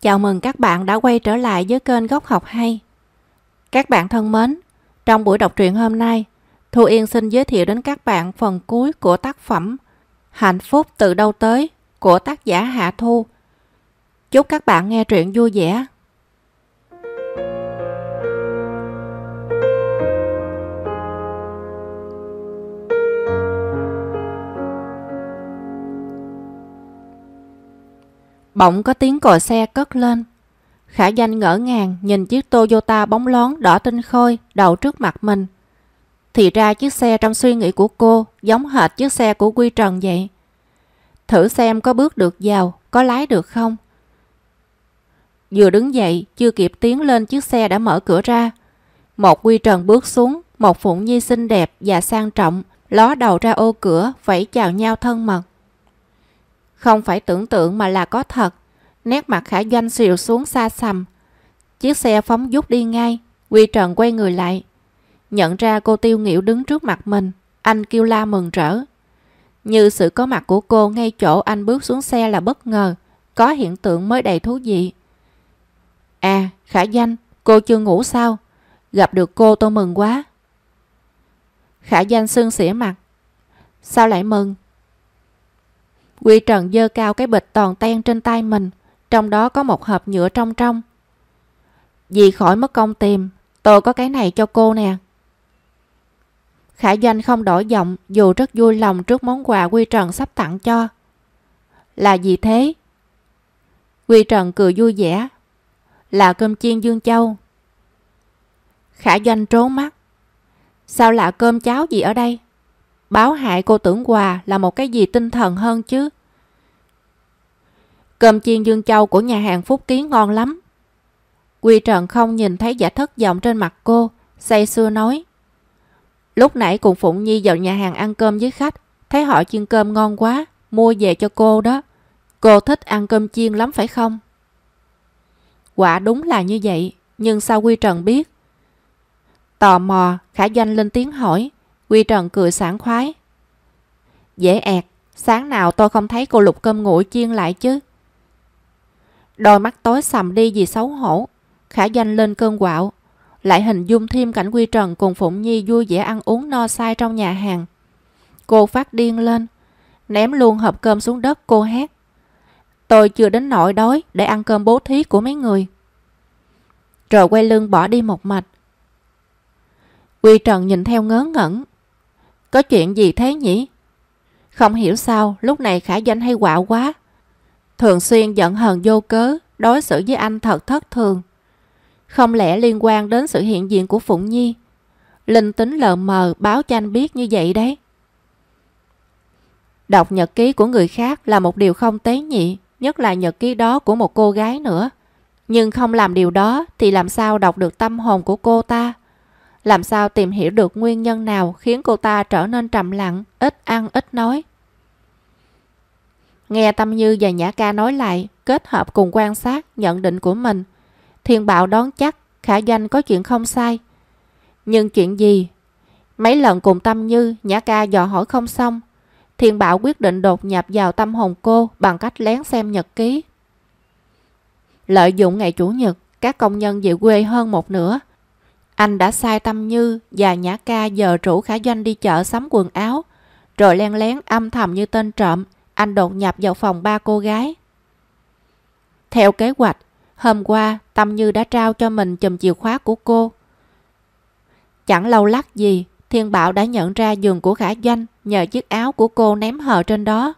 Chào mừng các bạn đã quay trở lại với kênh Góc Học Hay. Các bạn thân mến, trong buổi đọc truyện hôm nay, Thu Yên xin giới thiệu đến các bạn phần cuối của tác phẩm Hạnh phúc từ đâu tới của tác giả Hạ Thu. Chúc các bạn nghe truyện vui vẻ. Bỗng có tiếng còi xe cất lên. Khả danh ngỡ ngàng nhìn chiếc Toyota bóng lón đỏ tinh khôi đậu trước mặt mình. Thì ra chiếc xe trong suy nghĩ của cô giống hệt chiếc xe của Quy Trần vậy. Thử xem có bước được vào, có lái được không? Vừa đứng dậy, chưa kịp tiến lên chiếc xe đã mở cửa ra. Một Quy Trần bước xuống, một Phụng Nhi xinh đẹp và sang trọng, ló đầu ra ô cửa, vẫy chào nhau thân mật. Không phải tưởng tượng mà là có thật. Nét mặt Khả Doanh xìu xuống xa xăm. Chiếc xe phóng dút đi ngay. Quy Trần quay người lại. Nhận ra cô tiêu nghỉu đứng trước mặt mình. Anh kêu la mừng rỡ. Như sự có mặt của cô ngay chỗ anh bước xuống xe là bất ngờ. Có hiện tượng mới đầy thú vị. À, Khả Danh, cô chưa ngủ sao? Gặp được cô tôi mừng quá. Khả Danh sưng xỉa mặt. Sao lại mừng? Quy Trần dơ cao cái bịch toàn ten trên tay mình, trong đó có một hộp nhựa trong trong. Vì khỏi mất công tìm, tôi có cái này cho cô nè. Khả Doanh không đổi giọng dù rất vui lòng trước món quà Quy Trần sắp tặng cho. Là gì thế? Quy Trần cười vui vẻ. Là cơm chiên Dương Châu. Khả Doanh trốn mắt. Sao lạ cơm cháo gì ở đây? Báo hại cô tưởng quà là một cái gì tinh thần hơn chứ. Cơm chiên Dương Châu của nhà hàng Phúc Kiến ngon lắm. Quy Trần không nhìn thấy giả thất vọng trên mặt cô, say xưa nói. Lúc nãy cùng Phụng Nhi vào nhà hàng ăn cơm với khách, thấy họ chiên cơm ngon quá, mua về cho cô đó. Cô thích ăn cơm chiên lắm phải không? Quả đúng là như vậy, nhưng sao Quy Trần biết? Tò mò, Khả Doanh lên tiếng hỏi. Quy Trần cười sảng khoái. Dễ ẹt, sáng nào tôi không thấy cô lục cơm nguội chiên lại chứ. Đôi mắt tối sầm đi vì xấu hổ. Khả danh lên cơn quạo. Lại hình dung thêm cảnh Quy Trần cùng Phụng Nhi vui vẻ ăn uống no say trong nhà hàng. Cô phát điên lên. Ném luôn hộp cơm xuống đất cô hét. Tôi chưa đến nỗi đói để ăn cơm bố thí của mấy người. Rồi quay lưng bỏ đi một mạch. Quy Trần nhìn theo ngớ ngẩn. Có chuyện gì thế nhỉ? Không hiểu sao lúc này khả danh hay quạo quá. Thường xuyên giận hờn vô cớ, đối xử với anh thật thất thường. Không lẽ liên quan đến sự hiện diện của Phụng Nhi? Linh tính lờ mờ báo cho anh biết như vậy đấy. Đọc nhật ký của người khác là một điều không tế nhị, nhất là nhật ký đó của một cô gái nữa. Nhưng không làm điều đó thì làm sao đọc được tâm hồn của cô ta? Làm sao tìm hiểu được nguyên nhân nào khiến cô ta trở nên trầm lặng, ít ăn ít nói? Nghe Tâm Như và Nhã Ca nói lại, kết hợp cùng quan sát nhận định của mình. Thiên Bảo đón chắc khả danh có chuyện không sai. Nhưng chuyện gì? Mấy lần cùng Tâm Như, Nhã Ca dò hỏi không xong. Thiên Bảo quyết định đột nhập vào tâm hồn cô bằng cách lén xem nhật ký. Lợi dụng ngày Chủ nhật, các công nhân về quê hơn một nửa. Anh đã sai Tâm Như và Nhã Ca giờ rủ Khả Doanh đi chợ sắm quần áo, rồi len lén âm thầm như tên trộm anh đột nhập vào phòng ba cô gái. Theo kế hoạch, hôm qua Tâm Như đã trao cho mình chùm chìa khóa của cô. Chẳng lâu lắc gì, Thiên Bảo đã nhận ra giường của Khả Doanh nhờ chiếc áo của cô ném hờ trên đó.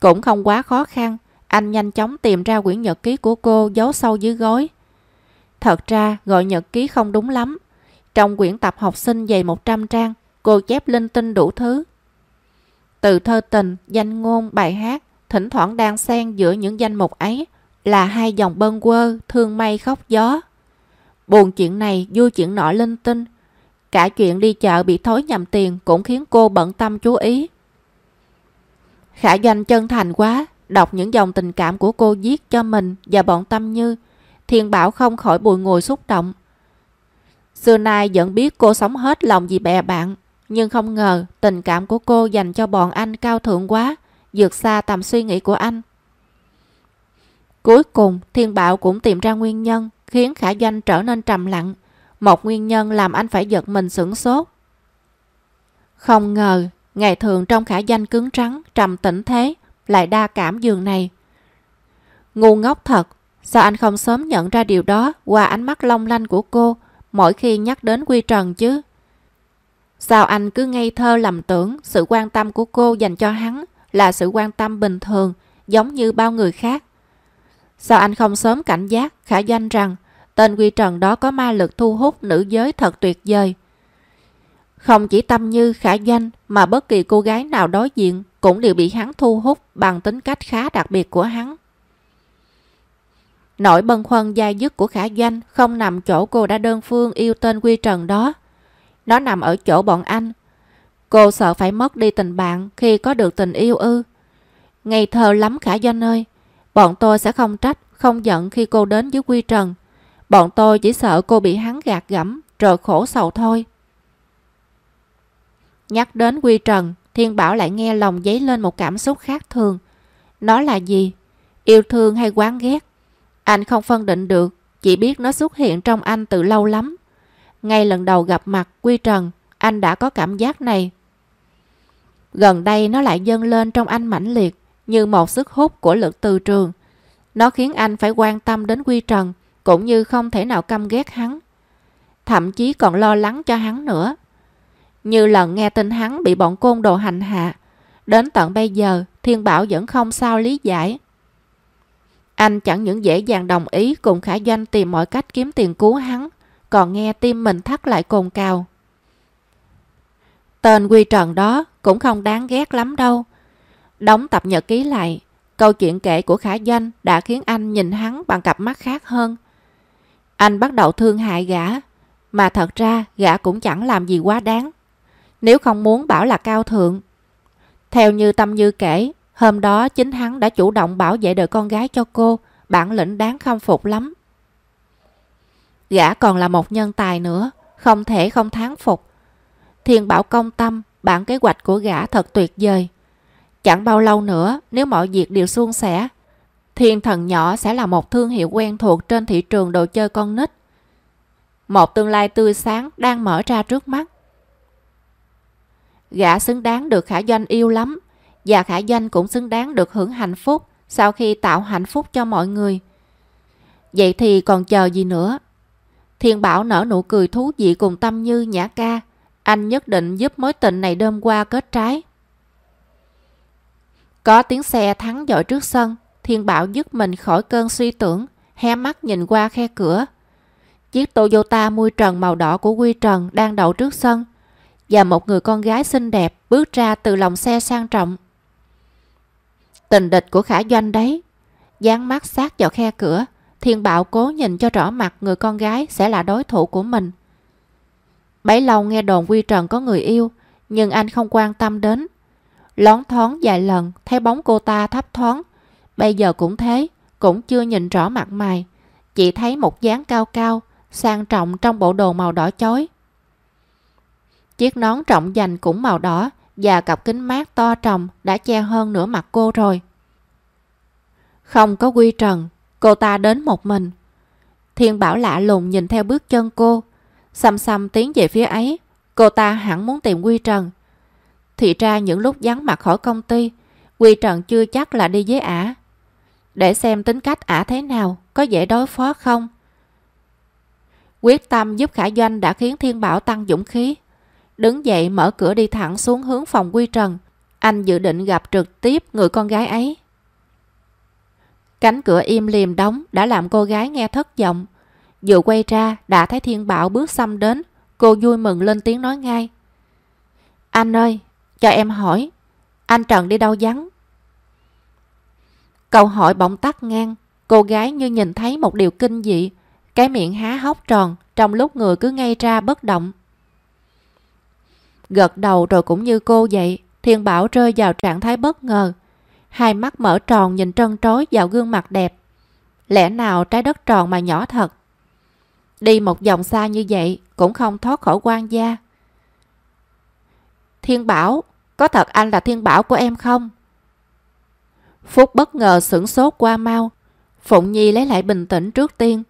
Cũng không quá khó khăn, anh nhanh chóng tìm ra quyển nhật ký của cô giấu sâu dưới gối. Thật ra gọi nhật ký không đúng lắm. Trong quyển tập học sinh dày 100 trang, cô chép linh tinh đủ thứ. Từ thơ tình, danh ngôn, bài hát, thỉnh thoảng đang xen giữa những danh mục ấy là hai dòng bâng quơ, thương mây khóc gió. Buồn chuyện này, vui chuyện nọ linh tinh. Cả chuyện đi chợ bị thối nhầm tiền cũng khiến cô bận tâm chú ý. Khả doanh chân thành quá, đọc những dòng tình cảm của cô viết cho mình và bọn Tâm Như. Thiên Bảo không khỏi bùi ngùi xúc động. Xưa nay vẫn biết cô sống hết lòng vì bè bạn, nhưng không ngờ tình cảm của cô dành cho bọn anh cao thượng quá, vượt xa tầm suy nghĩ của anh. Cuối cùng, Thiên Bảo cũng tìm ra nguyên nhân khiến Khả Doanh trở nên trầm lặng. Một nguyên nhân làm anh phải giật mình sửng sốt. Không ngờ, ngày thường trong Khả Doanh cứng trắng, trầm tĩnh thế, lại đa cảm giường này. Ngu ngốc thật, sao anh không sớm nhận ra điều đó qua ánh mắt long lanh của cô, mỗi khi nhắc đến Quy Trần chứ? Sao anh cứ ngây thơ lầm tưởng sự quan tâm của cô dành cho hắn là sự quan tâm bình thường, giống như bao người khác? Sao anh không sớm cảnh giác, khả danh rằng tên Quy Trần đó có ma lực thu hút nữ giới thật tuyệt vời? Không chỉ tâm như khả danh mà bất kỳ cô gái nào đối diện cũng đều bị hắn thu hút bằng tính cách khá đặc biệt của hắn. Nỗi bân khoăn dai dứt của khả Doanh không nằm chỗ cô đã đơn phương yêu tên Quy Trần đó. Nó nằm ở chỗ bọn anh. Cô sợ phải mất đi tình bạn khi có được tình yêu ư. Ngày thơ lắm khả doanh ơi. Bọn tôi sẽ không trách, không giận khi cô đến với Quy Trần. Bọn tôi chỉ sợ cô bị hắn gạt gẫm rồi khổ sầu thôi. Nhắc đến Quy Trần, Thiên Bảo lại nghe lòng dấy lên một cảm xúc khác thường. Nó là gì? Yêu thương hay quán ghét? Anh không phân định được, chỉ biết nó xuất hiện trong anh từ lâu lắm. Ngay lần đầu gặp mặt Quy Trần, anh đã có cảm giác này. Gần đây nó lại dâng lên trong anh mãnh liệt, như một sức hút của lực từ trường. Nó khiến anh phải quan tâm đến Quy Trần, cũng như không thể nào căm ghét hắn. Thậm chí còn lo lắng cho hắn nữa. Như lần nghe tin hắn bị bọn côn đồ hành hạ, đến tận bây giờ Thiên Bảo vẫn không sao lý giải. Anh chẳng những dễ dàng đồng ý cùng Khả Doanh tìm mọi cách kiếm tiền cứu hắn, còn nghe tim mình thắt lại cồn cào. Tên Quy Trần đó cũng không đáng ghét lắm đâu. Đóng tập nhật ký lại, câu chuyện kể của Khả Doanh đã khiến anh nhìn hắn bằng cặp mắt khác hơn. Anh bắt đầu thương hại gã, mà thật ra gã cũng chẳng làm gì quá đáng. Nếu không muốn bảo là cao thượng. Theo như Tâm Như kể, hôm đó chính hắn đã chủ động bảo vệ đời con gái cho cô, bản lĩnh đáng khâm phục lắm. Gã còn là một nhân tài nữa, không thể không thán phục. Thiên bảo công tâm, bản kế hoạch của gã thật tuyệt vời. Chẳng bao lâu nữa, nếu mọi việc đều suôn sẻ, Thiên thần nhỏ sẽ là một thương hiệu quen thuộc trên thị trường đồ chơi con nít. Một tương lai tươi sáng đang mở ra trước mắt. Gã xứng đáng được Khả Doanh yêu lắm, và Khả Doanh cũng xứng đáng được hưởng hạnh phúc sau khi tạo hạnh phúc cho mọi người. Vậy thì còn chờ gì nữa? Thiên Bảo nở nụ cười thú vị cùng Tâm Như nhã ca. Anh nhất định giúp mối tình này đơm qua kết trái. Có tiếng xe thắng dội trước sân. Thiên Bảo dứt mình khỏi cơn suy tưởng, hé mắt nhìn qua khe cửa. Chiếc Toyota mui trần màu đỏ của Quy Trần đang đậu trước sân và một người con gái xinh đẹp bước ra từ lòng xe sang trọng. Tình địch của Khả Doanh đấy. Dán mắt sát vào khe cửa, Thiên Bảo cố nhìn cho rõ mặt người con gái sẽ là đối thủ của mình. Bấy lâu nghe đồn Quy Trần có người yêu, nhưng anh không quan tâm đến. Lón thoáng vài lần, thấy bóng cô ta thấp thoáng. Bây giờ cũng thế, cũng chưa nhìn rõ mặt mày. Chỉ thấy một dáng cao cao, sang trọng trong bộ đồ màu đỏ chói. Chiếc nón trọng dành cũng màu đỏ và cặp kính mát to trồng đã che hơn nửa mặt cô rồi. Không có quy trần, cô ta đến một mình. Thiên Bảo lạ lùng nhìn theo bước chân cô, xăm xăm tiến về phía ấy. Cô ta hẳn muốn tìm Quy Trần. Thì ra những lúc vắng mặt khỏi công ty, Quy Trần chưa chắc là đi với ả. Để xem tính cách ả thế nào, có dễ đối phó không? Quyết tâm giúp Khả Doanh đã khiến Thiên Bảo tăng dũng khí. Đứng dậy mở cửa đi thẳng xuống hướng phòng Quy Trần. Anh dự định gặp trực tiếp người con gái ấy. Cánh cửa im liềm đóng đã làm cô gái nghe thất vọng. Vừa quay ra đã thấy Thiên Bảo bước xăm đến. Cô vui mừng lên tiếng nói ngay. Anh ơi, cho em hỏi. Anh Trần đi đâu vắng? Câu hỏi bỗng tắt ngang. Cô gái như nhìn thấy một điều kinh dị. Cái miệng há hốc tròn trong lúc người cứ ngay ra bất động. Gật đầu rồi cũng như cô vậy, Thiên Bảo rơi vào trạng thái bất ngờ. Hai mắt mở tròn nhìn trân trối vào gương mặt đẹp. Lẽ nào trái đất tròn mà nhỏ thật? Đi một vòng xa như vậy cũng không thoát khỏi quan gia. Thiên Bảo, có thật anh là Thiên Bảo của em không? Phúc bất ngờ sửng sốt qua mau. Phụng Nhi lấy lại bình tĩnh trước tiên.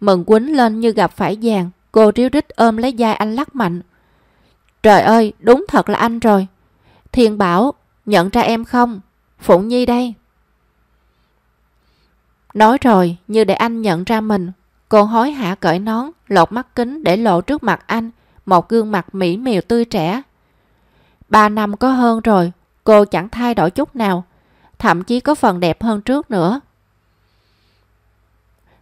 Mừng quýnh lên như gặp phải vàng. Cô ríu rít ôm lấy vai anh lắc mạnh. Trời ơi, đúng thật là anh rồi. Thiên bảo, nhận ra em không? Phụng Nhi đây. Nói rồi, như để anh nhận ra mình. Cô hối hả cởi nón, lột mắt kính để lộ trước mặt anh một gương mặt mỹ miều tươi trẻ. Ba năm có hơn rồi, cô chẳng thay đổi chút nào, thậm chí có phần đẹp hơn trước nữa.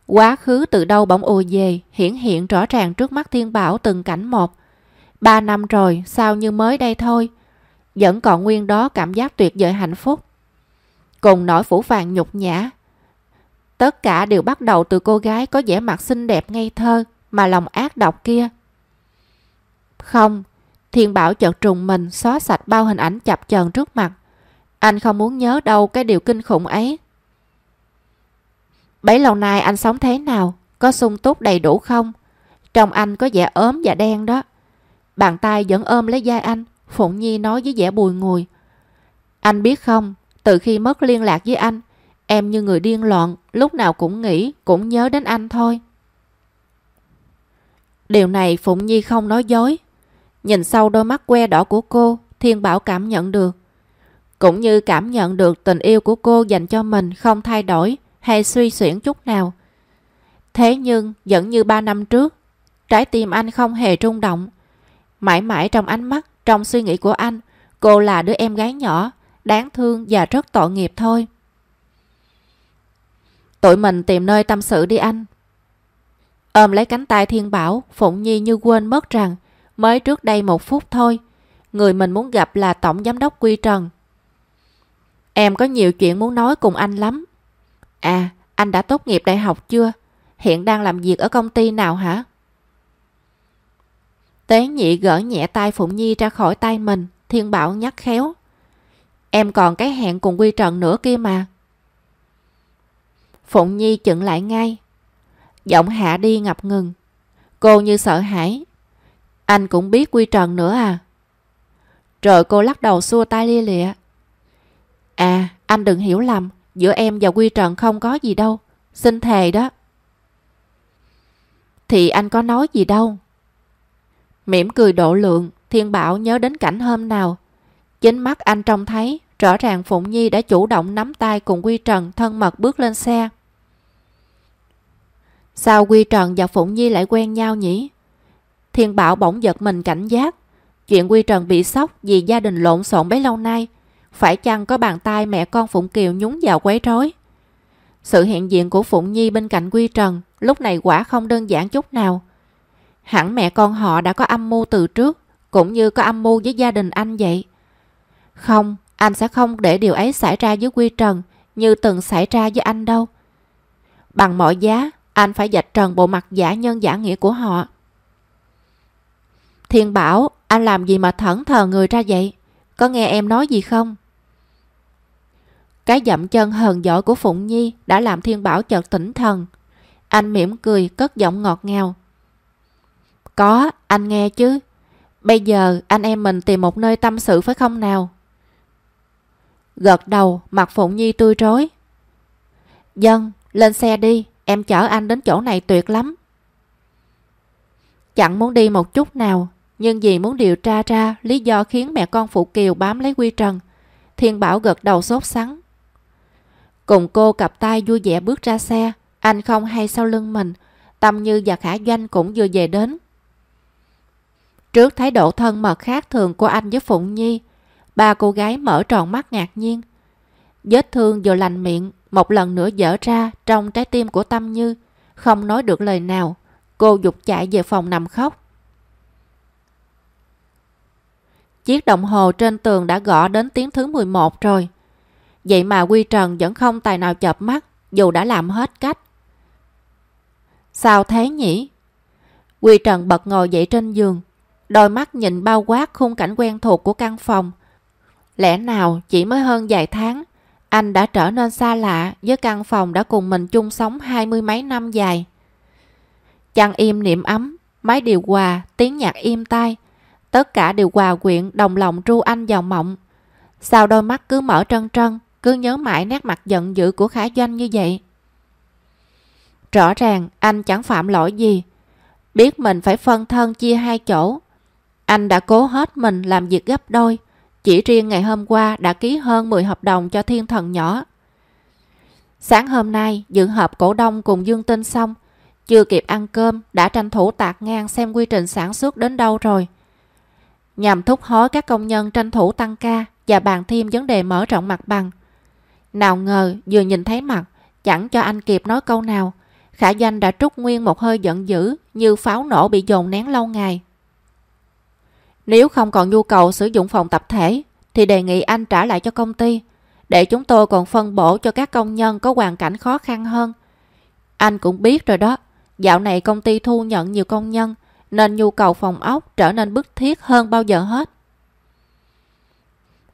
Quá khứ từ đâu bỗng ùa về, hiển hiện rõ ràng trước mắt Thiên Bảo từng cảnh một. Ba năm rồi, sao như mới đây thôi. Vẫn còn nguyên đó cảm giác tuyệt vời hạnh phúc. Cùng nỗi phủ vàng nhục nhã. Tất cả đều bắt đầu từ cô gái có vẻ mặt xinh đẹp ngây thơ mà lòng ác độc kia. Không, Thiên Bảo chợt trùng mình xóa sạch bao hình ảnh chập chờn trước mặt. Anh không muốn nhớ đâu cái điều kinh khủng ấy. Bấy lâu nay anh sống thế nào? Có sung túc đầy đủ không? Trong anh có vẻ ốm và đen đó. Bàn tay vẫn ôm lấy vai anh. Phụng Nhi nói với vẻ bùi ngùi. Anh biết không, từ khi mất liên lạc với anh, em như người điên loạn, lúc nào cũng nghĩ, cũng nhớ đến anh thôi. Điều này Phụng Nhi không nói dối. Nhìn sâu đôi mắt que đỏ của cô, Thiên Bảo cảm nhận được. Cũng như cảm nhận được tình yêu của cô dành cho mình không thay đổi hay suy xuyển chút nào. Thế nhưng, vẫn như ba năm trước, trái tim anh không hề rung động. Mãi mãi trong ánh mắt, trong suy nghĩ của anh, cô là đứa em gái nhỏ, đáng thương và rất tội nghiệp thôi. Tụi mình tìm nơi tâm sự đi anh. Ôm lấy cánh tay Thiên Bảo, Phụng Nhi như quên mất rằng Mới trước đây một phút thôi, người mình muốn gặp là Tổng Giám đốc Quy Trần. Em có nhiều chuyện muốn nói cùng anh lắm. À, anh đã tốt nghiệp đại học chưa? Hiện đang làm việc ở công ty nào hả? Tế nhị gỡ nhẹ tay Phụng Nhi ra khỏi tay mình, Thiên Bảo nhắc khéo. Em còn cái hẹn cùng Quy Trần nữa kia mà. Phụng Nhi chững lại ngay. Giọng hạ đi ngập ngừng. Cô như sợ hãi, anh cũng biết Quy Trần nữa à? Rồi cô lắc đầu xua tay lia lịa. À, anh đừng hiểu lầm, giữa em và Quy Trần không có gì đâu. Xin thề đó. Thì anh có nói gì đâu. Mỉm cười độ lượng, Thiên Bảo nhớ đến cảnh hôm nào. Chính mắt anh trông thấy, rõ ràng Phụng Nhi đã chủ động nắm tay cùng Quy Trần thân mật bước lên xe. Sao Quy Trần và Phụng Nhi lại quen nhau nhỉ? Thiên Bảo bỗng giật mình cảnh giác. Chuyện Quy Trần bị sốc vì gia đình lộn xộn bấy lâu nay. Phải chăng có bàn tay mẹ con Phụng Kiều nhúng vào quấy rối? Sự hiện diện của Phụng Nhi bên cạnh Quy Trần lúc này quả không đơn giản chút nào. Hẳn mẹ con họ đã có âm mưu từ trước, cũng như có âm mưu với gia đình anh vậy. Không, anh sẽ không để điều ấy xảy ra với Quy Trần như từng xảy ra với anh đâu. Bằng mọi giá, anh phải dạch trần bộ mặt giả nhân giả nghĩa của họ. Thiên bảo, anh làm gì mà thẫn thờ người ra vậy? Có nghe em nói gì không? Cái dậm chân hờn giỏi của Phụng Nhi đã làm Thiên Bảo chợt tỉnh thần. Anh mỉm cười, cất giọng ngọt ngào. Có, anh nghe chứ. Bây giờ anh em mình tìm một nơi tâm sự phải không nào? Gật đầu, mặt Phụng Nhi tươi rối. Dân, lên xe đi, em chở anh đến chỗ này tuyệt lắm. Chẳng muốn đi một chút nào, nhưng vì muốn điều tra ra lý do khiến mẹ con Phụ Kiều bám lấy Quy Trần, Thiên Bảo gật đầu sốt sắng. Cùng cô cặp tay vui vẻ bước ra xe, anh không hay sau lưng mình, Tâm Như và Khả Doanh cũng vừa về đến. Trước thái độ thân mật khác thường của anh với Phụng Nhi, ba cô gái mở tròn mắt ngạc nhiên. Vết thương vừa lành miệng, một lần nữa dở ra trong trái tim của Tâm Như, không nói được lời nào. Cô dục chạy về phòng nằm khóc. Chiếc đồng hồ trên tường đã gõ đến tiếng thứ 11 rồi. Vậy mà Quy Trần vẫn không tài nào chợp mắt dù đã làm hết cách. Sao thế nhỉ? Quy Trần bật ngồi dậy trên giường, đôi mắt nhìn bao quát khung cảnh quen thuộc của căn phòng. Lẽ nào chỉ mới hơn vài tháng, anh đã trở nên xa lạ với căn phòng đã cùng mình chung sống hai mươi mấy năm dài. Chăn im niệm ấm, máy điều hòa, tiếng nhạc im tai, Tất cả đều hòa quyện đồng lòng ru anh vào mộng. Sao đôi mắt cứ mở trân trân, cứ nhớ mãi nét mặt giận dữ của Khả Doanh như vậy? Rõ ràng anh chẳng phạm lỗi gì. Biết mình phải phân thân chia hai chỗ. Anh đã cố hết mình làm việc gấp đôi. Chỉ riêng ngày hôm qua đã ký hơn 10 hợp đồng cho thiên thần nhỏ. Sáng hôm nay, dự họp cổ đông cùng Dương Tinh xong. Chưa kịp ăn cơm, đã tranh thủ tạc ngang xem quy trình sản xuất đến đâu rồi. Nhằm thúc hối các công nhân tranh thủ tăng ca và bàn thêm vấn đề mở rộng mặt bằng. Nào ngờ vừa nhìn thấy mặt, chẳng cho anh kịp nói câu nào. Khả danh đã trút nguyên một hơi giận dữ như pháo nổ bị dồn nén lâu ngày. Nếu không còn nhu cầu sử dụng phòng tập thể thì đề nghị anh trả lại cho công ty để chúng tôi còn phân bổ cho các công nhân có hoàn cảnh khó khăn hơn. Anh cũng biết rồi đó, dạo này công ty thu nhận nhiều công nhân nên nhu cầu phòng ốc trở nên bức thiết hơn bao giờ hết.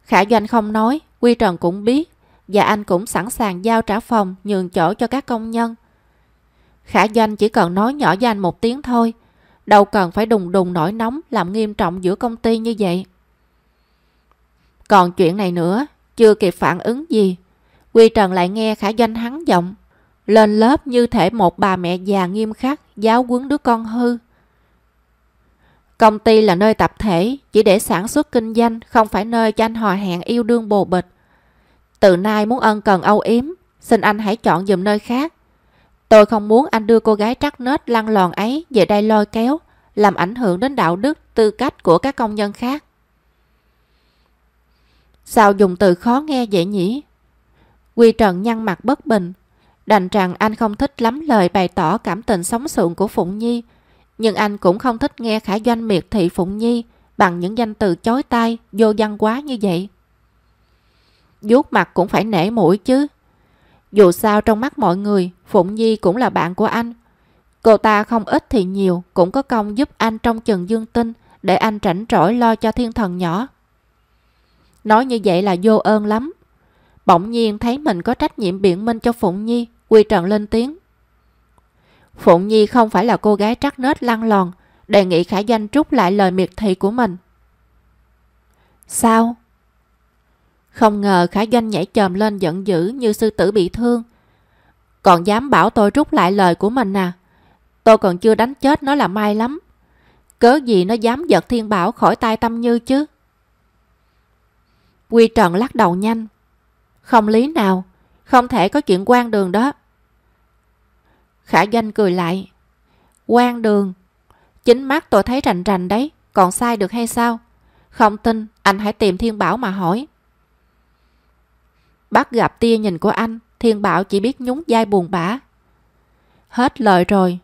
Khả Doanh không nói, Quy Trần cũng biết và anh cũng sẵn sàng giao trả phòng nhường chỗ cho các công nhân. Khả Doanh chỉ cần nói nhỏ với anh một tiếng thôi, đâu cần phải đùng đùng nổi nóng làm nghiêm trọng giữa công ty như vậy. Còn chuyện này nữa, chưa kịp phản ứng gì, Quy Trần lại nghe Khả Doanh hắn giọng, lên lớp như thể một bà mẹ già nghiêm khắc giáo quấn đứa con hư. Công ty là nơi tập thể, chỉ để sản xuất kinh doanh, không phải nơi cho anh hò hẹn yêu đương bồ bịch. Từ nay muốn ân cần âu yếm, xin anh hãy chọn dùm nơi khác. Tôi không muốn anh đưa cô gái trắc nết lăn lòn ấy về đây lôi kéo, làm ảnh hưởng đến đạo đức, tư cách của các công nhân khác. Sao dùng từ khó nghe vậy nhỉ? Quy Trần nhăn mặt bất bình, đành rằng anh không thích lắm lời bày tỏ cảm tình sống sượng của Phụng Nhi, nhưng anh cũng không thích nghe Khả Doanh miệt thị Phụng Nhi bằng những danh từ chối tai, vô văn quá như vậy. vuốt mặt cũng phải nể mũi chứ. Dù sao trong mắt mọi người, Phụng Nhi cũng là bạn của anh. Cô ta không ít thì nhiều cũng có công giúp anh trong chừng dương tinh để anh rảnh rỗi lo cho thiên thần nhỏ. Nói như vậy là vô ơn lắm. Bỗng nhiên thấy mình có trách nhiệm biện minh cho Phụng Nhi, Quy Trần lên tiếng. Phụng Nhi không phải là cô gái trắc nết lăn lòn, đề nghị Khả Danh trút lại lời miệt thị của mình. Sao? Không ngờ Khả Doanh nhảy chồm lên giận dữ như sư tử bị thương. Còn dám bảo tôi rút lại lời của mình à? Tôi còn chưa đánh chết nó là may lắm. Cớ gì nó dám giật thiên bảo khỏi tay tâm như chứ? Quy Trần lắc đầu nhanh. Không lý nào, không thể có chuyện quan đường đó. Khả danh cười lại. Quan đường, chính mắt tôi thấy rành rành đấy, còn sai được hay sao? Không tin, anh hãy tìm Thiên Bảo mà hỏi. Bắt gặp tia nhìn của anh, Thiên Bảo chỉ biết nhún vai buồn bã. Hết lời rồi,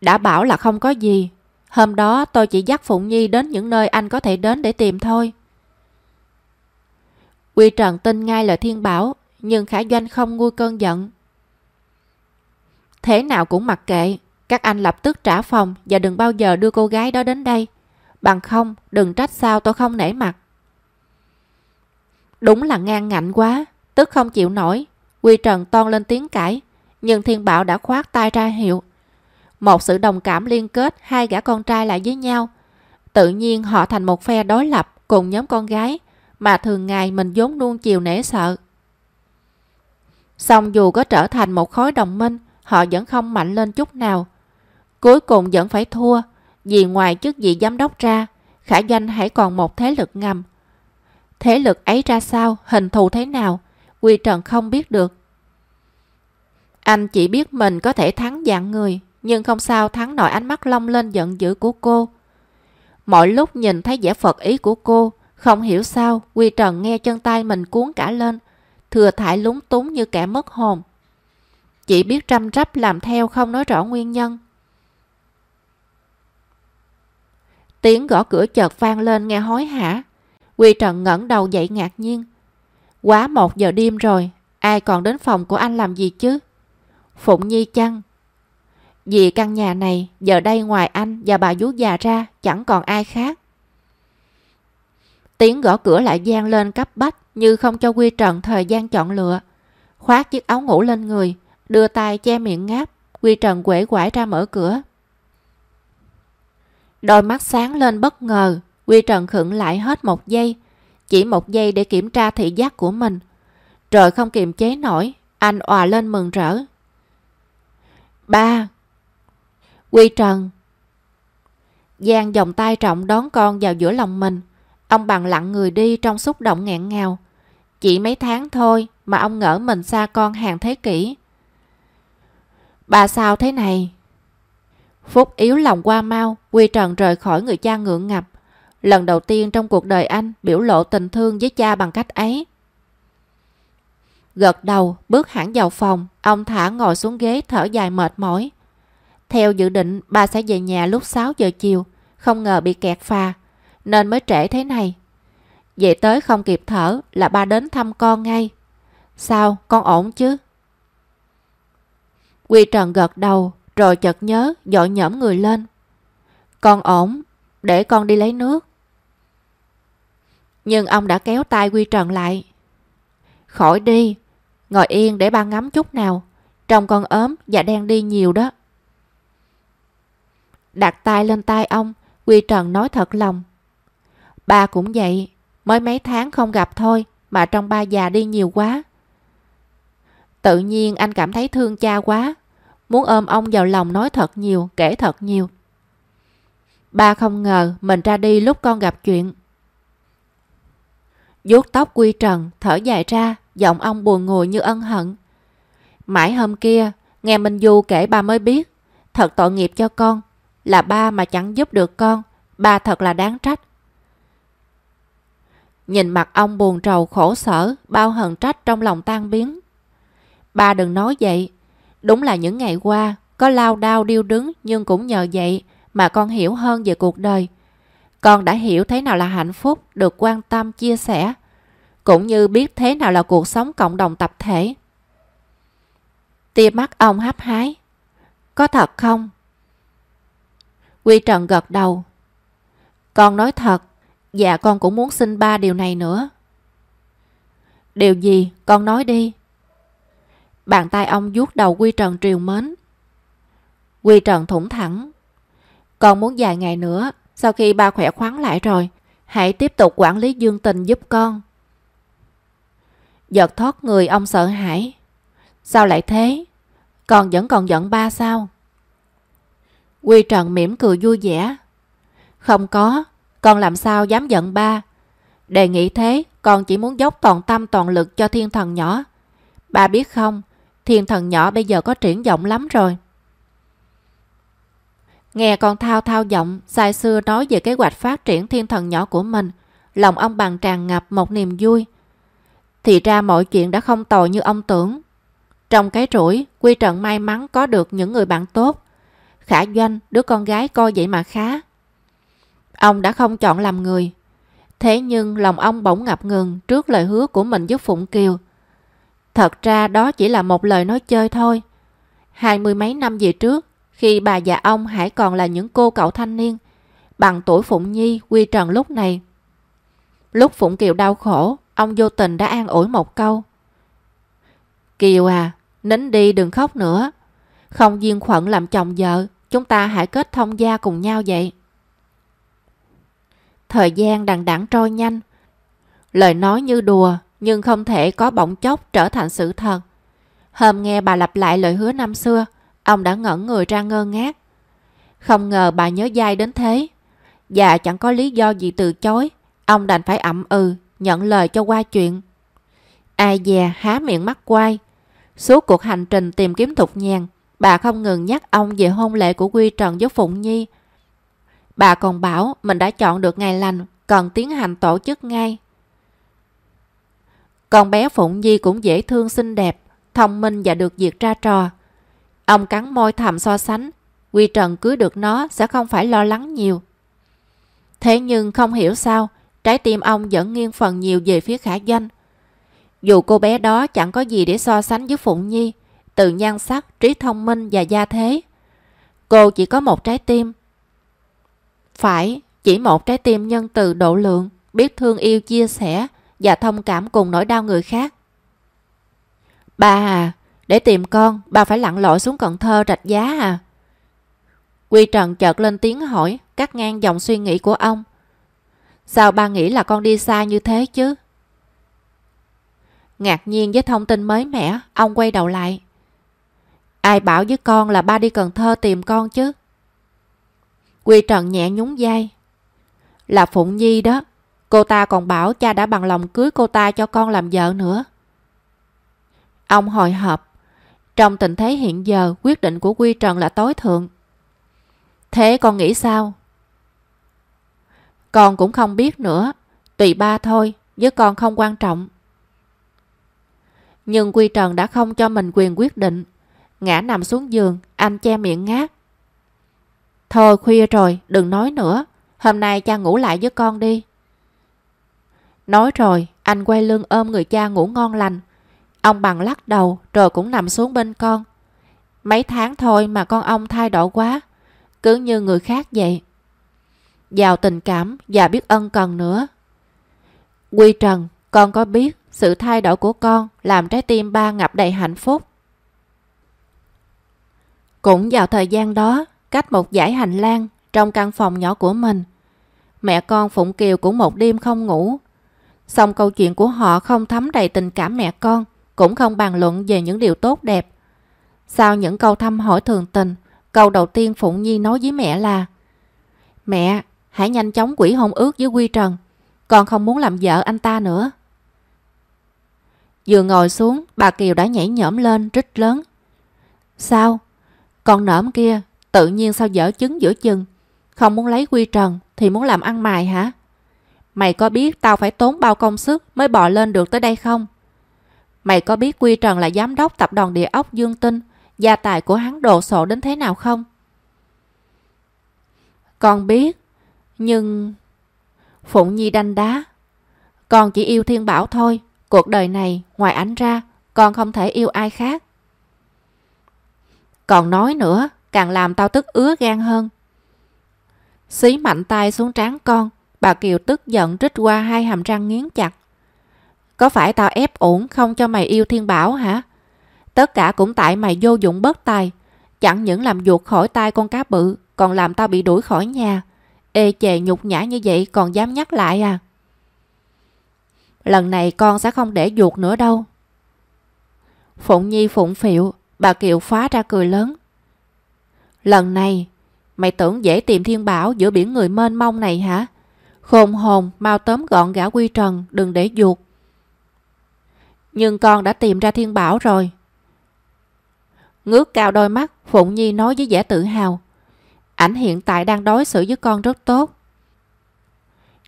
đã bảo là không có gì. Hôm đó tôi chỉ dắt Phụng Nhi đến những nơi anh có thể đến để tìm thôi. Quy Trần tin ngay lời Thiên Bảo, nhưng Khả Doanh không nguôi cơn giận. Thế nào cũng mặc kệ, các anh lập tức trả phòng và đừng bao giờ đưa cô gái đó đến đây. Bằng không, đừng trách sao tôi không nể mặt. Đúng là ngang ngạnh quá, tức không chịu nổi. Quy Trần toan lên tiếng cãi, nhưng Thiên Bảo đã khoát tay ra hiệu. Một sự đồng cảm liên kết hai gã con trai lại với nhau. Tự nhiên họ thành một phe đối lập cùng nhóm con gái mà thường ngày mình vốn luôn chiều nể sợ. Xong dù có trở thành một khối đồng minh, họ vẫn không mạnh lên chút nào. Cuối cùng vẫn phải thua, vì ngoài chức vị giám đốc ra, Khả Doanh hãy còn một thế lực ngầm. Thế lực ấy ra sao, hình thù thế nào, Quy Trần không biết được. Anh chỉ biết mình có thể thắng dạng người, nhưng không sao thắng nổi ánh mắt long lên giận dữ của cô. Mọi lúc nhìn thấy vẻ phật ý của cô, không hiểu sao Quy Trần nghe chân tay mình cuốn cả lên, thừa thải lúng túng như kẻ mất hồn. Chỉ biết trăm rắp làm theo không nói rõ nguyên nhân. Tiếng gõ cửa chợt vang lên nghe hối hả. Quy Trần ngẩng đầu dậy ngạc nhiên. Quá một giờ đêm rồi, ai còn đến phòng của anh làm gì chứ? Phụng Nhi chăng? Vì căn nhà này, giờ đây ngoài anh và bà vú già ra, chẳng còn ai khác. Tiếng gõ cửa lại gian lên cấp bách như không cho Quy Trần thời gian chọn lựa. Khoát chiếc áo ngủ lên người, đưa tay che miệng ngáp, Quy Trần quể quải ra mở cửa. Đôi mắt sáng lên bất ngờ, Quy Trần khựng lại hết một giây, chỉ một giây để kiểm tra thị giác của mình. Rồi không kiềm chế nổi, anh òa lên mừng rỡ. Ba! Quy Trần! Giang vòng tay trọng đón con vào giữa lòng mình. Ông bằng lặng người đi trong xúc động nghẹn ngào. Chỉ mấy tháng thôi mà ông ngỡ mình xa con hàng thế kỷ. Bà sao thế này? Phúc yếu lòng qua mau, Quy Trần rời khỏi người cha ngượng ngập. Lần đầu tiên trong cuộc đời anh biểu lộ tình thương với cha bằng cách ấy. Gật đầu, bước hẳn vào phòng, ông thả ngồi xuống ghế thở dài mệt mỏi. Theo dự định, bà sẽ về nhà lúc 6 giờ chiều, không ngờ bị kẹt phà, nên mới trễ thế này. Về tới không kịp thở là ba đến thăm con ngay. Sao, con ổn chứ? Quy Trần gật đầu, rồi chợt nhớ, dội nhõm người lên. Con ổn, để con đi lấy nước. Nhưng ông đã kéo tay Quy Trần lại. Khỏi đi, ngồi yên để ba ngắm chút nào. Trông con ốm và đang đi nhiều đó. Đặt tay lên tay ông, Quy Trần nói thật lòng. Ba cũng vậy, mới mấy tháng không gặp thôi mà trong ba già đi nhiều quá. Tự nhiên anh cảm thấy thương cha quá, muốn ôm ông vào lòng nói thật nhiều, kể thật nhiều. Ba không ngờ mình ra đi lúc con gặp chuyện vuốt tóc Quy Trần, thở dài ra, giọng ông buồn ngùi như ân hận. Mãi hôm kia, nghe Minh Du kể ba mới biết, thật tội nghiệp cho con, là ba mà chẳng giúp được con, ba thật là đáng trách. Nhìn mặt ông buồn trầu khổ sở, bao hận trách trong lòng tan biến. Ba đừng nói vậy, đúng là những ngày qua, có lao đao điêu đứng nhưng cũng nhờ vậy mà con hiểu hơn về cuộc đời. Con đã hiểu thế nào là hạnh phúc, được quan tâm, chia sẻ, cũng như biết thế nào là cuộc sống cộng đồng tập thể. Tia mắt ông hấp hái. Có thật không? Quy Trần gật đầu. Con nói thật, dạ con cũng muốn xin ba điều này nữa. Điều gì? Con nói đi. Bàn tay ông vuốt đầu Quy Trần triều mến. Quy Trần thủng thẳng. Con muốn vài ngày nữa, sau khi ba khỏe khoắn lại rồi, hãy tiếp tục quản lý dương tình giúp con. Giật thoát người ông sợ hãi. Sao lại thế? Con vẫn còn giận ba sao? Quy Trần mỉm cười vui vẻ. Không có, con làm sao dám giận ba. Đề nghị thế, con chỉ muốn dốc toàn tâm toàn lực cho thiên thần nhỏ. Ba biết không, thiên thần nhỏ bây giờ có triển vọng lắm rồi. Nghe con thao thao giọng, sai xưa nói về kế hoạch phát triển thiên thần nhỏ của mình, lòng ông bằng tràn ngập một niềm vui. Thì ra mọi chuyện đã không tồi như ông tưởng. Trong cái rủi, Quy Trần may mắn có được những người bạn tốt. Khả Doanh, đứa con gái coi vậy mà khá. Ông đã không chọn làm người. Thế nhưng lòng ông bỗng ngập ngừng trước lời hứa của mình với Phụng Kiều. Thật ra đó chỉ là một lời nói chơi thôi. Hai mươi mấy năm về trước, khi bà và ông hãy còn là những cô cậu thanh niên, bằng tuổi Phụng Nhi, Quy Trần lúc này. Lúc Phụng Kiều đau khổ, ông vô tình đã an ủi một câu. Kiều à, nín đi đừng khóc nữa. Không duyên phận làm chồng vợ, chúng ta hãy kết thông gia cùng nhau vậy. Thời gian đằng đẵng trôi nhanh. Lời nói như đùa, nhưng không thể có bỗng chốc trở thành sự thật. Hôm nghe bà lặp lại lời hứa năm xưa, ông đã ngẩn người ra ngơ ngác. Không ngờ bà nhớ dai đến thế. Và chẳng có lý do gì từ chối, ông đành phải ậm ừ, nhận lời cho qua chuyện. Ai dè há miệng mắt quay. Suốt cuộc hành trình tìm kiếm thục nhàn, bà không ngừng nhắc ông về hôn lễ của Quy Trần với Phụng Nhi. Bà còn bảo mình đã chọn được ngày lành, cần tiến hành tổ chức ngay. Con bé Phụng Nhi cũng dễ thương xinh đẹp, thông minh và được diệt ra trò. Ông cắn môi thầm so sánh, Quy Trần cưới được nó sẽ không phải lo lắng nhiều. Thế nhưng không hiểu sao, trái tim ông vẫn nghiêng phần nhiều về phía khả doanh. Dù cô bé đó chẳng có gì để so sánh với Phụng Nhi, từ nhan sắc, trí thông minh và gia thế. Cô chỉ có một trái tim. Phải, chỉ một trái tim nhân từ độ lượng, biết thương yêu chia sẻ và thông cảm cùng nỗi đau người khác. bà. à, để tìm con, ba phải lặn lội xuống Cần Thơ rạch giá à? Quy Trần chợt lên tiếng hỏi, cắt ngang dòng suy nghĩ của ông. Sao ba nghĩ là con đi xa như thế chứ? Ngạc nhiên với thông tin mới mẻ, ông quay đầu lại. Ai bảo với con là ba đi Cần Thơ tìm con chứ? Quy Trần nhẹ nhún vai. Là Phụng Nhi đó. Cô ta còn bảo cha đã bằng lòng cưới cô ta cho con làm vợ nữa. Ông hồi hộp. Trong tình thế hiện giờ, quyết định của Quy Trần là tối thượng. Thế con nghĩ sao? Con cũng không biết nữa. Tùy ba thôi, với con không quan trọng. Nhưng Quy Trần đã không cho mình quyền quyết định. Ngã nằm xuống giường, anh che miệng ngát. Thôi khuya rồi, đừng nói nữa. Hôm nay cha ngủ lại với con đi. Nói rồi, anh quay lưng ôm người cha ngủ ngon lành. Ông bằng lắc đầu rồi cũng nằm xuống bên con. Mấy tháng thôi mà con ông thay đổi quá. Cứ như người khác vậy. Giàu tình cảm và biết ân cần nữa. Quy Trần, con có biết sự thay đổi của con làm trái tim ba ngập đầy hạnh phúc. Cũng vào thời gian đó, cách một dãy hành lang trong căn phòng nhỏ của mình, mẹ con Phụng Kiều cũng một đêm không ngủ. Xong câu chuyện của họ không thấm đầy tình cảm mẹ con, cũng không bàn luận về những điều tốt đẹp. Sau những câu thăm hỏi thường tình, câu đầu tiên Phụng Nhi nói với mẹ là Mẹ, hãy nhanh chóng quỷ hôn ước với Quy Trần, con không muốn làm vợ anh ta nữa. Vừa ngồi xuống, bà Kiều đã nhảy nhõm lên rít lớn. Sao? Con nỡm kia, tự nhiên sao dở chứng giữa chừng? Không muốn lấy Quy Trần thì muốn làm ăn mài hả? Mày có biết tao phải tốn bao công sức mới bò lên được tới đây không? Mày có biết Quy Trần là giám đốc tập đoàn địa ốc Dương Tinh, gia tài của hắn đồ sộ đến thế nào không? Con biết, nhưng... Phụng Nhi đanh đá. Con chỉ yêu Thiên Bảo thôi, cuộc đời này ngoài ảnh ra, con không thể yêu ai khác. Còn nói nữa, càng làm tao tức ứa gan hơn. Xí mạnh tay xuống trán con, bà Kiều tức giận rít qua hai hàm răng nghiến chặt. Có phải tao ép ổn không cho mày yêu Thiên Bảo hả? Tất cả cũng tại mày vô dụng bất tài. Chẳng những làm ruột khỏi tay con cá bự, còn làm tao bị đuổi khỏi nhà. Ê chề nhục nhã như vậy còn dám nhắc lại à? Lần này con sẽ không để ruột nữa đâu. Phụng Nhi phụng phịu, bà Kiều phá ra cười lớn. Lần này, mày tưởng dễ tìm thiên bảo giữa biển người mênh mông này hả? Khôn hồn, mau tóm gọn gã quy trần, đừng để ruột. Nhưng con đã tìm ra thiên bảo rồi. Ngước cao đôi mắt, Phụng Nhi nói với vẻ tự hào. Ảnh hiện tại đang đối xử với con rất tốt.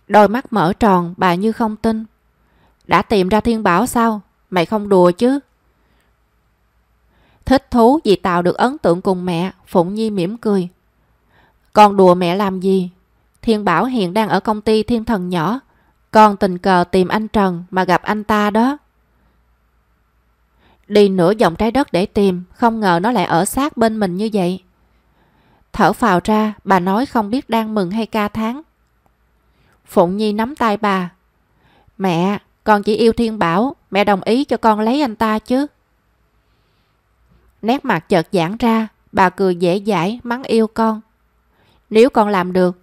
Đôi mắt mở tròn, bà như không tin. Đã tìm ra thiên bảo sao? Mày không đùa chứ? Thích thú vì tạo được ấn tượng cùng mẹ, Phụng Nhi mỉm cười. Con đùa mẹ làm gì? Thiên Bảo hiện đang ở công ty thiên thần nhỏ. Con tình cờ tìm anh Trần mà gặp anh ta đó. Đi nửa vòng trái đất để tìm, không ngờ nó lại ở sát bên mình như vậy. Thở phào ra, bà nói không biết đang mừng hay ca tháng. Phụng Nhi nắm tay bà. Mẹ, con chỉ yêu Thiên Bảo, mẹ đồng ý cho con lấy anh ta chứ. Nét mặt chợt giãn ra, bà cười dễ dãi mắng yêu con. Nếu con làm được,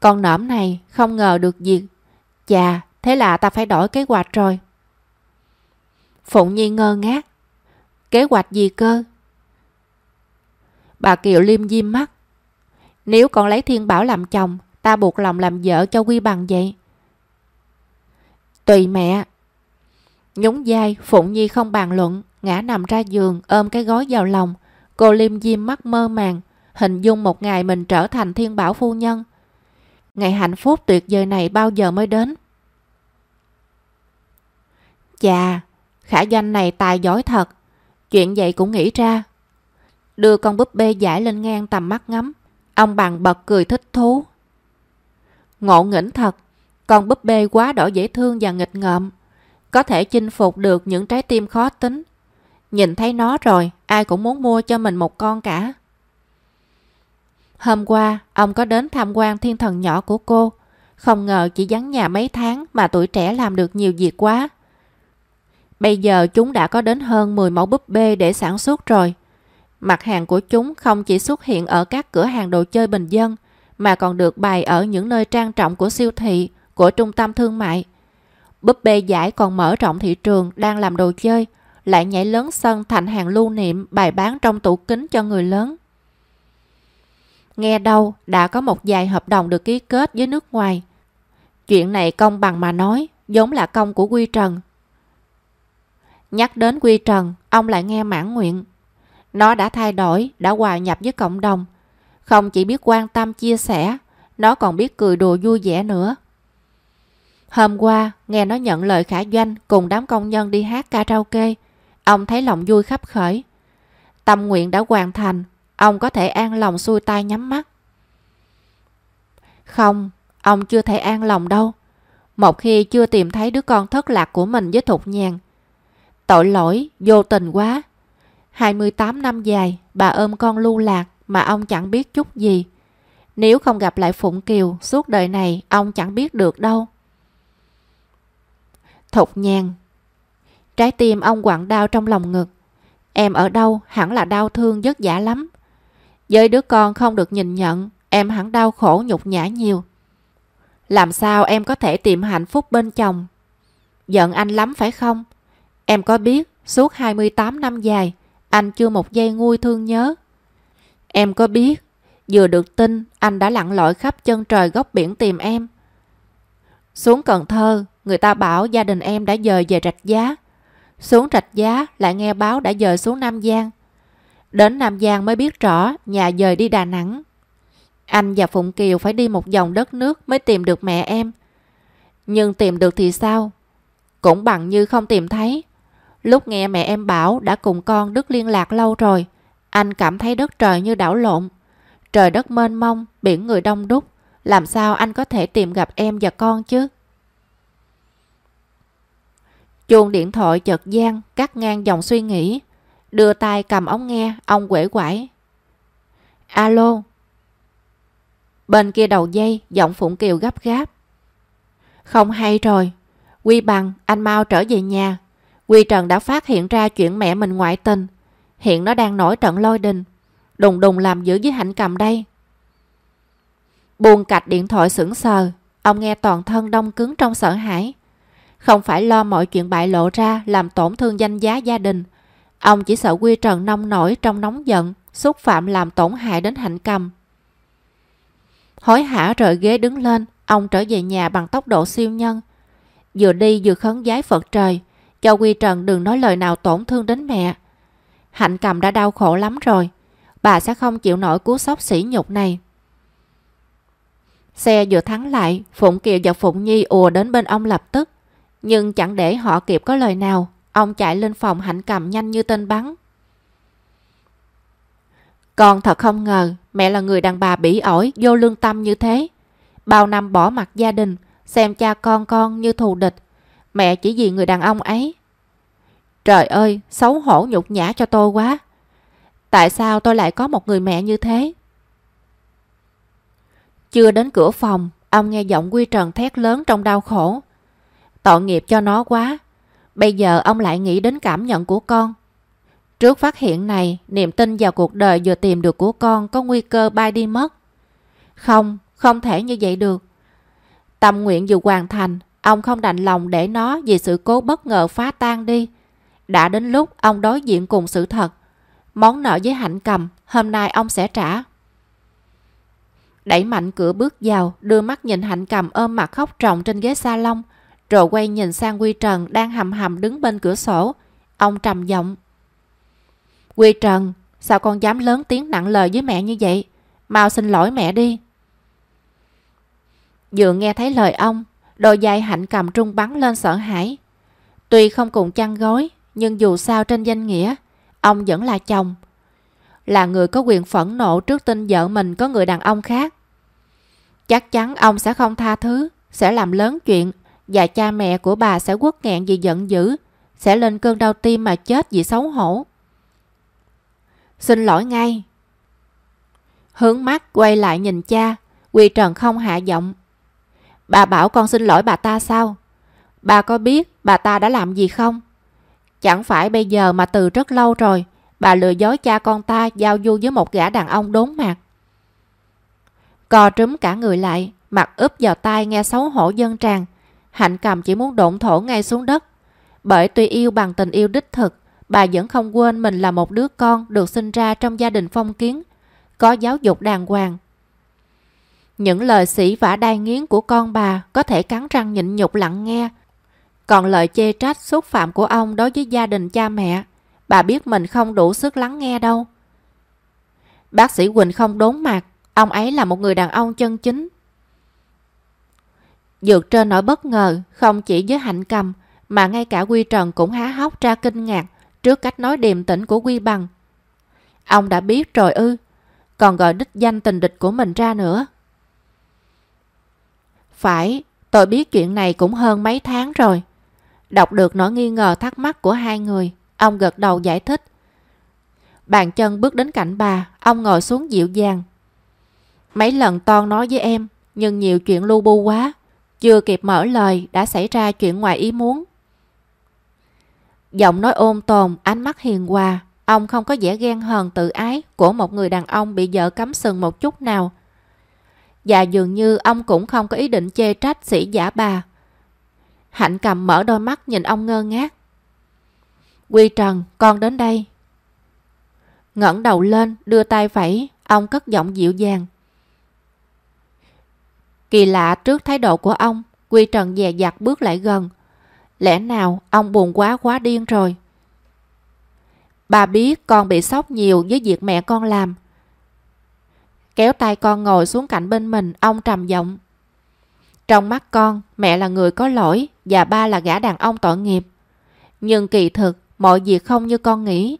con nỡm này không ngờ được việc. Chà, thế là ta phải đổi kế hoạch rồi. Phụng Nhi ngơ ngác. Kế hoạch gì cơ? Bà Kiều liêm diêm mắt. Nếu con lấy Thiên Bảo làm chồng, ta buộc lòng làm vợ cho Quy Bằng vậy. Tùy mẹ. Nhúng vai, Phụng Nhi không bàn luận, ngã nằm ra giường, ôm cái gói vào lòng. Cô liêm diêm mắt mơ màng, hình dung một ngày mình trở thành Thiên Bảo phu nhân. Ngày hạnh phúc tuyệt vời này bao giờ mới đến? Chà, khả danh này tài giỏi thật. Chuyện vậy cũng nghĩ ra. Đưa con búp bê giải lên ngang tầm mắt ngắm. Ông bằng bật cười thích thú. Ngộ nghĩnh thật, con búp bê quá đỏ dễ thương và nghịch ngợm. Có thể chinh phục được những trái tim khó tính. Nhìn thấy nó rồi, ai cũng muốn mua cho mình một con cả. Hôm qua, ông có đến tham quan thiên thần nhỏ của cô. Không ngờ chỉ vắng nhà mấy tháng mà tuổi trẻ làm được nhiều việc quá. Bây giờ chúng đã có đến hơn 10 mẫu búp bê để sản xuất rồi. Mặt hàng của chúng không chỉ xuất hiện ở các cửa hàng đồ chơi bình dân, mà còn được bày ở những nơi trang trọng của siêu thị, của trung tâm thương mại. Búp bê giải còn mở rộng thị trường đang làm đồ chơi, lại nhảy lớn sân thành hàng lưu niệm bày bán trong tủ kính cho người lớn. Nghe đâu đã có một vài hợp đồng được ký kết với nước ngoài. Chuyện này công bằng mà nói, giống là công của Quy Trần. Nhắc đến Quy Trần, ông lại nghe mãn nguyện. Nó đã thay đổi, đã hòa nhập với cộng đồng. Không chỉ biết quan tâm chia sẻ, nó còn biết cười đùa vui vẻ nữa. Hôm qua, nghe nó nhận lời khả doanh cùng đám công nhân đi hát karaoke. Ông thấy lòng vui khắp khởi. Tâm nguyện đã hoàn thành, ông có thể an lòng xuôi tay nhắm mắt. Không, ông chưa thể an lòng đâu. Một khi chưa tìm thấy đứa con thất lạc của mình với Thục Nhàn. Tội lỗi, vô tình quá. 28 năm dài, bà ôm con lưu lạc mà ông chẳng biết chút gì. Nếu không gặp lại Phụng Kiều, suốt đời này ông chẳng biết được đâu. Thục nhàn Trái tim ông quặn đau trong lòng ngực. Em ở đâu hẳn là đau thương vất vả lắm. Với đứa con không được nhìn nhận, em hẳn đau khổ nhục nhã nhiều. Làm sao em có thể tìm hạnh phúc bên chồng? Giận anh lắm phải không? Em có biết suốt 28 năm dài, anh chưa một giây nguôi thương nhớ. Em có biết, vừa được tin anh đã lặn lội khắp chân trời góc biển tìm em. Xuống Cần Thơ, người ta bảo gia đình em đã dời về Rạch Giá. Xuống Rạch Giá lại nghe báo đã dời xuống Nam Giang. Đến Nam Giang mới biết rõ nhà dời đi Đà Nẵng. Anh và Phụng Kiều phải đi một vòng đất nước mới tìm được mẹ em. Nhưng tìm được thì sao? Cũng bằng như không tìm thấy. Lúc nghe mẹ em bảo đã cùng con đứt liên lạc lâu rồi, anh cảm thấy đất trời như đảo lộn. Trời đất mênh mông, biển người đông đúc. Làm sao anh có thể tìm gặp em và con chứ? Chuông điện thoại chợt gian, cắt ngang dòng suy nghĩ. Đưa tay cầm ống nghe, ông quể quải. Alo. Bên kia đầu dây, giọng Phụng Kiều gấp gáp. Không hay rồi. Quy bằng, anh mau trở về nhà. Quy Trần đã phát hiện ra chuyện mẹ mình ngoại tình. Hiện nó đang nổi trận lôi đình. Đùng đùng làm giữ với hạnh cầm đây. Buồn cạch điện thoại sững sờ. Ông nghe toàn thân đông cứng trong sợ hãi. Không phải lo mọi chuyện bại lộ ra làm tổn thương danh giá gia đình. Ông chỉ sợ Quy Trần nông nổi trong nóng giận, xúc phạm làm tổn hại đến hạnh cầm. Hối hả rời ghế đứng lên, ông trở về nhà bằng tốc độ siêu nhân. Vừa đi vừa khấn giái Phật trời, cho Quy Trần đừng nói lời nào tổn thương đến mẹ. Hạnh cầm đã đau khổ lắm rồi, bà sẽ không chịu nổi cú sốc sỉ nhục này. Xe vừa thắng lại, Phụng Kiều và Phụng Nhi ùa đến bên ông lập tức. Nhưng chẳng để họ kịp có lời nào, ông chạy lên phòng hạnh cầm nhanh như tên bắn. Con thật không ngờ mẹ là người đàn bà bỉ ổi, vô lương tâm như thế. Bao năm bỏ mặt gia đình, xem cha con con như thù địch. Mẹ chỉ vì người đàn ông ấy. Trời ơi, xấu hổ nhục nhã cho tôi quá. Tại sao tôi lại có một người mẹ như thế? Chưa đến cửa phòng, ông nghe giọng Quy Trần thét lớn trong đau khổ. Tội nghiệp cho nó quá. Bây giờ ông lại nghĩ đến cảm nhận của con. Trước phát hiện này, niềm tin vào cuộc đời vừa tìm được của con có nguy cơ bay đi mất. Không, không thể như vậy được. Tâm nguyện dù hoàn thành, ông không đành lòng để nó vì sự cố bất ngờ phá tan đi. Đã đến lúc ông đối diện cùng sự thật. Món nợ với hạnh cầm, hôm nay ông sẽ trả. Đẩy mạnh cửa bước vào, đưa mắt nhìn hạnh cầm ôm mặt khóc tròng trên ghế salon, rồi quay nhìn sang Quy Trần đang hầm hầm đứng bên cửa sổ. Ông trầm giọng. Quy Trần, sao con dám lớn tiếng nặng lời với mẹ như vậy? Mau xin lỗi mẹ đi. Vừa nghe thấy lời ông, đôi dài hạnh cầm trung bắn lên sợ hãi. Tuy không cùng chăn gối, nhưng dù sao trên danh nghĩa, ông vẫn là chồng. Là người có quyền phẫn nộ trước tin vợ mình có người đàn ông khác. Chắc chắn ông sẽ không tha thứ, sẽ làm lớn chuyện và cha mẹ của bà sẽ quất nghẹn vì giận dữ, sẽ lên cơn đau tim mà chết vì xấu hổ. Xin lỗi ngay. Hướng mắt quay lại nhìn cha, Quy Trần không hạ giọng. Bà bảo con xin lỗi bà ta sao? Bà có biết bà ta đã làm gì không? Chẳng phải bây giờ mà từ rất lâu rồi, bà lừa dối cha con ta giao du với một gã đàn ông đốn mặt. cò trúm cả người lại, mặt úp vào tay nghe xấu hổ dân tràn. Hạnh cầm chỉ muốn độn thổ ngay xuống đất. Bởi tuy yêu bằng tình yêu đích thực, bà vẫn không quên mình là một đứa con được sinh ra trong gia đình phong kiến, có giáo dục đàng hoàng. Những lời sĩ vả đai nghiến của con bà có thể cắn răng nhịn nhục lặng nghe. Còn lời chê trách xúc phạm của ông đối với gia đình cha mẹ, bà biết mình không đủ sức lắng nghe đâu. Bác sĩ Quỳnh không đốn mặt, ông ấy là một người đàn ông chân chính. Dược trên nỗi bất ngờ, không chỉ với hạnh cầm, mà ngay cả Quy Trần cũng há hốc ra kinh ngạc trước cách nói điềm tĩnh của Quy Bằng. Ông đã biết rồi ư, còn gọi đích danh tình địch của mình ra nữa. Phải, tôi biết chuyện này cũng hơn mấy tháng rồi. Đọc được nỗi nghi ngờ thắc mắc của hai người, ông gật đầu giải thích. Bàn chân bước đến cạnh bà, ông ngồi xuống dịu dàng. Mấy lần Ton nói với em, nhưng nhiều chuyện lu bu quá. Chưa kịp mở lời đã xảy ra chuyện ngoài ý muốn. Giọng nói ôm tồn, ánh mắt hiền hòa, ông không có vẻ ghen hờn tự ái của một người đàn ông bị vợ cấm sừng một chút nào. Và dường như ông cũng không có ý định chê trách sĩ giả bà. Hạnh cầm mở đôi mắt nhìn ông ngơ ngác. Quy Trần, con đến đây. ngẩng đầu lên, đưa tay vẫy, ông cất giọng dịu dàng. Kỳ lạ trước thái độ của ông, Quy Trần dè dặt bước lại gần. Lẽ nào ông buồn quá quá điên rồi? Bà biết con bị sốc nhiều với việc mẹ con làm. Kéo tay con ngồi xuống cạnh bên mình, ông trầm giọng. Trong mắt con, mẹ là người có lỗi và ba là gã đàn ông tội nghiệp. Nhưng kỳ thực, mọi việc không như con nghĩ.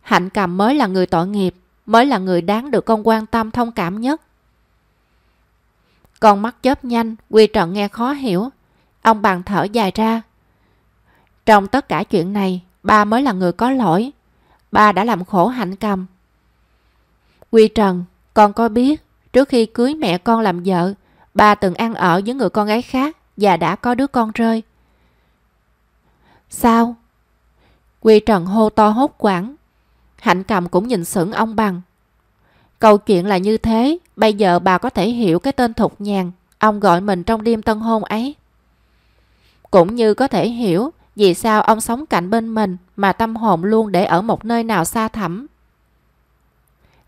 Hạnh cầm mới là người tội nghiệp, mới là người đáng được con quan tâm thông cảm nhất. Con mắt chớp nhanh, Quy Trận nghe khó hiểu. Ông bằng thở dài ra. Trong tất cả chuyện này, ba mới là người có lỗi. Ba đã làm khổ hạnh cầm. Quy Trần, con có biết, trước khi cưới mẹ con làm vợ, bà từng ăn ở với người con gái khác và đã có đứa con rơi. Sao? Quy Trần hô to hốt quảng. Hạnh cầm cũng nhìn sững ông bằng. Câu chuyện là như thế, bây giờ bà có thể hiểu cái tên Thục Nhàn, ông gọi mình trong đêm tân hôn ấy. Cũng như có thể hiểu vì sao ông sống cạnh bên mình mà tâm hồn luôn để ở một nơi nào xa thẳm.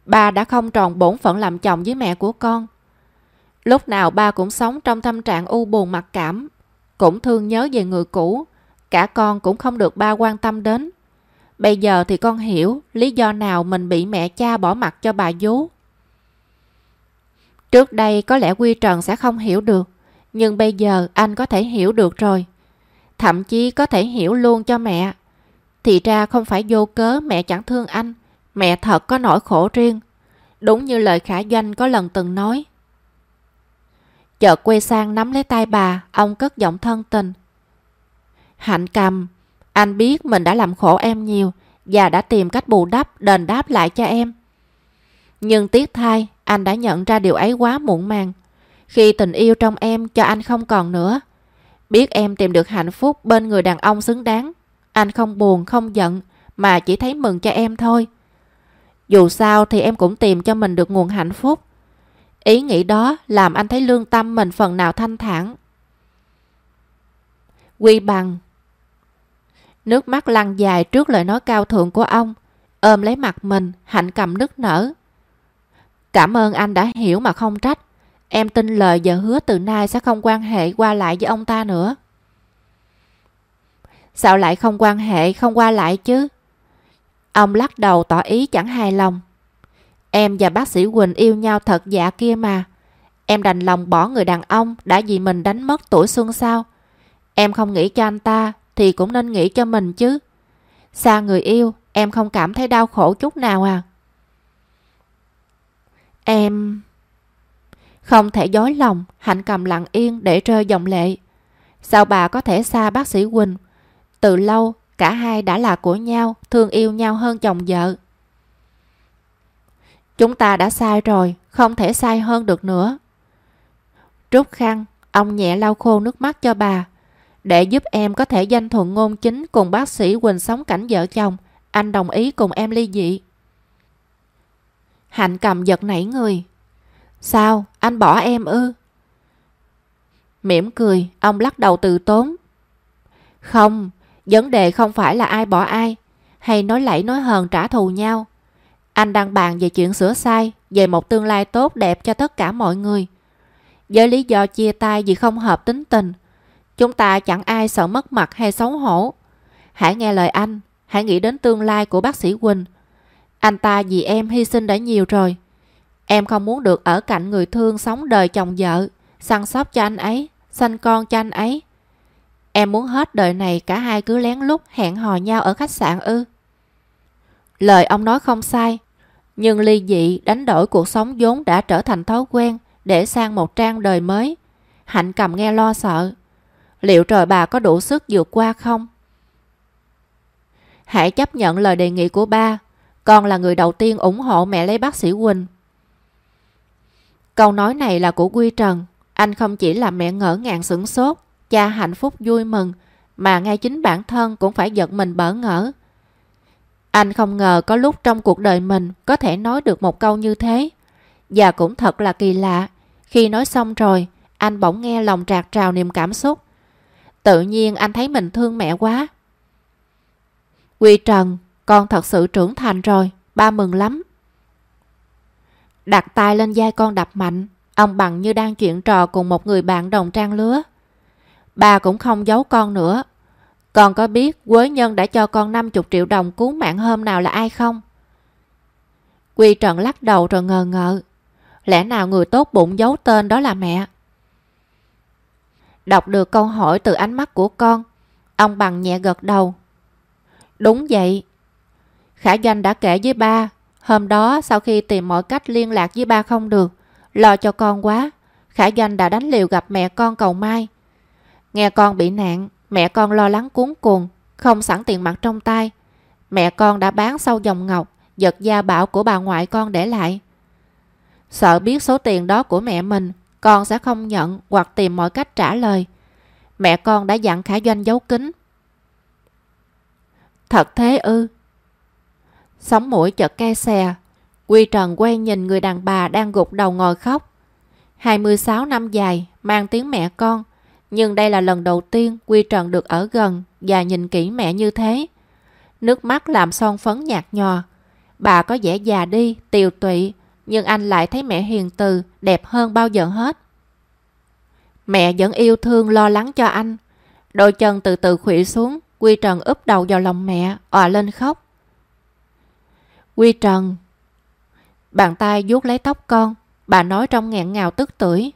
Ba đã không tròn bổn phận làm chồng với mẹ của con. Lúc nào ba cũng sống trong tâm trạng u buồn mặc cảm, cũng thương nhớ về người cũ, cả con cũng không được ba quan tâm đến. Bây giờ thì con hiểu lý do nào mình bị mẹ cha bỏ mặt cho bà vú. Trước đây có lẽ Quy Trần sẽ không hiểu được, nhưng bây giờ anh có thể hiểu được rồi. Thậm chí có thể hiểu luôn cho mẹ. Thì ra không phải vô cớ mẹ chẳng thương anh, mẹ thật có nỗi khổ riêng. Đúng như lời Khả Doanh có lần từng nói. Chợt quay sang nắm lấy tay bà, ông cất giọng thân tình. Hạnh cầm, anh biết mình đã làm khổ em nhiều và đã tìm cách bù đắp, đền đáp lại cho em. Nhưng tiếc thay, anh đã nhận ra điều ấy quá muộn màng. Khi tình yêu trong em cho anh không còn nữa. Biết em tìm được hạnh phúc bên người đàn ông xứng đáng. Anh không buồn, không giận, mà chỉ thấy mừng cho em thôi. Dù sao thì em cũng tìm cho mình được nguồn hạnh phúc. Ý nghĩ đó làm anh thấy lương tâm mình phần nào thanh thản. Quy bằng Nước mắt lăn dài trước lời nói cao thượng của ông. Ôm lấy mặt mình, hạnh cầm nức nở. Cảm ơn anh đã hiểu mà không trách. Em tin lời và hứa từ nay sẽ không quan hệ qua lại với ông ta nữa. Sao lại không quan hệ, không qua lại chứ? Ông lắc đầu tỏ ý chẳng hài lòng. Em và bác sĩ Quỳnh yêu nhau thật dạ kia mà. Em đành lòng bỏ người đàn ông đã vì mình đánh mất tuổi xuân sao? Em không nghĩ cho anh ta thì cũng nên nghĩ cho mình chứ. Xa người yêu, em không cảm thấy đau khổ chút nào à? Em... Không thể dối lòng, Hạnh cầm lặng yên để rơi dòng lệ. Sao bà có thể xa bác sĩ Quỳnh? Từ lâu, cả hai đã là của nhau, thương yêu nhau hơn chồng vợ. Chúng ta đã sai rồi, không thể sai hơn được nữa. Rút khăn, ông nhẹ lau khô nước mắt cho bà. Để giúp em có thể danh thuận ngôn chính cùng bác sĩ Quỳnh sống cảnh vợ chồng, anh đồng ý cùng em ly dị. Hạnh cầm giật nảy người. Sao, anh bỏ em ư? Mỉm cười, ông lắc đầu từ tốn. Không, vấn đề không phải là ai bỏ ai. hay nói lẫy nói hờn trả thù nhau. Anh đang bàn về chuyện sửa sai, về một tương lai tốt đẹp cho tất cả mọi người. Với lý do chia tay vì không hợp tính tình, chúng ta chẳng ai sợ mất mặt hay xấu hổ. Hãy nghe lời anh, hãy nghĩ đến tương lai của bác sĩ Quỳnh. Anh ta vì em hy sinh đã nhiều rồi. Em không muốn được ở cạnh người thương sống đời chồng vợ, săn sóc cho anh ấy, sanh con cho anh ấy. Em muốn hết đời này cả hai cứ lén lút hẹn hò nhau ở khách sạn ư. Lời ông nói không sai, nhưng ly dị đánh đổi cuộc sống vốn đã trở thành thói quen để sang một trang đời mới. Hạnh cầm nghe lo sợ. Liệu trời bà có đủ sức vượt qua không? Hãy chấp nhận lời đề nghị của ba. Con là người đầu tiên ủng hộ mẹ lấy bác sĩ Quỳnh. Câu nói này là của Quy Trần. Anh không chỉ làm mẹ ngỡ ngàng sửng sốt, cha hạnh phúc vui mừng, mà ngay chính bản thân cũng phải giật mình bỡ ngỡ. Anh không ngờ có lúc trong cuộc đời mình có thể nói được một câu như thế. Và cũng thật là kỳ lạ, khi nói xong rồi, anh bỗng nghe lòng trạc trào niềm cảm xúc. Tự nhiên anh thấy mình thương mẹ quá. Quy Trần, con thật sự trưởng thành rồi, ba mừng lắm. Đặt tay lên vai con đập mạnh, ông bằng như đang chuyện trò cùng một người bạn đồng trang lứa bà cũng không giấu con nữa. Con có biết Quế Nhân đã cho con 50 triệu đồng cứu mạng hôm nào là ai không? Quy Trần lắc đầu rồi ngờ ngợ. Lẽ nào người tốt bụng giấu tên đó là mẹ? Đọc được câu hỏi từ ánh mắt của con, ông bằng nhẹ gật đầu. Đúng vậy. Khả Doanh đã kể với ba, hôm đó sau khi tìm mọi cách liên lạc với ba không được, lo cho con quá, Khả Doanh đã đánh liều gặp mẹ con cầu mai. Nghe con bị nạn, mẹ con lo lắng cuốn cuồng, không sẵn tiền mặt trong tay. Mẹ con đã bán sâu dòng ngọc, giật gia bảo của bà ngoại con để lại. Sợ biết số tiền đó của mẹ mình, con sẽ không nhận hoặc tìm mọi cách trả lời. Mẹ con đã dặn Khả Doanh giấu kín. Thật thế ư? Sống mũi chợt cay xè, Quy Trần quay nhìn người đàn bà đang gục đầu ngồi khóc. 26 năm dài, mang tiếng mẹ con, nhưng đây là lần đầu tiên Quy Trần được ở gần và nhìn kỹ mẹ như thế. Nước mắt làm son phấn nhạt nhòa. Bà có vẻ già đi, tiều tụy, nhưng anh lại thấy mẹ hiền từ, đẹp hơn bao giờ hết. Mẹ vẫn yêu thương lo lắng cho anh. Đôi chân từ từ khủy xuống, Quy Trần úp đầu vào lòng mẹ, òa lên khóc. Quy Trần Bàn tay vuốt lấy tóc con, bà nói trong nghẹn ngào tức tưởi.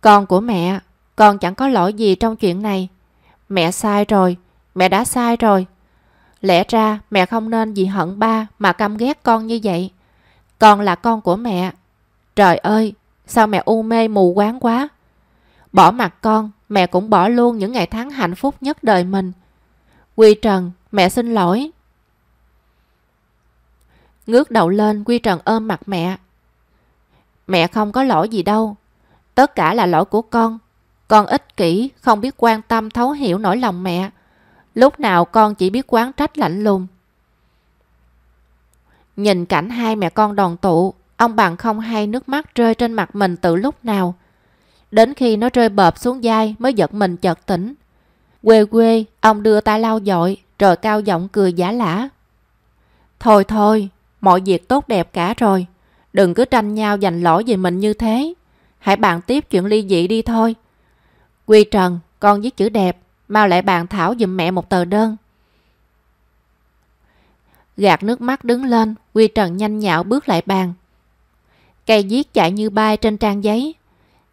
Con của mẹ, con chẳng có lỗi gì trong chuyện này. Mẹ sai rồi, mẹ đã sai rồi. Lẽ ra mẹ không nên vì hận ba mà căm ghét con như vậy. Con là con của mẹ. Trời ơi, sao mẹ u mê mù quáng quá. Bỏ mặt con, mẹ cũng bỏ luôn những ngày tháng hạnh phúc nhất đời mình. Quy Trần, mẹ xin lỗi. Ngước đầu lên, Quy Trần ôm mặt mẹ. Mẹ không có lỗi gì đâu. Tất cả là lỗi của con. Con ích kỷ, không biết quan tâm thấu hiểu nỗi lòng mẹ. Lúc nào con chỉ biết quán trách lạnh lùng. Nhìn cảnh hai mẹ con đoàn tụ, ông bằng không hay nước mắt rơi trên mặt mình từ lúc nào. Đến khi nó rơi bợp xuống vai mới giật mình chợt tỉnh. Quê quê, ông đưa tay lau dội, rồi cao giọng cười giả lả. Thôi thôi, mọi việc tốt đẹp cả rồi. Đừng cứ tranh nhau giành lỗi về mình như thế. Hãy bàn tiếp chuyện ly dị đi thôi. Quy Trần, con viết chữ đẹp, mau lại bàn thảo giùm mẹ một tờ đơn. Gạt nước mắt đứng lên, Quy Trần nhanh nhạo bước lại bàn. Cây viết chạy như bay trên trang giấy.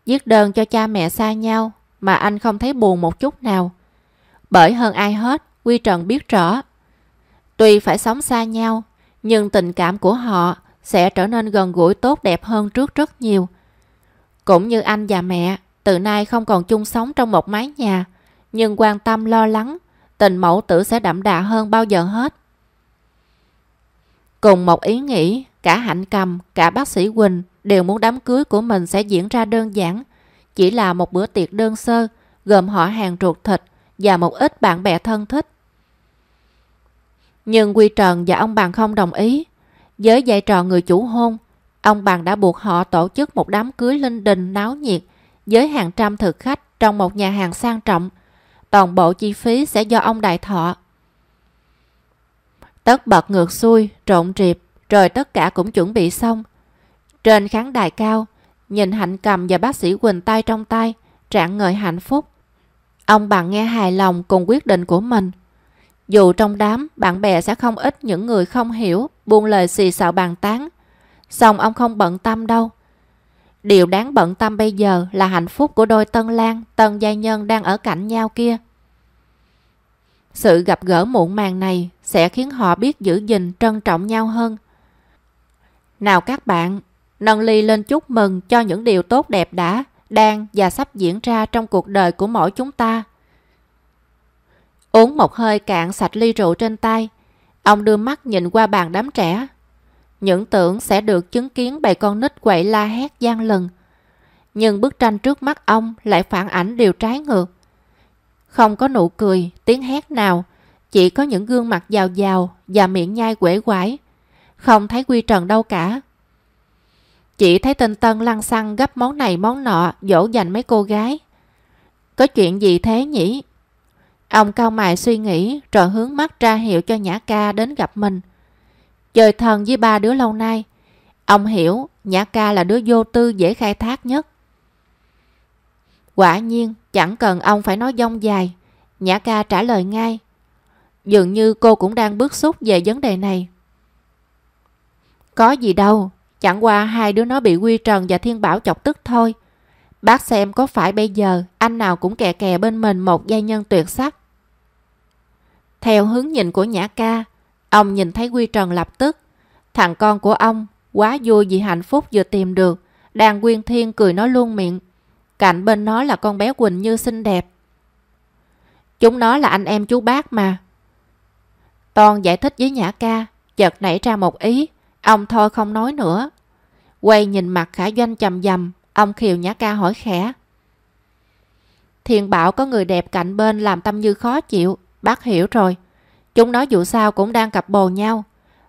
Viết đơn cho cha mẹ xa nhau mà anh không thấy buồn một chút nào. Bởi hơn ai hết, Quy Trần biết rõ. Tuy phải sống xa nhau, nhưng tình cảm của họ sẽ trở nên gần gũi tốt đẹp hơn trước rất nhiều. Cũng như anh và mẹ, từ nay không còn chung sống trong một mái nhà, nhưng quan tâm lo lắng, tình mẫu tử sẽ đậm đà hơn bao giờ hết. Cùng một ý nghĩ, cả Hạnh Cầm, cả bác sĩ Quỳnh đều muốn đám cưới của mình sẽ diễn ra đơn giản, chỉ là một bữa tiệc đơn sơ, gồm họ hàng ruột thịt và một ít bạn bè thân thích. Nhưng Quy Trần và ông Bằng không đồng ý. Với vai trò người chủ hôn, ông Bằng đã buộc họ tổ chức một đám cưới linh đình náo nhiệt với hàng trăm thực khách trong một nhà hàng sang trọng. Toàn bộ chi phí sẽ do ông đại thọ. Tất bật ngược xuôi, trộn triệp, rồi tất cả cũng chuẩn bị xong. Trên khán đài cao, nhìn Hạnh cầm và bác sĩ Quỳnh tay trong tay, trạng ngời hạnh phúc. Ông bạn nghe hài lòng cùng quyết định của mình. Dù trong đám, bạn bè sẽ không ít những người không hiểu, buông lời xì xào bàn tán. Xong ông không bận tâm đâu. Điều đáng bận tâm bây giờ là hạnh phúc của đôi Tân Lan, Tân Gia Nhân đang ở cạnh nhau kia. Sự gặp gỡ muộn màng này sẽ khiến họ biết giữ gìn trân trọng nhau hơn. Nào các bạn, nâng ly lên chúc mừng cho những điều tốt đẹp đã, đang và sắp diễn ra trong cuộc đời của mỗi chúng ta. Uống một hơi cạn sạch ly rượu trên tay, ông đưa mắt nhìn qua bàn đám trẻ. Những tưởng sẽ được chứng kiến bầy con nít quậy la hét gian lần. Nhưng bức tranh trước mắt ông lại phản ảnh điều trái ngược. Không có nụ cười, tiếng hét nào, chỉ có những gương mặt giàu giàu và miệng nhai quể quải. Không thấy Quy Trần đâu cả. Chỉ thấy tên Tân lăn xăng gấp món này món nọ dỗ dành mấy cô gái. Có chuyện gì thế nhỉ? Ông cao mài suy nghĩ rồi hướng mắt ra hiệu cho Nhã Ca đến gặp mình. Chơi thần với ba đứa lâu nay. Ông hiểu Nhã Ca là đứa vô tư dễ khai thác nhất. Quả nhiên chẳng cần ông phải nói dông dài. Nhã Ca trả lời ngay. Dường như cô cũng đang bức xúc về vấn đề này. Có gì đâu, chẳng qua hai đứa nó bị Quy Trần và Thiên Bảo chọc tức thôi. Bác xem có phải bây giờ anh nào cũng kè kè bên mình một gia nhân tuyệt sắc. Theo hướng nhìn của Nhã Ca, ông nhìn thấy Quy Trần lập tức. Thằng con của ông quá vui vì hạnh phúc vừa tìm được, Đàn quyên thiên cười nói luôn miệng. Cạnh bên nó là con bé Quỳnh Như xinh đẹp. Chúng nó là anh em chú bác mà. Toàn giải thích với Nhã Ca, chợt nảy ra một ý, ông thôi không nói nữa. Quay nhìn mặt khả doanh chầm dầm, ông khiều Nhã Ca hỏi khẽ. Thiền bảo có người đẹp cạnh bên làm tâm như khó chịu, bác hiểu rồi. Chúng nó dù sao cũng đang cặp bồ nhau.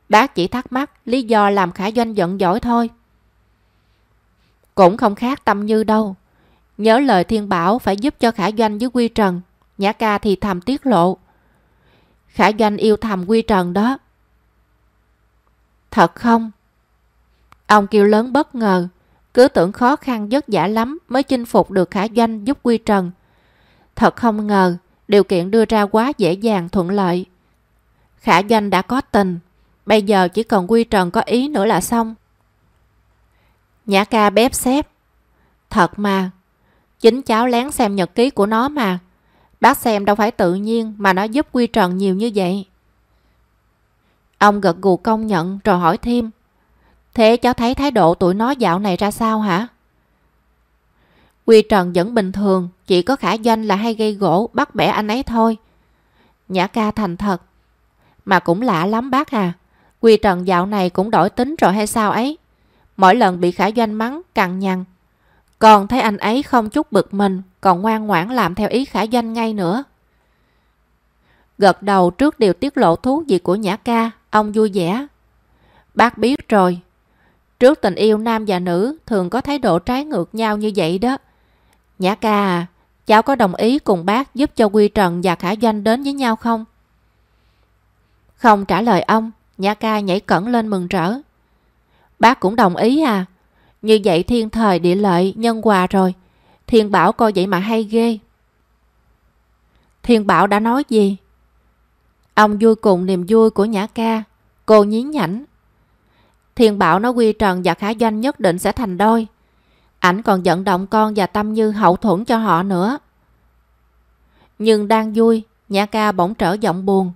Bác chỉ thắc mắc lý do làm khả doanh giận dỗi thôi. Cũng không khác tâm như đâu. Nhớ lời thiên bảo phải giúp cho khả doanh với quy trần. Nhã ca thì thầm tiết lộ. Khả doanh yêu thầm quy trần đó. Thật không? Ông kêu lớn bất ngờ. Cứ tưởng khó khăn vất vả lắm mới chinh phục được khả doanh giúp quy trần. Thật không ngờ, điều kiện đưa ra quá dễ dàng thuận lợi. Khả doanh đã có tình. Bây giờ chỉ cần quy trần có ý nữa là xong. Nhã ca bếp xếp. Thật mà, Chính cháu lén xem nhật ký của nó mà. Bác xem đâu phải tự nhiên mà nó giúp Quy Trần nhiều như vậy. Ông gật gù công nhận rồi hỏi thêm. Thế cháu thấy thái độ tụi nó dạo này ra sao hả? Quy Trần vẫn bình thường, chỉ có khả doanh là hay gây gỗ bắt bẻ anh ấy thôi. Nhã ca thành thật. Mà cũng lạ lắm bác à. Quy Trần dạo này cũng đổi tính rồi hay sao ấy. Mỗi lần bị khả doanh mắng, cằn nhằn, còn thấy anh ấy không chút bực mình, còn ngoan ngoãn làm theo ý khả doanh ngay nữa. Gật đầu trước điều tiết lộ thú gì của Nhã ca, ông vui vẻ. Bác biết rồi, trước tình yêu nam và nữ thường có thái độ trái ngược nhau như vậy đó. Nhã ca à, cháu có đồng ý cùng bác giúp cho Quy Trần và Khả Doanh đến với nhau không? Không trả lời ông, Nhã ca nhảy cẩn lên mừng rỡ. Bác cũng đồng ý à, như vậy thiên thời địa lợi nhân hòa rồi. Thiên Bảo coi vậy mà hay ghê. Thiên Bảo đã nói gì? Ông vui cùng niềm vui của Nhã Ca. Cô nhí nhảnh. Thiên Bảo nói Quy Trần và Khả Doanh nhất định sẽ thành đôi. Ảnh còn vận động con và Tâm Như hậu thuẫn cho họ nữa. Nhưng đang vui, Nhã Ca bỗng trở giọng buồn.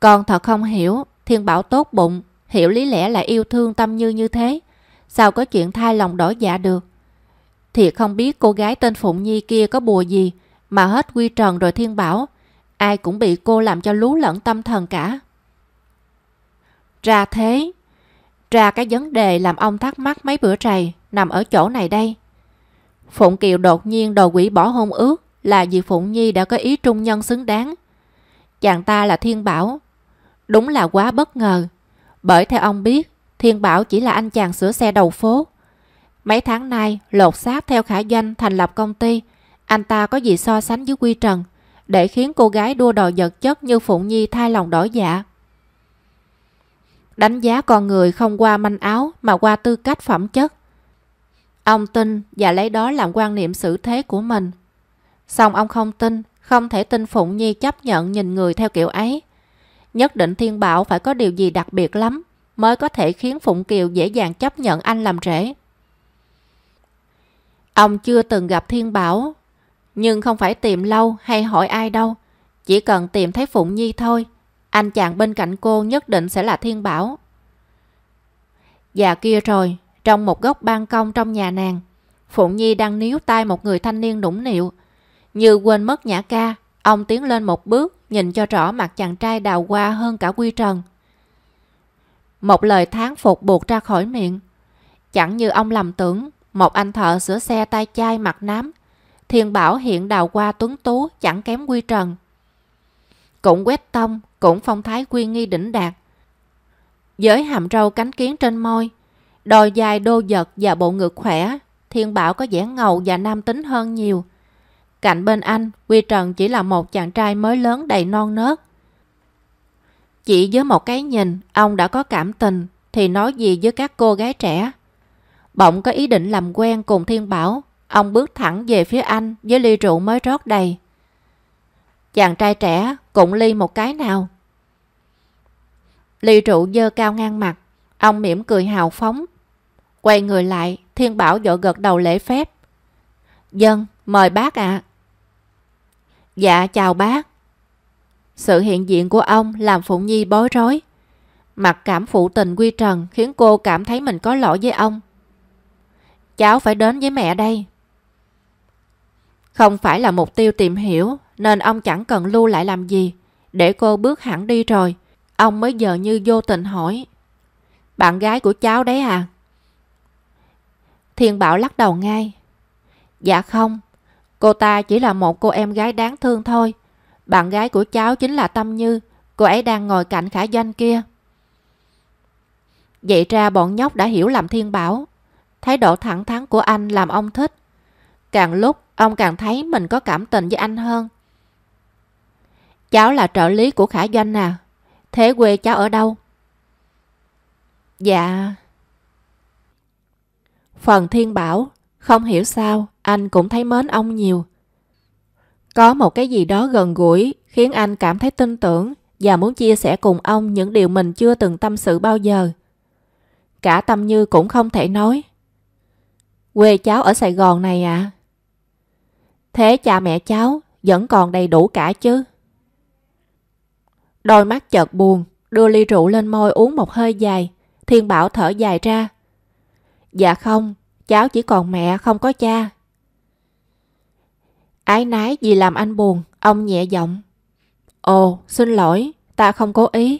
Con thật không hiểu, Thiên Bảo tốt bụng, hiểu lý lẽ là yêu thương Tâm Như như thế. Sao có chuyện thay lòng đổi dạ được? Thiệt không biết cô gái tên Phụng Nhi kia có bùa gì Mà hết quy trần rồi thiên bảo. Ai cũng bị cô làm cho lú lẫn tâm thần cả. Ra thế. Ra cái vấn đề làm ông thắc mắc mấy bữa trầy Nằm ở chỗ này đây. Phụng Kiều đột nhiên đồ quỷ bỏ hôn ước Là vì Phụng Nhi đã có ý trung nhân xứng đáng. Chàng ta là thiên bảo Đúng là quá bất ngờ Bởi theo ông biết Thiên Bảo chỉ là anh chàng sửa xe đầu phố. Mấy tháng nay, lột xác theo khả doanh thành lập công ty. Anh ta có gì so sánh với Quy Trần để khiến cô gái đua đòi vật chất như Phụng Nhi thay lòng đổi dạ. Đánh giá con người không qua manh áo mà qua tư cách phẩm chất. Ông tin và lấy đó làm quan niệm xử thế của mình. Xong ông không tin, không thể tin Phụng Nhi chấp nhận nhìn người theo kiểu ấy. Nhất định Thiên Bảo phải có điều gì đặc biệt lắm mới có thể khiến Phụng Kiều dễ dàng chấp nhận anh làm rể. Ông chưa từng gặp Thiên Bảo, nhưng không phải tìm lâu hay hỏi ai đâu. Chỉ cần tìm thấy Phụng Nhi thôi, anh chàng bên cạnh cô nhất định sẽ là Thiên Bảo. Già kia rồi, trong một góc ban công trong nhà nàng, Phụng Nhi đang níu tay một người thanh niên nũng nịu. Như quên mất nhã ca, ông tiến lên một bước, nhìn cho rõ mặt chàng trai đào hoa hơn cả quy trần. Một lời tháng phục buộc ra khỏi miệng. Chẳng như ông lầm tưởng, một anh thợ sửa xe tay chai mặt nám. Thiên bảo hiện đào qua tuấn tú chẳng kém quy trần. Cũng quét tông, cũng phong thái quy nghi đỉnh đạt. Với hàm râu cánh kiến trên môi, đôi dài đô giật và bộ ngực khỏe, Thiên Bảo có vẻ ngầu và nam tính hơn nhiều. Cạnh bên anh, Quy Trần chỉ là một chàng trai mới lớn đầy non nớt. Chỉ với một cái nhìn, ông đã có cảm tình, thì nói gì với các cô gái trẻ. Bỗng có ý định làm quen cùng Thiên Bảo, ông bước thẳng về phía anh với ly rượu mới rót đầy. Chàng trai trẻ cũng ly một cái nào. Ly rượu dơ cao ngang mặt, ông mỉm cười hào phóng. Quay người lại, Thiên Bảo vội gật đầu lễ phép. Dân, mời bác ạ. Dạ chào bác. Sự hiện diện của ông làm Phụng Nhi bối rối. Mặt cảm phụ tình quy trần khiến cô cảm thấy mình có lỗi với ông. Cháu phải đến với mẹ đây. Không phải là mục tiêu tìm hiểu nên ông chẳng cần lưu lại làm gì. Để cô bước hẳn đi rồi, ông mới giờ như vô tình hỏi. Bạn gái của cháu đấy à? Thiên Bảo lắc đầu ngay. Dạ không, cô ta chỉ là một cô em gái đáng thương thôi. Bạn gái của cháu chính là Tâm Như, cô ấy đang ngồi cạnh khả doanh kia. Vậy ra bọn nhóc đã hiểu làm Thiên Bảo. Thái độ thẳng thắn của anh làm ông thích. Càng lúc, ông càng thấy mình có cảm tình với anh hơn. Cháu là trợ lý của Khả Doanh à? Thế quê cháu ở đâu? Dạ... Phần Thiên Bảo, không hiểu sao, anh cũng thấy mến ông nhiều. Có một cái gì đó gần gũi khiến anh cảm thấy tin tưởng và muốn chia sẻ cùng ông những điều mình chưa từng tâm sự bao giờ. Cả Tâm Như cũng không thể nói. Quê cháu ở Sài Gòn này à? Thế cha mẹ cháu vẫn còn đầy đủ cả chứ? Đôi mắt chợt buồn, đưa ly rượu lên môi uống một hơi dài. Thiên Bảo thở dài ra. Dạ không, cháu chỉ còn mẹ không có cha. Ái nái vì làm anh buồn, ông nhẹ giọng. Ồ, xin lỗi, ta không cố ý.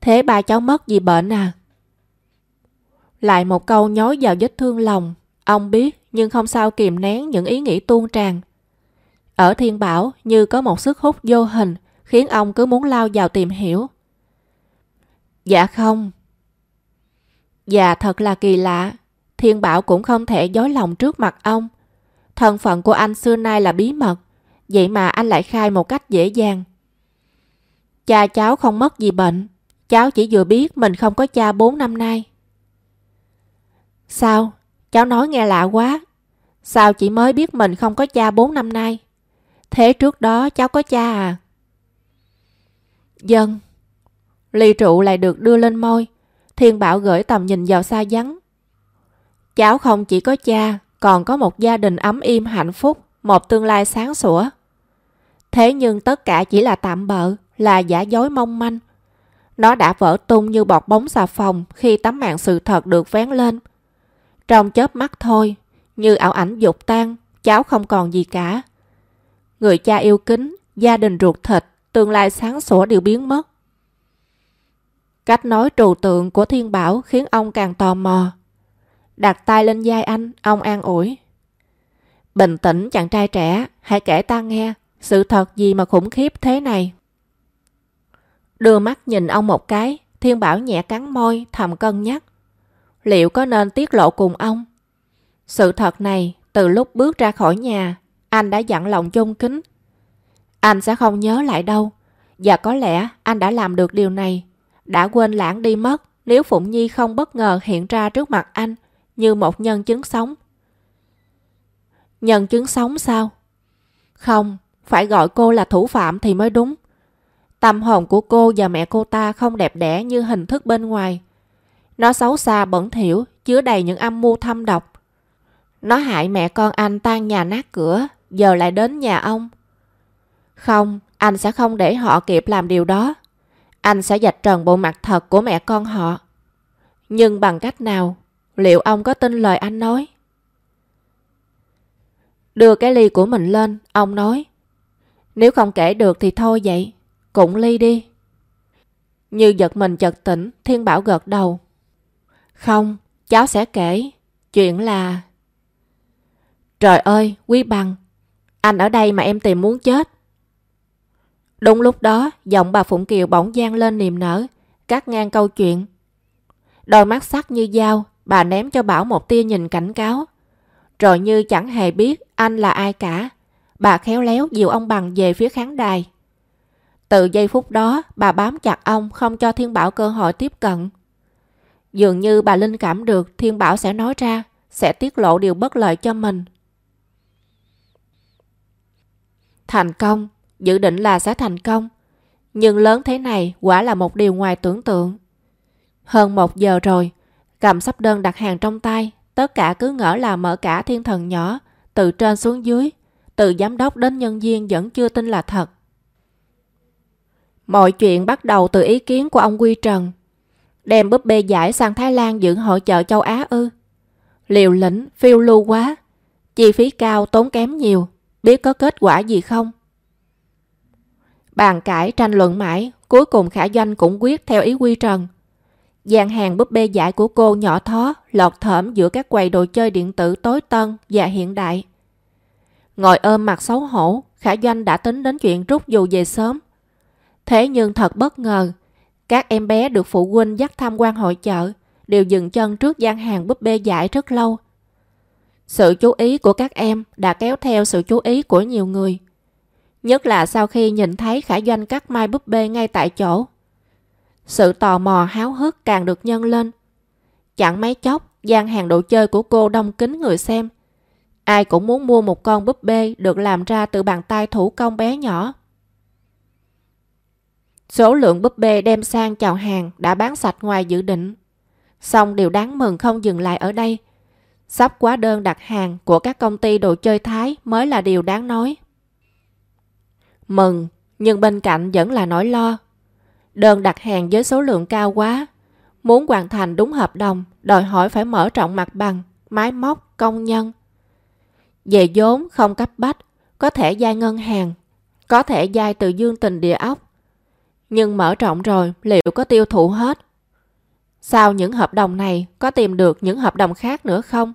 Thế ba cháu mất vì bệnh à? Lại một câu nhói vào vết thương lòng. Ông biết nhưng không sao kìm nén những ý nghĩ tuôn tràn. Ở thiên bảo như có một sức hút vô hình khiến ông cứ muốn lao vào tìm hiểu. Dạ không. Dạ thật là kỳ lạ. Thiên bảo cũng không thể dối lòng trước mặt ông. Thân phận của anh xưa nay là bí mật, vậy mà anh lại khai một cách dễ dàng. Cha cháu không mất gì bệnh, cháu chỉ vừa biết mình không có cha 4 năm nay. Sao? Cháu nói nghe lạ quá. Sao chỉ mới biết mình không có cha 4 năm nay? Thế trước đó cháu có cha à? Dân. Ly trụ lại được đưa lên môi. Thiên Bảo gửi tầm nhìn vào xa vắng. Cháu không chỉ có cha, còn có một gia đình ấm im hạnh phúc, một tương lai sáng sủa. Thế nhưng tất cả chỉ là tạm bợ, là giả dối mong manh. Nó đã vỡ tung như bọt bóng xà phòng khi tấm mạng sự thật được vén lên. Trong chớp mắt thôi, như ảo ảnh dục tan, cháu không còn gì cả. Người cha yêu kính, gia đình ruột thịt, tương lai sáng sủa đều biến mất. Cách nói trừu tượng của Thiên Bảo khiến ông càng tò mò. Đặt tay lên vai anh, ông an ủi. Bình tĩnh chàng trai trẻ, hãy kể ta nghe, sự thật gì mà khủng khiếp thế này. Đưa mắt nhìn ông một cái, Thiên Bảo nhẹ cắn môi, thầm cân nhắc. Liệu có nên tiết lộ cùng ông? Sự thật này, từ lúc bước ra khỏi nhà, anh đã dặn lòng chung kính. Anh sẽ không nhớ lại đâu, và có lẽ anh đã làm được điều này, đã quên lãng đi mất nếu Phụng Nhi không bất ngờ hiện ra trước mặt anh như một nhân chứng sống. Nhân chứng sống sao? Không, phải gọi cô là thủ phạm thì mới đúng. Tâm hồn của cô và mẹ cô ta không đẹp đẽ như hình thức bên ngoài. Nó xấu xa bẩn thỉu, chứa đầy những âm mưu thâm độc. Nó hại mẹ con anh tan nhà nát cửa, giờ lại đến nhà ông. Không, anh sẽ không để họ kịp làm điều đó. Anh sẽ dạch trần bộ mặt thật của mẹ con họ. Nhưng bằng cách nào? Liệu ông có tin lời anh nói? Đưa cái ly của mình lên, ông nói. Nếu không kể được thì thôi vậy, cũng ly đi. Như giật mình chợt tỉnh, Thiên Bảo gật đầu. Không, cháu sẽ kể. Chuyện là... Trời ơi, Quý Bằng, anh ở đây mà em tìm muốn chết. Đúng lúc đó, giọng bà Phụng Kiều bỗng gian lên niềm nở, cắt ngang câu chuyện. Đôi mắt sắc như dao, bà ném cho Bảo một tia nhìn cảnh cáo. Rồi như chẳng hề biết anh là ai cả, bà khéo léo dìu ông Bằng về phía khán đài. Từ giây phút đó, bà bám chặt ông không cho Thiên Bảo cơ hội tiếp cận. Dường như bà linh cảm được Thiên Bảo sẽ nói ra, sẽ tiết lộ điều bất lợi cho mình. Thành công, dự định là sẽ thành công. Nhưng lớn thế này quả là một điều ngoài tưởng tượng. Hơn một giờ rồi, cầm sắp đơn đặt hàng trong tay, tất cả cứ ngỡ là mở cả thiên thần nhỏ, từ trên xuống dưới, từ giám đốc đến nhân viên vẫn chưa tin là thật. Mọi chuyện bắt đầu từ ý kiến của ông Quy Trần. Đem búp bê giải sang Thái Lan dựng hội chợ châu Á ư. Liều lĩnh, phiêu lưu quá. Chi phí cao, tốn kém nhiều. Biết có kết quả gì không? Bàn cãi tranh luận mãi, cuối cùng Khả Doanh cũng quyết theo ý Quy Trần gian hàng búp bê giải của cô nhỏ thó, lọt thởm giữa các quầy đồ chơi điện tử tối tân và hiện đại. Ngồi ôm mặt xấu hổ, Khả Doanh đã tính đến chuyện rút dù về sớm. Thế nhưng thật bất ngờ, các em bé được phụ huynh dắt tham quan hội chợ đều dừng chân trước gian hàng búp bê giải rất lâu. Sự chú ý của các em đã kéo theo sự chú ý của nhiều người. Nhất là sau khi nhìn thấy Khả Doanh cắt mai búp bê ngay tại chỗ. Sự tò mò háo hức càng được nhân lên. Chẳng mấy chốc, gian hàng đồ chơi của cô đông kín người xem. Ai cũng muốn mua một con búp bê được làm ra từ bàn tay thủ công bé nhỏ. Số lượng búp bê đem sang chào hàng đã bán sạch ngoài dự định. Xong điều đáng mừng không dừng lại ở đây. Sắp quá đơn đặt hàng của các công ty đồ chơi Thái mới là điều đáng nói. Mừng, nhưng bên cạnh vẫn là nỗi lo. Đơn đặt hàng với số lượng cao quá. Muốn hoàn thành đúng hợp đồng, đòi hỏi phải mở rộng mặt bằng, máy móc, công nhân. Về vốn không cấp bách, có thể dai ngân hàng, có thể dai từ dương tình địa ốc. Nhưng mở rộng rồi liệu có tiêu thụ hết? Sau những hợp đồng này có tìm được những hợp đồng khác nữa không?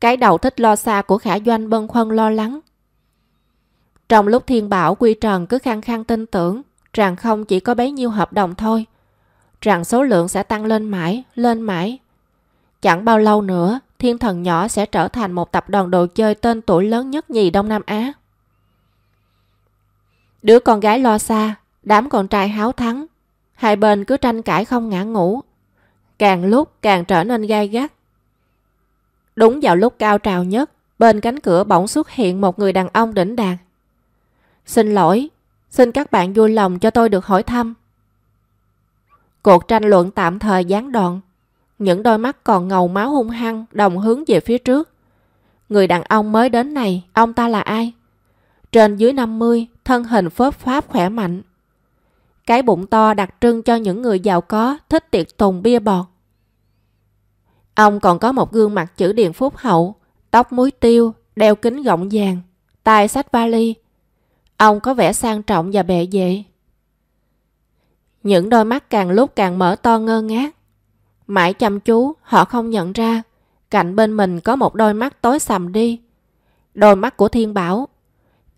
Cái đầu thích lo xa của Khả Doanh bân khoăn lo lắng. Trong lúc Thiên Bảo Quy Trần cứ khăng khăng tin tưởng rằng không chỉ có bấy nhiêu hợp đồng thôi, rằng số lượng sẽ tăng lên mãi, lên mãi. Chẳng bao lâu nữa, Thiên Thần Nhỏ sẽ trở thành một tập đoàn đồ chơi tên tuổi lớn nhất nhì Đông Nam Á. Đứa con gái lo xa, đám con trai háo thắng, hai bên cứ tranh cãi không ngã ngủ, càng lúc càng trở nên gai gắt. Đúng vào lúc cao trào nhất, bên cánh cửa bỗng xuất hiện một người đàn ông đỉnh đạt. Xin lỗi, xin các bạn vui lòng cho tôi được hỏi thăm. Cuộc tranh luận tạm thời gián đoạn. Những đôi mắt còn ngầu máu hung hăng đồng hướng về phía trước. Người đàn ông mới đến này, ông ta là ai? Trên dưới 50, thân hình phớp pháp khỏe mạnh. Cái bụng to đặc trưng cho những người giàu có thích tiệc tùng bia bọt. Ông còn có một gương mặt chữ điền phúc hậu, tóc muối tiêu, đeo kính gọng vàng, tay sách vali. Ông có vẻ sang trọng và bệ vệ. Những đôi mắt càng lúc càng mở to ngơ ngác. Mãi chăm chú, họ không nhận ra cạnh bên mình có một đôi mắt tối sầm đi. Đôi mắt của Thiên Bảo.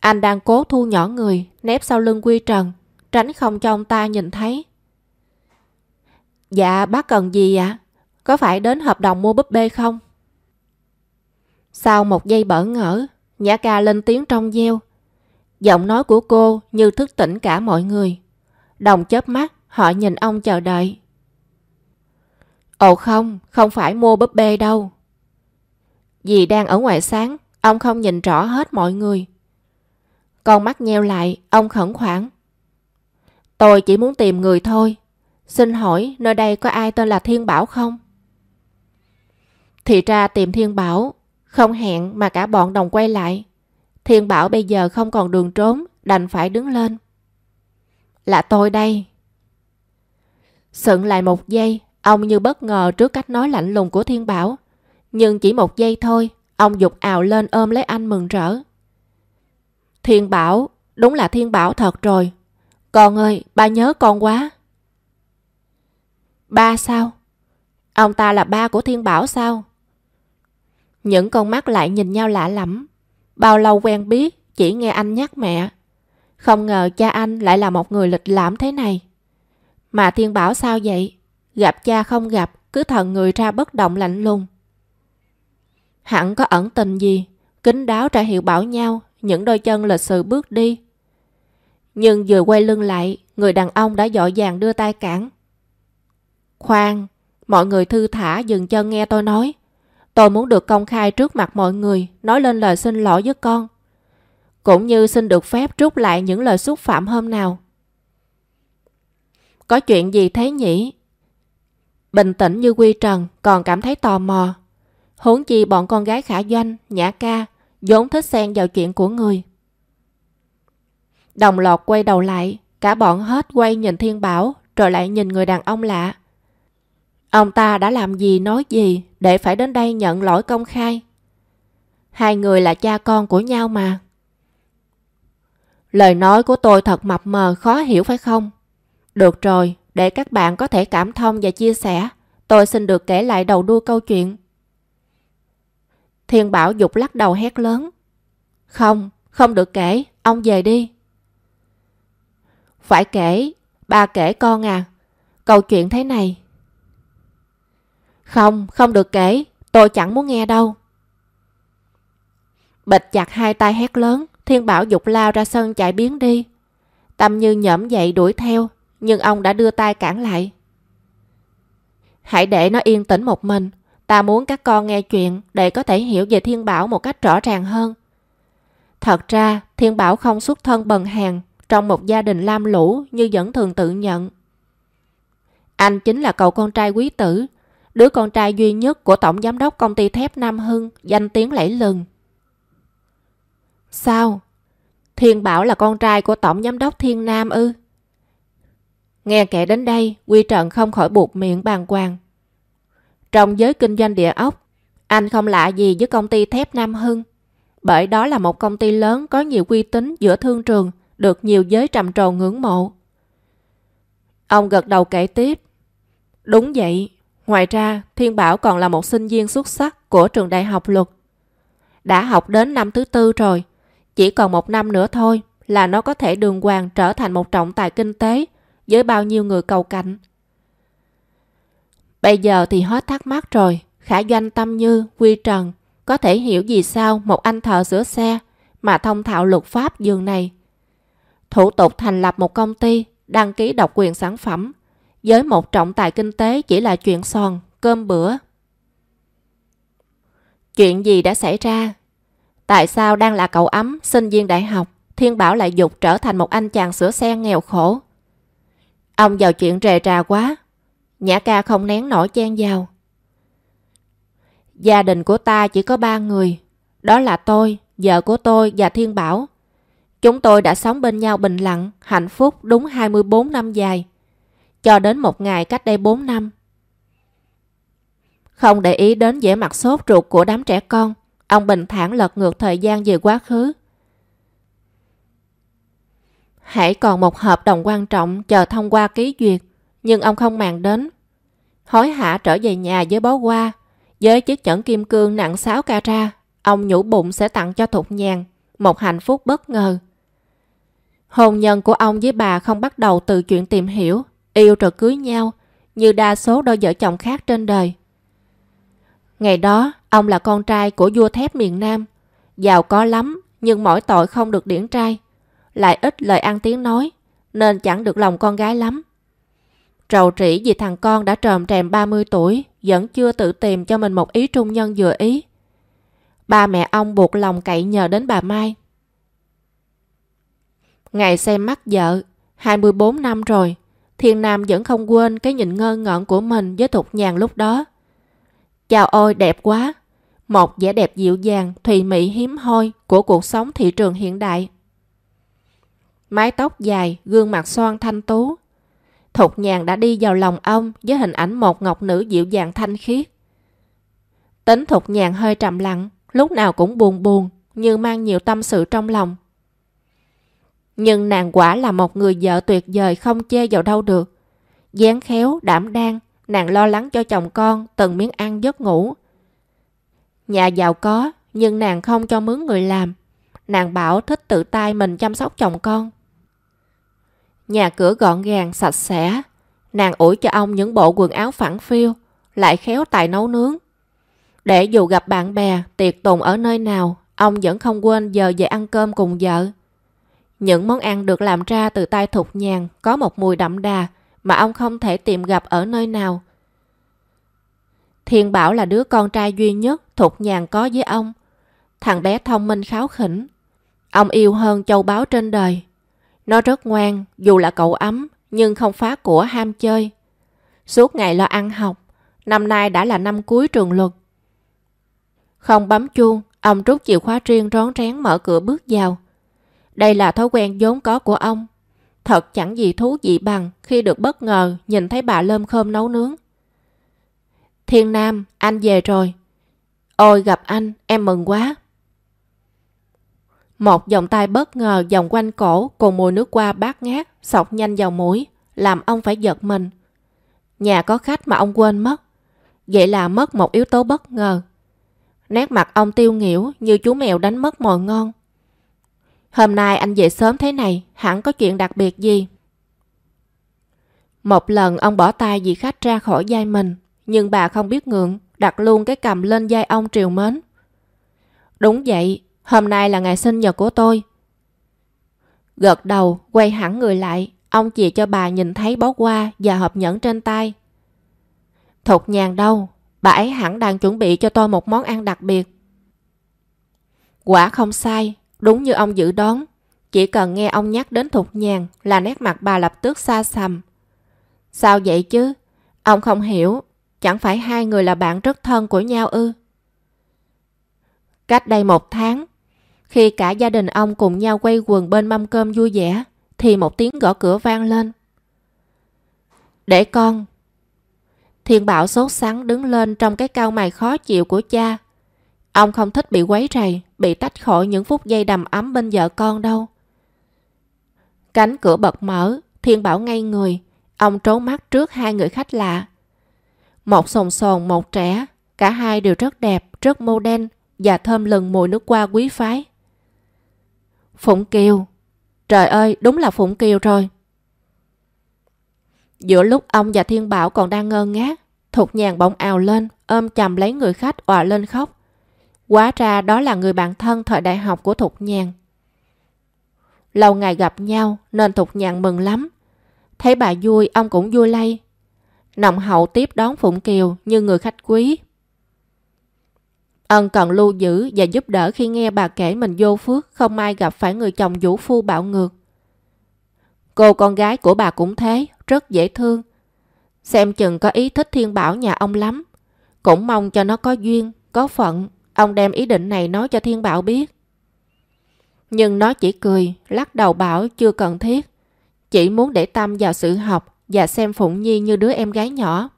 Anh đang cố thu nhỏ người, nép sau lưng Quy Trần, tránh không cho ông ta nhìn thấy. Dạ, bác cần gì ạ? Có phải đến hợp đồng mua búp bê không? Sau một giây bỡ ngỡ, Nhã ca lên tiếng trong gieo. Giọng nói của cô như thức tỉnh cả mọi người. Đồng chớp mắt, họ nhìn ông chờ đợi. Ồ không, không phải mua búp bê đâu. Dì đang ở ngoài sáng, ông không nhìn rõ hết mọi người. Con mắt nheo lại, ông khẩn khoản. Tôi chỉ muốn tìm người thôi. Xin hỏi nơi đây có ai tên là Thiên Bảo không? Thì ra tìm Thiên Bảo, không hẹn mà cả bọn đồng quay lại. Thiên Bảo bây giờ không còn đường trốn, đành phải đứng lên. Là tôi đây. Sững lại một giây, ông như bất ngờ trước cách nói lạnh lùng của Thiên Bảo. Nhưng chỉ một giây thôi, ông dục ào lên ôm lấy anh mừng rỡ. Thiên Bảo, đúng là Thiên Bảo thật rồi. Con ơi, ba nhớ con quá. Ba sao? Ông ta là ba của Thiên Bảo sao? Những con mắt lại nhìn nhau lạ lắm. Bao lâu quen biết, chỉ nghe anh nhắc mẹ. Không ngờ cha anh lại là một người lịch lãm thế này. Mà Thiên Bảo sao vậy? Gặp cha không gặp, cứ thần người ra bất động lạnh lùng. Hẳn có ẩn tình gì, kính đáo ra hiệu bảo nhau, những đôi chân lịch sự bước đi. Nhưng vừa quay lưng lại, người đàn ông đã dội dàng đưa tay cản. Khoan, mọi người thư thả dừng chân nghe tôi nói. Tôi muốn được công khai trước mặt mọi người, nói lên lời xin lỗi với con. Cũng như xin được phép rút lại những lời xúc phạm hôm nào. Có chuyện gì thế nhỉ? Bình tĩnh như Quy Trần còn cảm thấy tò mò. Huống chi bọn con gái khả doanh, nhã ca, vốn thích xen vào chuyện của người. Đồng lọt quay đầu lại, cả bọn hết quay nhìn Thiên Bảo rồi lại nhìn người đàn ông lạ. Ông ta đã làm gì nói gì để phải đến đây nhận lỗi công khai? Hai người là cha con của nhau mà. Lời nói của tôi thật mập mờ khó hiểu phải không? Được rồi, để các bạn có thể cảm thông và chia sẻ, tôi xin được kể lại đầu đuôi câu chuyện. Thiên Bảo dục lắc đầu hét lớn. Không, không được kể, ông về đi. Phải kể, ba kể con à. Câu chuyện thế này. Không, không được kể, tôi chẳng muốn nghe đâu. Bịch chặt hai tay hét lớn, Thiên Bảo dục lao ra sân chạy biến đi. Tâm như nhõm dậy đuổi theo, nhưng ông đã đưa tay cản lại. Hãy để nó yên tĩnh một mình. Ta muốn các con nghe chuyện để có thể hiểu về Thiên Bảo một cách rõ ràng hơn. Thật ra, Thiên Bảo không xuất thân bần hàng trong một gia đình lam lũ như vẫn thường tự nhận. Anh chính là cậu con trai quý tử, đứa con trai duy nhất của tổng giám đốc công ty thép Nam Hưng, danh tiếng lẫy lừng. Sao? Thiên Bảo là con trai của tổng giám đốc Thiên Nam ư? Nghe kể đến đây, Quy Trần không khỏi buộc miệng bàn hoàng. Trong giới kinh doanh địa ốc, anh không lạ gì với công ty thép Nam Hưng. Bởi đó là một công ty lớn có nhiều uy tín giữa thương trường, được nhiều giới trầm trồ ngưỡng mộ. Ông gật đầu kể tiếp. Đúng vậy, ngoài ra Thiên Bảo còn là một sinh viên xuất sắc của trường đại học luật. Đã học đến năm thứ tư rồi, chỉ còn một năm nữa thôi là nó có thể đường hoàng trở thành một trọng tài kinh tế với bao nhiêu người cầu cạnh. Bây giờ thì hết thắc mắc rồi, khả doanh tâm như, quy trần, có thể hiểu gì sao một anh thợ sửa xe mà thông thạo luật pháp giường này. Thủ tục thành lập một công ty, đăng ký độc quyền sản phẩm, với một trọng tài kinh tế chỉ là chuyện son cơm bữa. Chuyện gì đã xảy ra? Tại sao đang là cậu ấm, sinh viên đại học, Thiên Bảo lại dục trở thành một anh chàng sửa xe nghèo khổ? Ông vào chuyện rề trà quá. Nhã ca không nén nổi chen vào. Gia đình của ta chỉ có ba người. Đó là tôi, vợ của tôi và Thiên Bảo. Chúng tôi đã sống bên nhau bình lặng, hạnh phúc đúng 24 năm dài. Cho đến một ngày cách đây 4 năm. Không để ý đến vẻ mặt sốt ruột của đám trẻ con, ông bình thản lật ngược thời gian về quá khứ. Hãy còn một hợp đồng quan trọng chờ thông qua ký duyệt, nhưng ông không màng đến. Hối hả trở về nhà với bó hoa, với chiếc chẩn kim cương nặng 6 carat, ông nhủ bụng sẽ tặng cho Thục Nhàn một hạnh phúc bất ngờ. Hôn nhân của ông với bà không bắt đầu từ chuyện tìm hiểu, yêu rồi cưới nhau, như đa số đôi vợ chồng khác trên đời. Ngày đó, ông là con trai của vua thép miền Nam, giàu có lắm nhưng mỗi tội không được điển trai lại ít lời ăn tiếng nói, nên chẳng được lòng con gái lắm. Trầu trĩ vì thằng con đã trồm trèm 30 tuổi, vẫn chưa tự tìm cho mình một ý trung nhân vừa ý. Ba mẹ ông buộc lòng cậy nhờ đến bà Mai. Ngày xem mắt vợ, 24 năm rồi, Thiên Nam vẫn không quên cái nhìn ngơ ngẩn của mình với Thục Nhàn lúc đó. Chào ôi đẹp quá, một vẻ đẹp dịu dàng, thùy mị hiếm hoi của cuộc sống thị trường hiện đại. Mái tóc dài, gương mặt xoan thanh tú. Thục nhàn đã đi vào lòng ông với hình ảnh một ngọc nữ dịu dàng thanh khiết. Tính thục nhàn hơi trầm lặng, lúc nào cũng buồn buồn, như mang nhiều tâm sự trong lòng. Nhưng nàng quả là một người vợ tuyệt vời không chê vào đâu được. dáng khéo, đảm đang, nàng lo lắng cho chồng con từng miếng ăn giấc ngủ. Nhà giàu có, nhưng nàng không cho mướn người làm. Nàng bảo thích tự tay mình chăm sóc chồng con. Nhà cửa gọn gàng, sạch sẽ. Nàng ủi cho ông những bộ quần áo phẳng phiu, lại khéo tài nấu nướng. Để dù gặp bạn bè, tiệc tùng ở nơi nào, ông vẫn không quên giờ về ăn cơm cùng vợ. Những món ăn được làm ra từ tay thục nhàn có một mùi đậm đà mà ông không thể tìm gặp ở nơi nào. Thiên Bảo là đứa con trai duy nhất thục nhàn có với ông. Thằng bé thông minh kháo khỉnh. Ông yêu hơn châu báu trên đời. Nó rất ngoan, dù là cậu ấm, nhưng không phá của ham chơi. Suốt ngày lo ăn học, năm nay đã là năm cuối trường luật. Không bấm chuông, ông rút chìa khóa riêng rón rén mở cửa bước vào. Đây là thói quen vốn có của ông. Thật chẳng gì thú vị bằng khi được bất ngờ nhìn thấy bà lơm khơm nấu nướng. Thiên Nam, anh về rồi. Ôi gặp anh, em mừng quá. Một vòng tay bất ngờ vòng quanh cổ cùng mùi nước qua bát ngát, sọc nhanh vào mũi, làm ông phải giật mình. Nhà có khách mà ông quên mất. Vậy là mất một yếu tố bất ngờ. Nét mặt ông tiêu nghỉu như chú mèo đánh mất mồi ngon. Hôm nay anh về sớm thế này, hẳn có chuyện đặc biệt gì? Một lần ông bỏ tay dì khách ra khỏi vai mình, nhưng bà không biết ngượng, đặt luôn cái cầm lên vai ông triều mến. Đúng vậy, hôm nay là ngày sinh nhật của tôi. Gật đầu, quay hẳn người lại, ông chỉ cho bà nhìn thấy bó hoa và hộp nhẫn trên tay. Thục nhàn đâu, bà ấy hẳn đang chuẩn bị cho tôi một món ăn đặc biệt. Quả không sai, đúng như ông dự đoán. Chỉ cần nghe ông nhắc đến Thục nhàn là nét mặt bà lập tức xa xăm. Sao vậy chứ? Ông không hiểu, chẳng phải hai người là bạn rất thân của nhau ư? Cách đây một tháng, khi cả gia đình ông cùng nhau quay quần bên mâm cơm vui vẻ, thì một tiếng gõ cửa vang lên. Để con. Thiên Bảo sốt sắng đứng lên trong cái cao mày khó chịu của cha. Ông không thích bị quấy rầy, bị tách khỏi những phút giây đầm ấm bên vợ con đâu. Cánh cửa bật mở, Thiên Bảo ngay người. Ông trốn mắt trước hai người khách lạ. Một sồn sồn, một trẻ. Cả hai đều rất đẹp, rất mô đen và thơm lừng mùi nước qua quý phái. Phụng Kiều. Trời ơi, đúng là Phụng Kiều rồi. Giữa lúc ông và Thiên Bảo còn đang ngơ ngác, Thục nhàn bỗng ào lên, ôm chầm lấy người khách òa lên khóc. Quá ra đó là người bạn thân thời đại học của Thục nhàn. Lâu ngày gặp nhau nên Thục nhàn mừng lắm. Thấy bà vui, ông cũng vui lây. Nọng hậu tiếp đón Phụng Kiều như người khách quý. Ân cần lưu giữ và giúp đỡ khi nghe bà kể mình vô phước không ai gặp phải người chồng vũ phu bạo ngược. Cô con gái của bà cũng thế, rất dễ thương. Xem chừng có ý thích thiên bảo nhà ông lắm. Cũng mong cho nó có duyên, có phận. Ông đem ý định này nói cho thiên bảo biết. Nhưng nó chỉ cười, lắc đầu bảo chưa cần thiết. Chỉ muốn để tâm vào sự học và xem Phụng Nhi như đứa em gái nhỏ.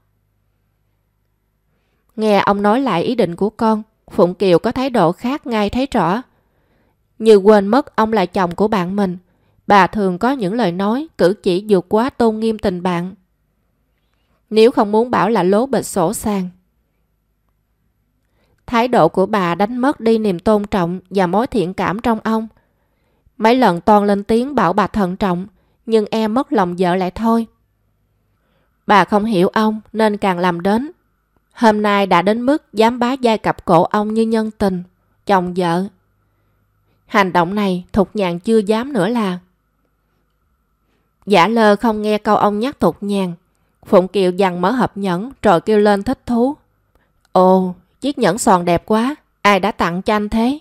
Nghe ông nói lại ý định của con, Phụng Kiều có thái độ khác ngay thấy rõ. Như quên mất ông là chồng của bạn mình, bà thường có những lời nói, cử chỉ vượt quá tôn nghiêm tình bạn. Nếu không muốn bảo là lố bịch sổ sàng. Thái độ của bà đánh mất đi niềm tôn trọng và mối thiện cảm trong ông. Mấy lần toàn lên tiếng bảo bà thận trọng, nhưng em mất lòng vợ lại thôi. Bà không hiểu ông nên càng làm đến Hôm nay đã đến mức dám bá giai cặp cổ ông như nhân tình, chồng vợ. Hành động này Thục Nhàn chưa dám nữa là. Giả lơ không nghe câu ông nhắc Thục Nhàn. Phụng Kiều dằn mở hộp nhẫn rồi kêu lên thích thú. Ồ, chiếc nhẫn sòn đẹp quá, ai đã tặng cho anh thế?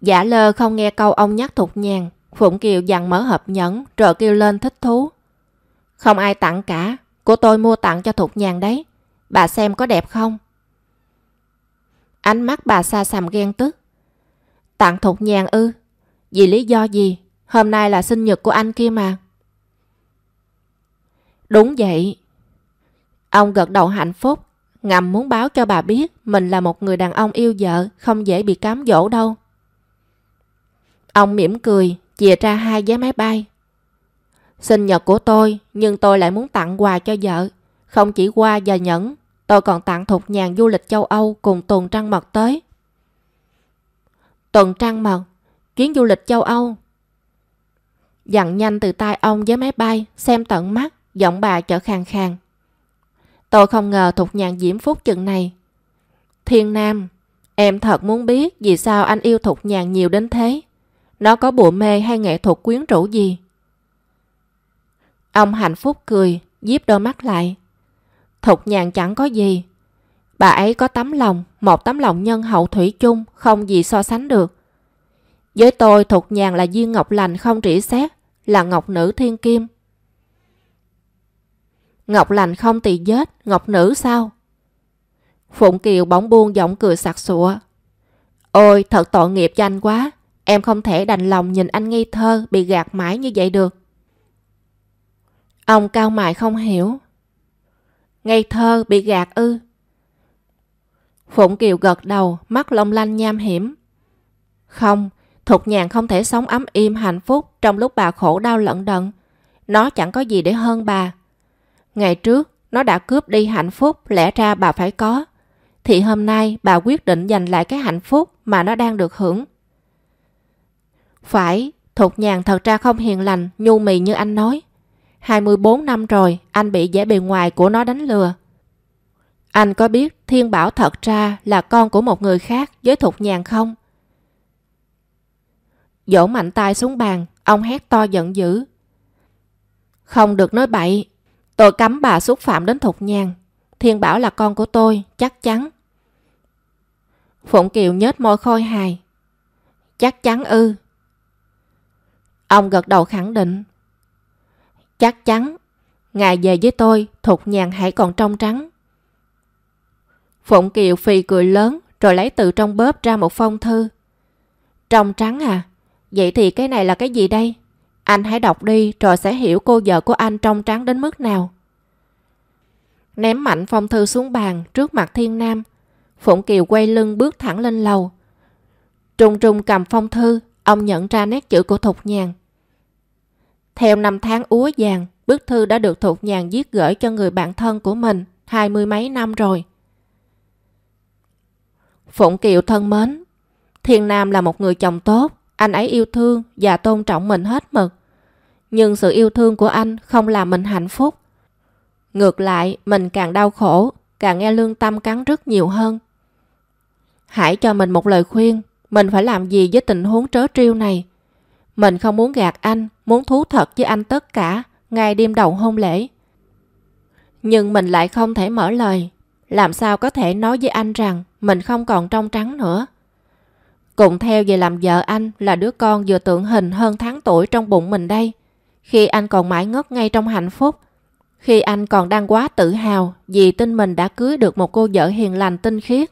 Giả lơ không nghe câu ông nhắc thục nhàn, Phụng Kiều dặn mở hộp nhẫn rồi kêu lên thích thú. Không ai tặng cả, của tôi mua tặng cho thục nhàn đấy. Bà xem có đẹp không? Ánh mắt bà xa xăm ghen tức. Tặng thục nhàn ư? Vì lý do gì? Hôm nay là sinh nhật của anh kia mà. Đúng vậy. Ông gật đầu hạnh phúc, ngầm muốn báo cho bà biết mình là một người đàn ông yêu vợ, không dễ bị cám dỗ đâu. Ông mỉm cười, chìa ra hai vé máy bay. Sinh nhật của tôi, nhưng tôi lại muốn tặng quà cho vợ. Không chỉ qua và nhẫn, tôi còn tặng thục nhàn du lịch châu Âu cùng tuần trăng mật tới. Tuần trăng mật, chuyến du lịch châu Âu. Dặn nhanh từ tay ông với máy bay, xem tận mắt, giọng bà chở khàn khàn. Tôi không ngờ thục nhàn diễm phúc chừng này. Thiên Nam, em thật muốn biết vì sao anh yêu thục nhàn nhiều đến thế. Nó có bộ mê hay nghệ thuật quyến rũ gì? Ông hạnh phúc cười, díp đôi mắt lại. Thục nhàn chẳng có gì. Bà ấy có tấm lòng, một tấm lòng nhân hậu thủy chung, không gì so sánh được. Với tôi, Thục nhàn là duyên ngọc lành không trĩ xét, là ngọc nữ thiên kim. Ngọc lành không tỳ vết, ngọc nữ sao? Phụng Kiều bỗng buông giọng cười sặc sụa. Ôi, thật tội nghiệp cho anh quá. Em không thể đành lòng nhìn anh nghi thơ bị gạt mãi như vậy được. Ông cao mại không hiểu. Ngây thơ bị gạt ư. Phụng Kiều gật đầu, mắt long lanh nham hiểm. Không, Thục nhàn không thể sống ấm im hạnh phúc trong lúc bà khổ đau lận đận. Nó chẳng có gì để hơn bà. Ngày trước, nó đã cướp đi hạnh phúc lẽ ra bà phải có. Thì hôm nay bà quyết định giành lại cái hạnh phúc mà nó đang được hưởng. Phải, Thục nhàn thật ra không hiền lành, nhu mì như anh nói. 24 năm rồi, anh bị vẻ bề ngoài của nó đánh lừa. Anh có biết Thiên Bảo thật ra là con của một người khác với Thục nhàn không? Dỗ mạnh tay xuống bàn, ông hét to giận dữ. Không được nói bậy, tôi cấm bà xúc phạm đến Thục Nhan Thiên Bảo là con của tôi, chắc chắn. Phụng Kiều nhếch môi khôi hài. Chắc chắn ư. Ông gật đầu khẳng định. Chắc chắn, ngài về với tôi, thục Nhan hãy còn trong trắng. Phụng Kiều phì cười lớn rồi lấy từ trong bóp ra một phong thư. Trong trắng à? Vậy thì cái này là cái gì đây? Anh hãy đọc đi rồi sẽ hiểu cô vợ của anh trong trắng đến mức nào. Ném mạnh phong thư xuống bàn trước mặt Thiên Nam. Phụng Kiều quay lưng bước thẳng lên lầu. Trung Trung cầm phong thư, ông nhận ra nét chữ của Thục Nhàn. Theo năm tháng úa vàng, bức thư đã được Thục Nhàn viết gửi cho người bạn thân của mình hai mươi mấy năm rồi. Phụng Kiều thân mến, Thiên Nam là một người chồng tốt, anh ấy yêu thương và tôn trọng mình hết mực. Nhưng sự yêu thương của anh không làm mình hạnh phúc. Ngược lại, mình càng đau khổ, càng nghe lương tâm cắn rất nhiều hơn. Hãy cho mình một lời khuyên, mình phải làm gì với tình huống trớ trêu này? Mình không muốn gạt anh, muốn thú thật với anh tất cả, ngay đêm đầu hôn lễ. Nhưng mình lại không thể mở lời. Làm sao có thể nói với anh rằng mình không còn trong trắng nữa? Cùng theo về làm vợ anh là đứa con vừa tượng hình hơn tháng tuổi trong bụng mình đây. Khi anh còn mãi ngất ngay trong hạnh phúc. Khi anh còn đang quá tự hào vì tin mình đã cưới được một cô vợ hiền lành tinh khiết.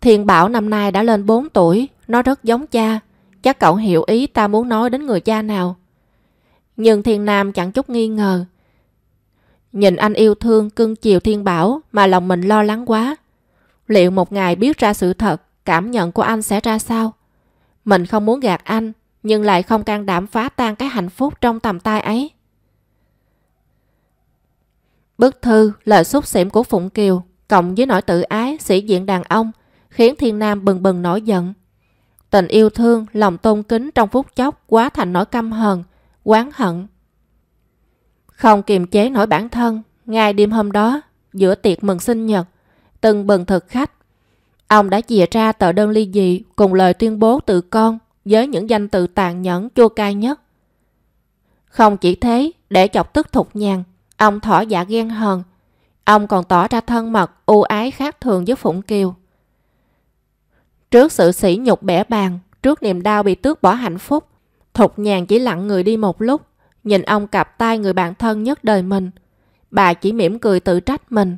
Thiên Bảo năm nay đã lên 4 tuổi, nó rất giống cha. Chắc cậu hiểu ý ta muốn nói đến người cha nào. Nhưng Thiên Nam chẳng chút nghi ngờ. Nhìn anh yêu thương cưng chiều Thiên Bảo mà lòng mình lo lắng quá. Liệu một ngày biết ra sự thật, cảm nhận của anh sẽ ra sao? Mình không muốn gạt anh, nhưng lại không can đảm phá tan cái hạnh phúc trong tầm tay ấy. Bức thư, lời xúc xỉm của Phụng Kiều, cộng với nỗi tự ái, sĩ diện đàn ông, khiến Thiên Nam bừng bừng nổi giận. Tình yêu thương, lòng tôn kính trong phút chốc quá thành nỗi căm hờn, quán hận. Không kiềm chế nổi bản thân, ngay đêm hôm đó, giữa tiệc mừng sinh nhật, từng bừng thực khách, ông đã chìa ra tờ đơn ly dị cùng lời tuyên bố từ con với những danh từ tàn nhẫn chua cay nhất. Không chỉ thế, để chọc tức thục nhàn, ông thỏ dạ ghen hờn. Ông còn tỏ ra thân mật, ưu ái khác thường với Phụng Kiều. Trước sự sỉ nhục bẻ bàn, trước niềm đau bị tước bỏ hạnh phúc, Thục nhàn chỉ lặng người đi một lúc, nhìn ông cặp tay người bạn thân nhất đời mình. Bà chỉ mỉm cười tự trách mình.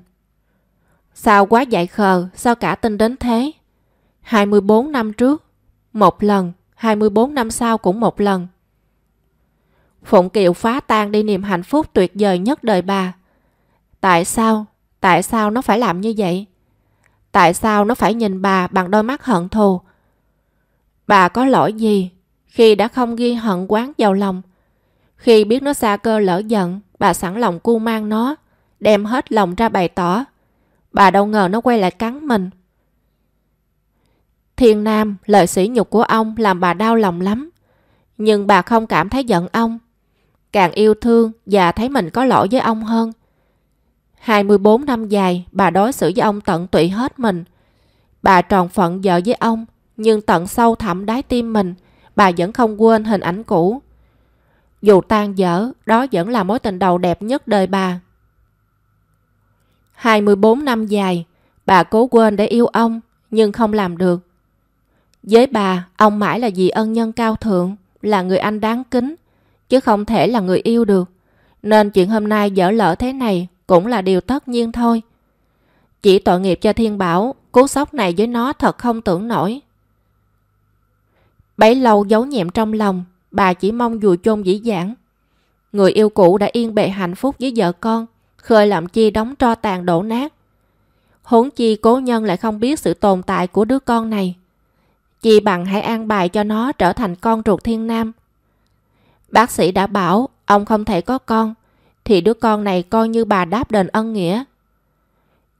Sao quá dại khờ, sao cả tin đến thế? 24 năm trước, một lần, 24 năm sau cũng một lần. Phụng Kiều phá tan đi niềm hạnh phúc tuyệt vời nhất đời bà. Tại sao? Tại sao nó phải làm như vậy? Tại sao nó phải nhìn bà bằng đôi mắt hận thù? Bà có lỗi gì khi đã không ghi hận quán vào lòng? Khi biết nó xa cơ lỡ giận, bà sẵn lòng cu mang nó, đem hết lòng ra bày tỏ. Bà đâu ngờ nó quay lại cắn mình. Thiên Nam, lời sỉ nhục của ông làm bà đau lòng lắm. Nhưng bà không cảm thấy giận ông. Càng yêu thương và thấy mình có lỗi với ông hơn. 24 năm dài, bà đối xử với ông tận tụy hết mình. Bà tròn phận vợ với ông, nhưng tận sâu thẳm đáy tim mình, bà vẫn không quên hình ảnh cũ. Dù tan dở, đó vẫn là mối tình đầu đẹp nhất đời bà. 24 năm dài, bà cố quên để yêu ông, nhưng không làm được. Với bà, ông mãi là vì ân nhân cao thượng, là người anh đáng kính, chứ không thể là người yêu được. Nên chuyện hôm nay dở lỡ thế này cũng là điều tất nhiên thôi. Chỉ tội nghiệp cho Thiên Bảo, cú sốc này với nó thật không tưởng nổi. Bấy lâu giấu nhẹm trong lòng, bà chỉ mong dù chôn dĩ dãn. Người yêu cũ đã yên bề hạnh phúc với vợ con, khơi làm chi đóng tro tàn đổ nát. Huống chi cố nhân lại không biết sự tồn tại của đứa con này. Chi bằng hãy an bài cho nó trở thành con ruột thiên nam. Bác sĩ đã bảo ông không thể có con, thì đứa con này coi như bà đáp đền ân nghĩa.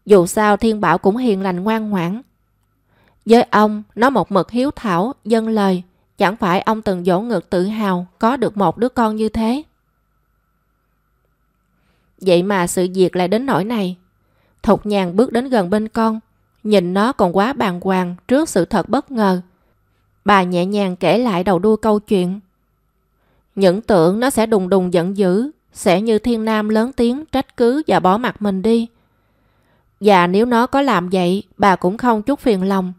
Dù sao Thiên Bảo cũng hiền lành ngoan ngoãn. Với ông, nó một mực hiếu thảo, dân lời, chẳng phải ông từng dỗ ngực tự hào có được một đứa con như thế. Vậy mà sự việc lại đến nỗi này. Thục nhàn bước đến gần bên con, nhìn nó còn quá bàng hoàng trước sự thật bất ngờ. Bà nhẹ nhàng kể lại đầu đuôi câu chuyện. Những tưởng nó sẽ đùng đùng giận dữ, sẽ như thiên nam lớn tiếng trách cứ và bỏ mặt mình đi. Và nếu nó có làm vậy, bà cũng không chút phiền lòng.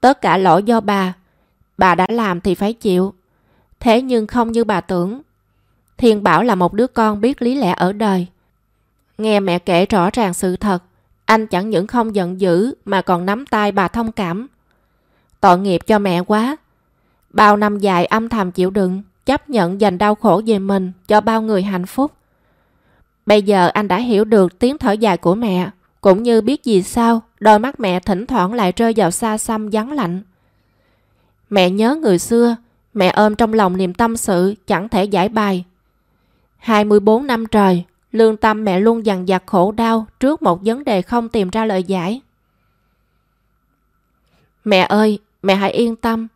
Tất cả lỗi do bà. Bà đã làm thì phải chịu. Thế nhưng không như bà tưởng. Thiên Bảo là một đứa con biết lý lẽ ở đời. Nghe mẹ kể rõ ràng sự thật, anh chẳng những không giận dữ mà còn nắm tay bà thông cảm. Tội nghiệp cho mẹ quá. Bao năm dài âm thầm chịu đựng, chấp nhận dành đau khổ về mình cho bao người hạnh phúc. Bây giờ anh đã hiểu được tiếng thở dài của mẹ, cũng như biết gì sao đôi mắt mẹ thỉnh thoảng lại rơi vào xa xăm vắng lạnh. Mẹ nhớ người xưa, mẹ ôm trong lòng niềm tâm sự chẳng thể giải bài. 24 năm trời, lương tâm mẹ luôn dằn vặt khổ đau trước một vấn đề không tìm ra lời giải. Mẹ ơi, mẹ hãy yên tâm.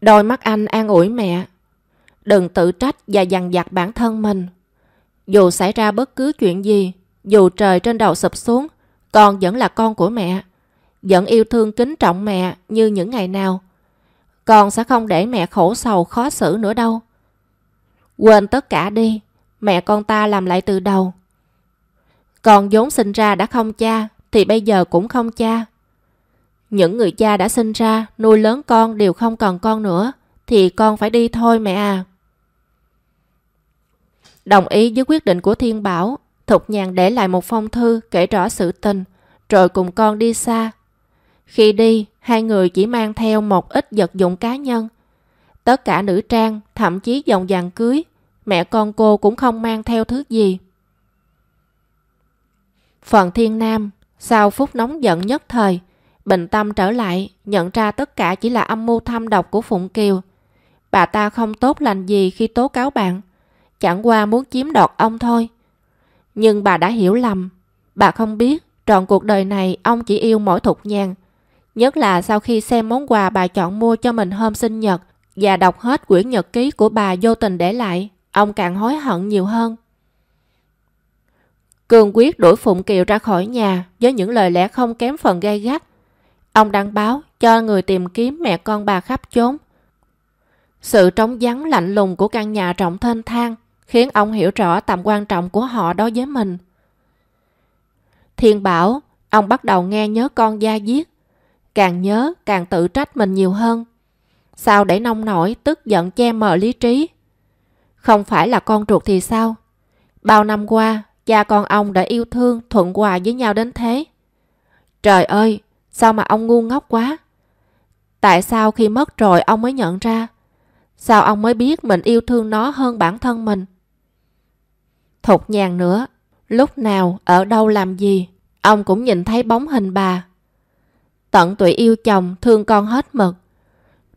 Đôi mắt anh an ủi mẹ. Đừng tự trách và dằn vặt bản thân mình. Dù xảy ra bất cứ chuyện gì, dù trời trên đầu sụp xuống, con vẫn là con của mẹ. Vẫn yêu thương kính trọng mẹ như những ngày nào. Con sẽ không để mẹ khổ sầu khó xử nữa đâu. Quên tất cả đi, mẹ con ta làm lại từ đầu. Con vốn sinh ra đã không cha, thì bây giờ cũng không cha. Những người cha đã sinh ra, nuôi lớn con đều không còn con nữa, thì con phải đi thôi mẹ à. Đồng ý với quyết định của Thiên Bảo, Thục Nhàn để lại một phong thư kể rõ sự tình, rồi cùng con đi xa. Khi đi, hai người chỉ mang theo một ít vật dụng cá nhân. Tất cả nữ trang, thậm chí dòng vàng cưới, mẹ con cô cũng không mang theo thứ gì. Phần Thiên Nam, sau phút nóng giận nhất thời, bình tâm trở lại, nhận ra tất cả chỉ là âm mưu thâm độc của Phụng Kiều. Bà ta không tốt lành gì khi tố cáo bạn, chẳng qua muốn chiếm đoạt ông thôi. Nhưng bà đã hiểu lầm, bà không biết trọn cuộc đời này ông chỉ yêu mỗi thục nhàn. Nhất là sau khi xem món quà bà chọn mua cho mình hôm sinh nhật và đọc hết quyển nhật ký của bà vô tình để lại, ông càng hối hận nhiều hơn. Cường quyết đuổi Phụng Kiều ra khỏi nhà với những lời lẽ không kém phần gay gắt. Ông đăng báo cho người tìm kiếm mẹ con bà khắp chốn. Sự trống vắng lạnh lùng của căn nhà rộng thênh thang khiến ông hiểu rõ tầm quan trọng của họ đối với mình. Thiên bảo, ông bắt đầu nghe nhớ con gia giết. Càng nhớ, càng tự trách mình nhiều hơn. Sao để nông nổi, tức giận che mờ lý trí? Không phải là con ruột thì sao? Bao năm qua, cha con ông đã yêu thương, thuận hòa với nhau đến thế. Trời ơi, sao mà ông ngu ngốc quá? Tại sao khi mất rồi ông mới nhận ra? Sao ông mới biết mình yêu thương nó hơn bản thân mình? Thục nhàn nữa, lúc nào, ở đâu làm gì, ông cũng nhìn thấy bóng hình bà. Tận tụy yêu chồng, thương con hết mực.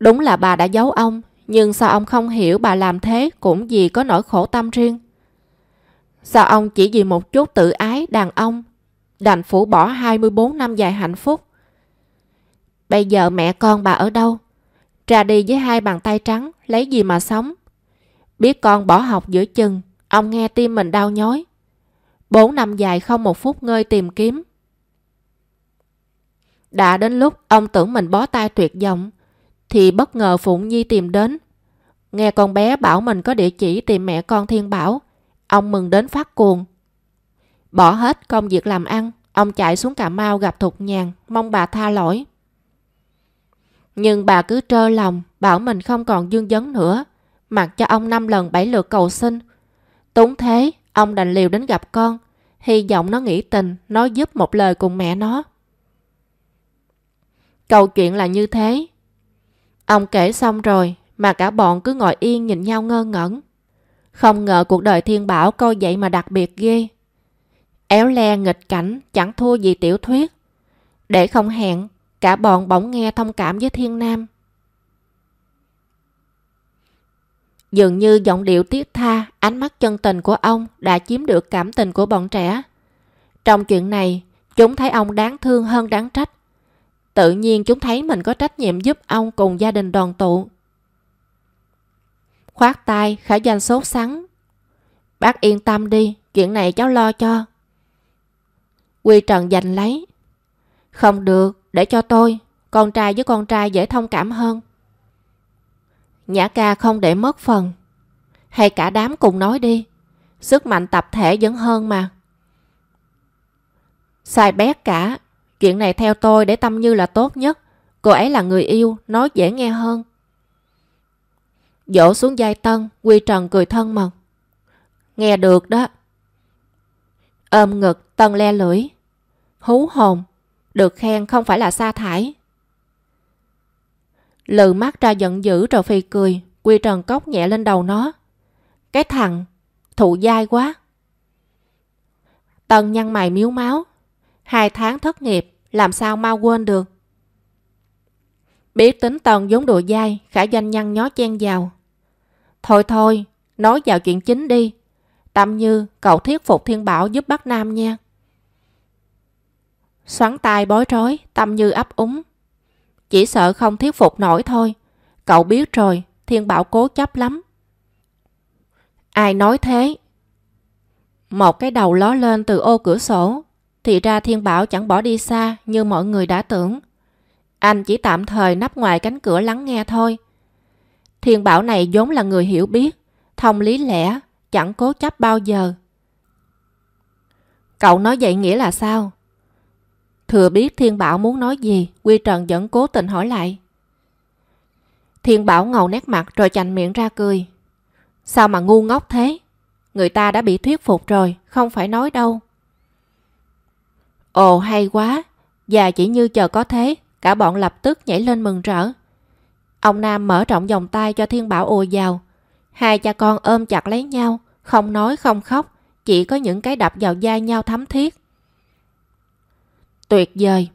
Đúng là bà đã giấu ông, nhưng sao ông không hiểu bà làm thế cũng vì có nỗi khổ tâm riêng? Sao ông chỉ vì một chút tự ái đàn ông đành phủ bỏ 24 năm dài hạnh phúc? Bây giờ mẹ con bà ở đâu? Ra đi với hai bàn tay trắng, lấy gì mà sống? Biết con bỏ học giữa chừng, ông nghe tim mình đau nhói. Bốn năm dài không một phút ngơi tìm kiếm. Đã đến lúc ông tưởng mình bó tay tuyệt vọng, thì bất ngờ Phụng Nhi tìm đến. Nghe con bé bảo mình có địa chỉ tìm mẹ con Thiên Bảo, ông mừng đến phát cuồng. Bỏ hết công việc làm ăn, ông chạy xuống Cà Mau gặp Thục Nhàn, mong bà tha lỗi. Nhưng bà cứ trơ lòng, bảo mình không còn dương dấn nữa, mặc cho ông năm lần bảy lượt cầu xin. Túng thế, ông đành liều đến gặp con, hy vọng nó nghĩ tình, nói giúp một lời cùng mẹ nó. Câu chuyện là như thế. Ông kể xong rồi, mà cả bọn cứ ngồi yên nhìn nhau ngơ ngẩn. Không ngờ cuộc đời thiên bảo coi vậy mà đặc biệt ghê. Éo le nghịch cảnh chẳng thua gì tiểu thuyết. Để không hẹn, cả bọn bỗng nghe thông cảm với thiên nam. Dường như giọng điệu tiết tha, ánh mắt chân tình của ông đã chiếm được cảm tình của bọn trẻ. Trong chuyện này, chúng thấy ông đáng thương hơn đáng trách. Tự nhiên chúng thấy mình có trách nhiệm giúp ông cùng gia đình đoàn tụ. Khoát tay, khả danh sốt sắng. Bác yên tâm đi, chuyện này cháu lo cho. Quy Trần giành lấy. Không được, để cho tôi, con trai với con trai dễ thông cảm hơn. Nhã ca không để mất phần. Hay cả đám cùng nói đi. Sức mạnh tập thể vẫn hơn mà. Sai bét cả. Chuyện này theo tôi để tâm như là tốt nhất. Cô ấy là người yêu, nói dễ nghe hơn. Dỗ xuống dây tân, Quy Trần cười thân mật. Nghe được đó. Ôm ngực, Tân le lưỡi. Hú hồn, được khen không phải là sa thải. Lừ mắt ra giận dữ rồi phì cười, Quy Trần cốc nhẹ lên đầu nó. Cái thằng, thụ dai quá. Tân nhăn mày miếu máu. Hai tháng thất nghiệp, làm sao mau quên được. Biết tính tần vốn đùa dai, khả danh nhăn nhó chen vào. Thôi thôi, nói vào chuyện chính đi. Tâm Như, cậu thuyết phục Thiên Bảo giúp Bắc Nam nha. Xoắn tay bối rối, Tâm Như ấp úng. Chỉ sợ không thuyết phục nổi thôi. Cậu biết rồi, Thiên Bảo cố chấp lắm. Ai nói thế? Một cái đầu ló lên từ ô cửa sổ. Thì ra Thiên Bảo chẳng bỏ đi xa như mọi người đã tưởng. Anh chỉ tạm thời nắp ngoài cánh cửa lắng nghe thôi. Thiên Bảo này vốn là người hiểu biết, thông lý lẽ, chẳng cố chấp bao giờ. Cậu nói vậy nghĩa là sao? Thừa biết Thiên Bảo muốn nói gì, Quy Trần vẫn cố tình hỏi lại. Thiên Bảo ngầu nét mặt rồi chành miệng ra cười. Sao mà ngu ngốc thế? Người ta đã bị thuyết phục rồi, không phải nói đâu. Ồ hay quá, và chỉ như chờ có thế, cả bọn lập tức nhảy lên mừng rỡ. Ông Nam mở rộng vòng tay cho Thiên Bảo ùa vào. Hai cha con ôm chặt lấy nhau, không nói không khóc, chỉ có những cái đập vào vai nhau thấm thiết. Tuyệt vời.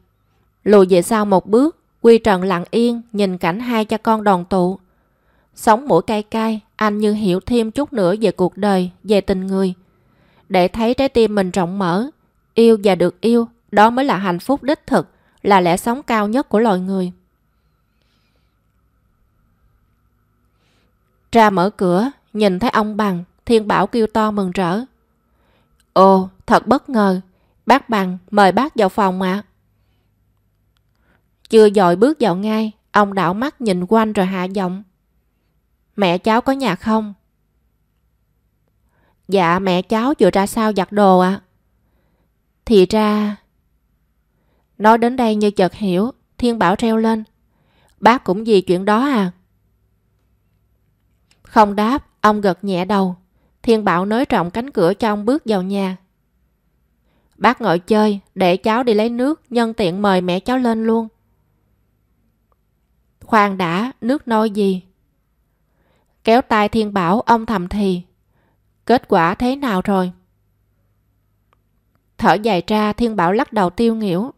Lùi về sau một bước, Quy Trần lặng yên nhìn cảnh hai cha con đoàn tụ. Sống mũi cay cay, anh như hiểu thêm chút nữa về cuộc đời, về tình người. Để thấy trái tim mình rộng mở, yêu và được yêu, đó mới là hạnh phúc đích thực, là lẽ sống cao nhất của loài người. Ra mở cửa, nhìn thấy ông bằng, Thiên Bảo kêu to mừng rỡ. Ồ, thật bất ngờ. Bác bằng, mời bác vào phòng ạ. Chưa dội bước vào ngay, ông đảo mắt nhìn quanh rồi hạ giọng. Mẹ cháu có nhà không? Dạ mẹ cháu vừa ra sao giặt đồ ạ? Thì ra... Nói đến đây như chợt hiểu, Thiên Bảo treo lên. Bác cũng vì chuyện đó à? Không đáp, ông gật nhẹ đầu. Thiên Bảo nới rộng cánh cửa cho ông bước vào nhà. Bác ngồi chơi, để cháu đi lấy nước, nhân tiện mời mẹ cháu lên luôn. Khoan đã, nước nôi gì? Kéo tay Thiên Bảo, ông thầm thì. Kết quả thế nào rồi? Thở dài ra, Thiên Bảo lắc đầu tiêu nghỉu.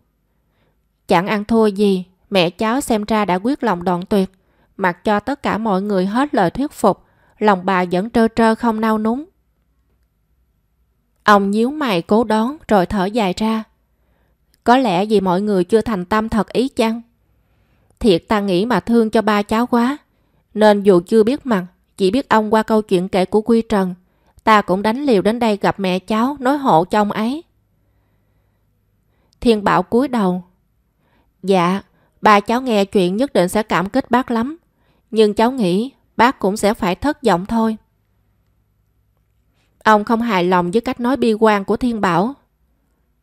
Chẳng ăn thua gì, mẹ cháu xem ra đã quyết lòng đoạn tuyệt. Mặc cho tất cả mọi người hết lời thuyết phục, lòng bà vẫn trơ trơ không nao núng. Ông nhíu mày cố đón rồi thở dài ra. Có lẽ vì mọi người chưa thành tâm thật ý chăng? Thiệt ta nghĩ mà thương cho ba cháu quá. Nên dù chưa biết mặt, chỉ biết ông qua câu chuyện kể của Quy Trần, ta cũng đánh liều đến đây gặp mẹ cháu nói hộ cho ông ấy. Thiên Bảo cúi đầu. Dạ, bà cháu nghe chuyện nhất định sẽ cảm kích bác lắm. Nhưng cháu nghĩ bác cũng sẽ phải thất vọng thôi. Ông không hài lòng với cách nói bi quan của Thiên Bảo.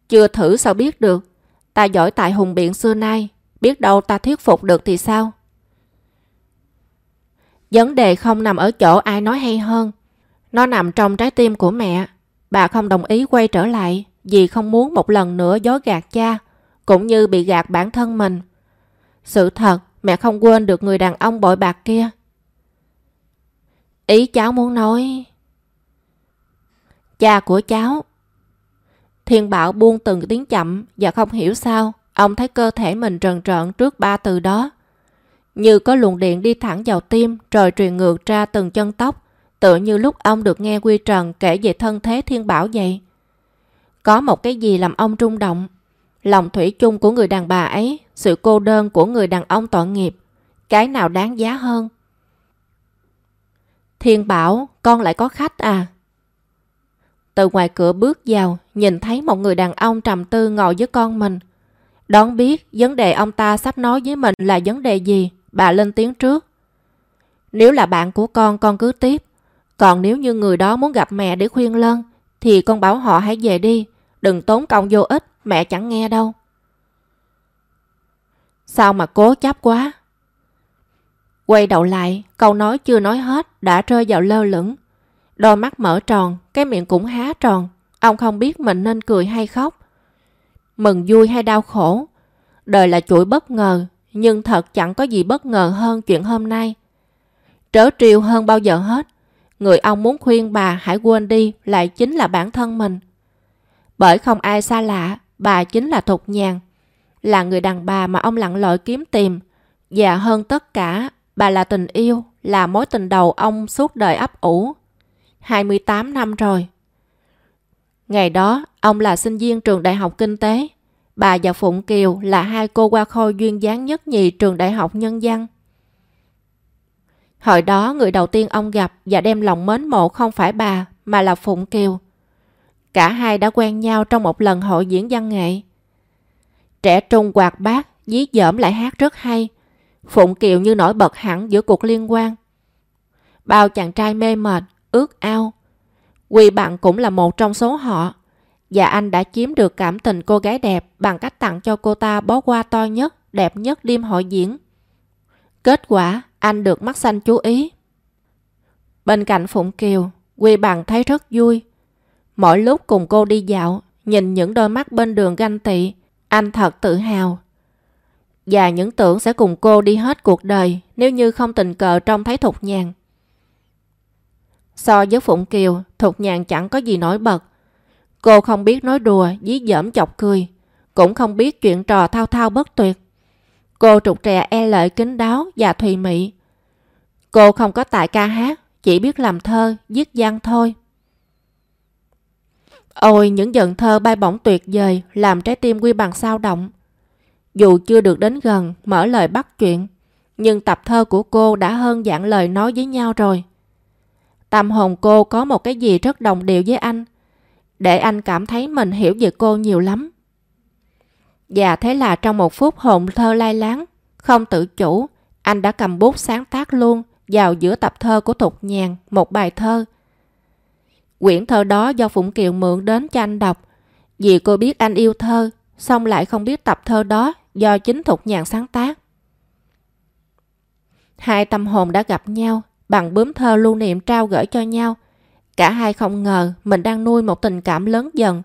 Chưa thử sao biết được. Ta giỏi tại hùng biện xưa nay. Biết đâu ta thuyết phục được thì sao? Vấn đề không nằm ở chỗ ai nói hay hơn. Nó nằm trong trái tim của mẹ. Bà không đồng ý quay trở lại vì không muốn một lần nữa dối gạt cha cũng như bị gạt bản thân mình. Sự thật, mẹ không quên được người đàn ông bội bạc kia. Ý cháu muốn nói... Cha của cháu. Thiên Bảo buông từng tiếng chậm và không hiểu sao ông thấy cơ thể mình trần trợn trước ba từ đó. Như có luồng điện đi thẳng vào tim rồi truyền ngược ra từng chân tóc tựa như lúc ông được nghe Quy Trần kể về thân thế Thiên Bảo vậy. Có một cái gì làm ông rung động. Lòng thủy chung của người đàn bà ấy, sự cô đơn của người đàn ông tội nghiệp. Cái nào đáng giá hơn? Thiên Bảo, con lại có khách à? Từ ngoài cửa bước vào, nhìn thấy một người đàn ông trầm tư ngồi với con mình. Đón biết vấn đề ông ta sắp nói với mình là vấn đề gì, bà lên tiếng trước. Nếu là bạn của con, con cứ tiếp. Còn nếu như người đó muốn gặp mẹ để khuyên lân, thì con bảo họ hãy về đi. Đừng tốn công vô ích, mẹ chẳng nghe đâu. Sao mà cố chấp quá? Quay đầu lại, câu nói chưa nói hết đã rơi vào lơ lửng. Đôi mắt mở tròn, cái miệng cũng há tròn. Ông không biết mình nên cười hay khóc. Mừng vui hay đau khổ. Đời là chuỗi bất ngờ, nhưng thật chẳng có gì bất ngờ hơn chuyện hôm nay. Trớ triều hơn bao giờ hết. Người ông muốn khuyên bà hãy quên đi lại chính là bản thân mình. Bởi không ai xa lạ, bà chính là Thục Nhàn. Là người đàn bà mà ông lặng lội kiếm tìm. Và hơn tất cả, bà là tình yêu, là mối tình đầu ông suốt đời ấp ủ. 28 năm rồi. Ngày đó, ông là sinh viên trường Đại học Kinh tế. Bà và Phụng Kiều là hai cô qua khôi duyên dáng nhất nhì trường Đại học Nhân dân. Hồi đó người đầu tiên ông gặp và đem lòng mến mộ không phải bà mà là Phụng Kiều. Cả hai đã quen nhau trong một lần hội diễn văn nghệ. Trẻ trung quạt bát, dí dỏm lại hát rất hay. Phụng Kiều như nổi bật hẳn giữa cuộc liên quan. Bao chàng trai mê mệt, ước ao. Quỳ bạn cũng là một trong số họ. Và anh đã chiếm được cảm tình cô gái đẹp bằng cách tặng cho cô ta bó hoa to nhất, đẹp nhất đêm hội diễn. Kết quả, anh được mắt xanh chú ý. Bên cạnh Phụng Kiều, Quy Bằng thấy rất vui. Mỗi lúc cùng cô đi dạo, nhìn những đôi mắt bên đường ganh tị, anh thật tự hào. Và những tưởng sẽ cùng cô đi hết cuộc đời nếu như không tình cờ trông thấy Thục Nhàn. So với Phụng Kiều, Thục Nhàn chẳng có gì nổi bật. Cô không biết nói đùa, dí dỏm chọc cười, cũng không biết chuyện trò thao thao bất tuyệt. Cô trục trè e lợi kính đáo và thùy mị. Cô không có tài ca hát, chỉ biết làm thơ, viết văn thôi. Ôi, những giận thơ bay bổng tuyệt vời làm trái tim quy bằng sao động. Dù chưa được đến gần, mở lời bắt chuyện, nhưng tập thơ của cô đã hơn dạng lời nói với nhau rồi. Tâm hồn cô có một cái gì rất đồng điệu với anh, để anh cảm thấy mình hiểu về cô nhiều lắm. Và thế là trong một phút hồn thơ lai láng, không tự chủ, anh đã cầm bút sáng tác luôn vào giữa tập thơ của Thục Nhàn một bài thơ. Quyển thơ đó do Phụng Kiều mượn đến cho anh đọc. Vì cô biết anh yêu thơ, xong lại không biết tập thơ đó do chính Thục Nhàn sáng tác. Hai tâm hồn đã gặp nhau bằng bướm thơ lưu niệm trao gửi cho nhau. Cả hai không ngờ mình đang nuôi một tình cảm lớn dần.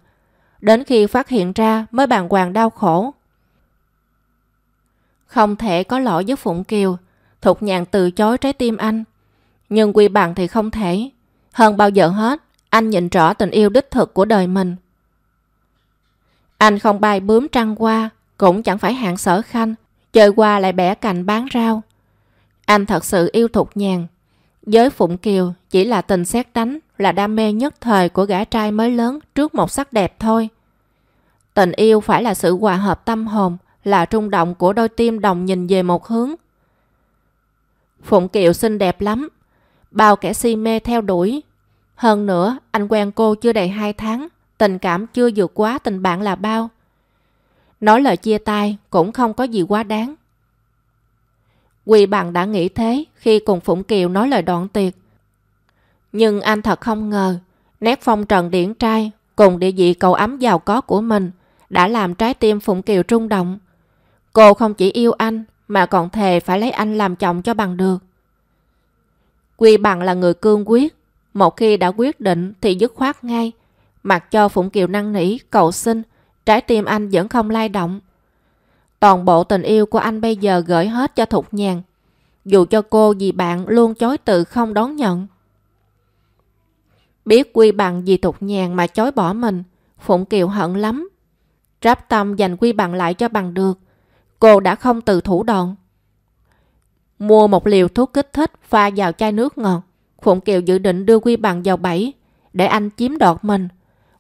Đến khi phát hiện ra mới bàn hoàng đau khổ. Không thể có lỗi với Phụng Kiều. Thục nhàn từ chối trái tim anh. Nhưng quy bằng thì không thể. Hơn bao giờ hết, anh nhìn rõ tình yêu đích thực của đời mình. Anh không bay bướm trăng qua, cũng chẳng phải hạng sở khanh, chơi qua lại bẻ cành bán rau. Anh thật sự yêu Thục Nhàn. Với Phụng Kiều chỉ là tình xét đánh, là đam mê nhất thời của gã trai mới lớn trước một sắc đẹp thôi. Tình yêu phải là sự hòa hợp tâm hồn, là trung động của đôi tim đồng nhìn về một hướng. Phụng Kiều xinh đẹp lắm, bao kẻ si mê theo đuổi. Hơn nữa, anh quen cô chưa đầy 2 tháng, tình cảm chưa vượt quá tình bạn là bao. Nói lời chia tay cũng không có gì quá đáng. Quỳ bằng đã nghĩ thế khi cùng Phụng Kiều nói lời đoạn tuyệt. Nhưng anh thật không ngờ, nét phong trần điển trai cùng địa vị cầu ấm giàu có của mình đã làm trái tim Phụng Kiều trung động. Cô không chỉ yêu anh mà còn thề phải lấy anh làm chồng cho bằng được. Quy bằng là người cương quyết. Một khi đã quyết định thì dứt khoát ngay. Mặc cho Phụng Kiều năn nỉ, cầu xin, trái tim anh vẫn không lay động. Toàn bộ tình yêu của anh bây giờ gửi hết cho Thục Nhàn. Dù cho cô vì bạn luôn chối từ không đón nhận. Biết Quy bằng vì Thục Nhàn mà chối bỏ mình, Phụng Kiều hận lắm. Ráp tâm dành Quy bằng lại cho bằng được. Cô đã không từ thủ đoạn. Mua một liều thuốc kích thích pha vào chai nước ngọt. Phụng Kiều dự định đưa Quy bằng vào bẫy để anh chiếm đoạt mình.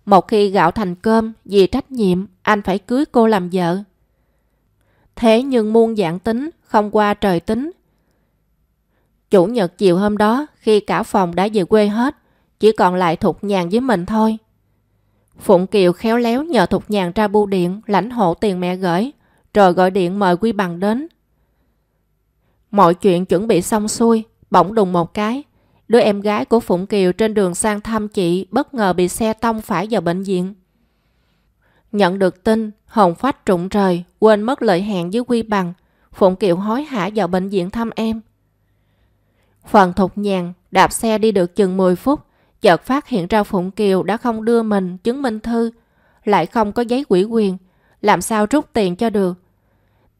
Một khi gạo thành cơm vì trách nhiệm, anh phải cưới cô làm vợ. Thế nhưng muôn dạng tính không qua trời tính. Chủ nhật chiều hôm đó, khi cả phòng đã về quê hết, chỉ còn lại Thục Nhàn với mình thôi. Phụng Kiều khéo léo nhờ Thục Nhàn ra bưu điện lãnh hộ tiền mẹ gửi rồi gọi điện mời Quy Bằng đến. Mọi chuyện chuẩn bị xong xuôi, bỗng đùng một cái. Đứa em gái của Phụng Kiều trên đường sang thăm chị bất ngờ bị xe tông phải vào bệnh viện. Nhận được tin, Hồng phách trụng trời, quên mất lời hẹn với Quy Bằng. Phụng Kiều hối hả vào bệnh viện thăm em. Phần thục nhàn, đạp xe đi được chừng 10 phút, chợt phát hiện ra Phụng Kiều đã không đưa mình chứng minh thư, lại không có giấy quỹ quyền, làm sao rút tiền cho được.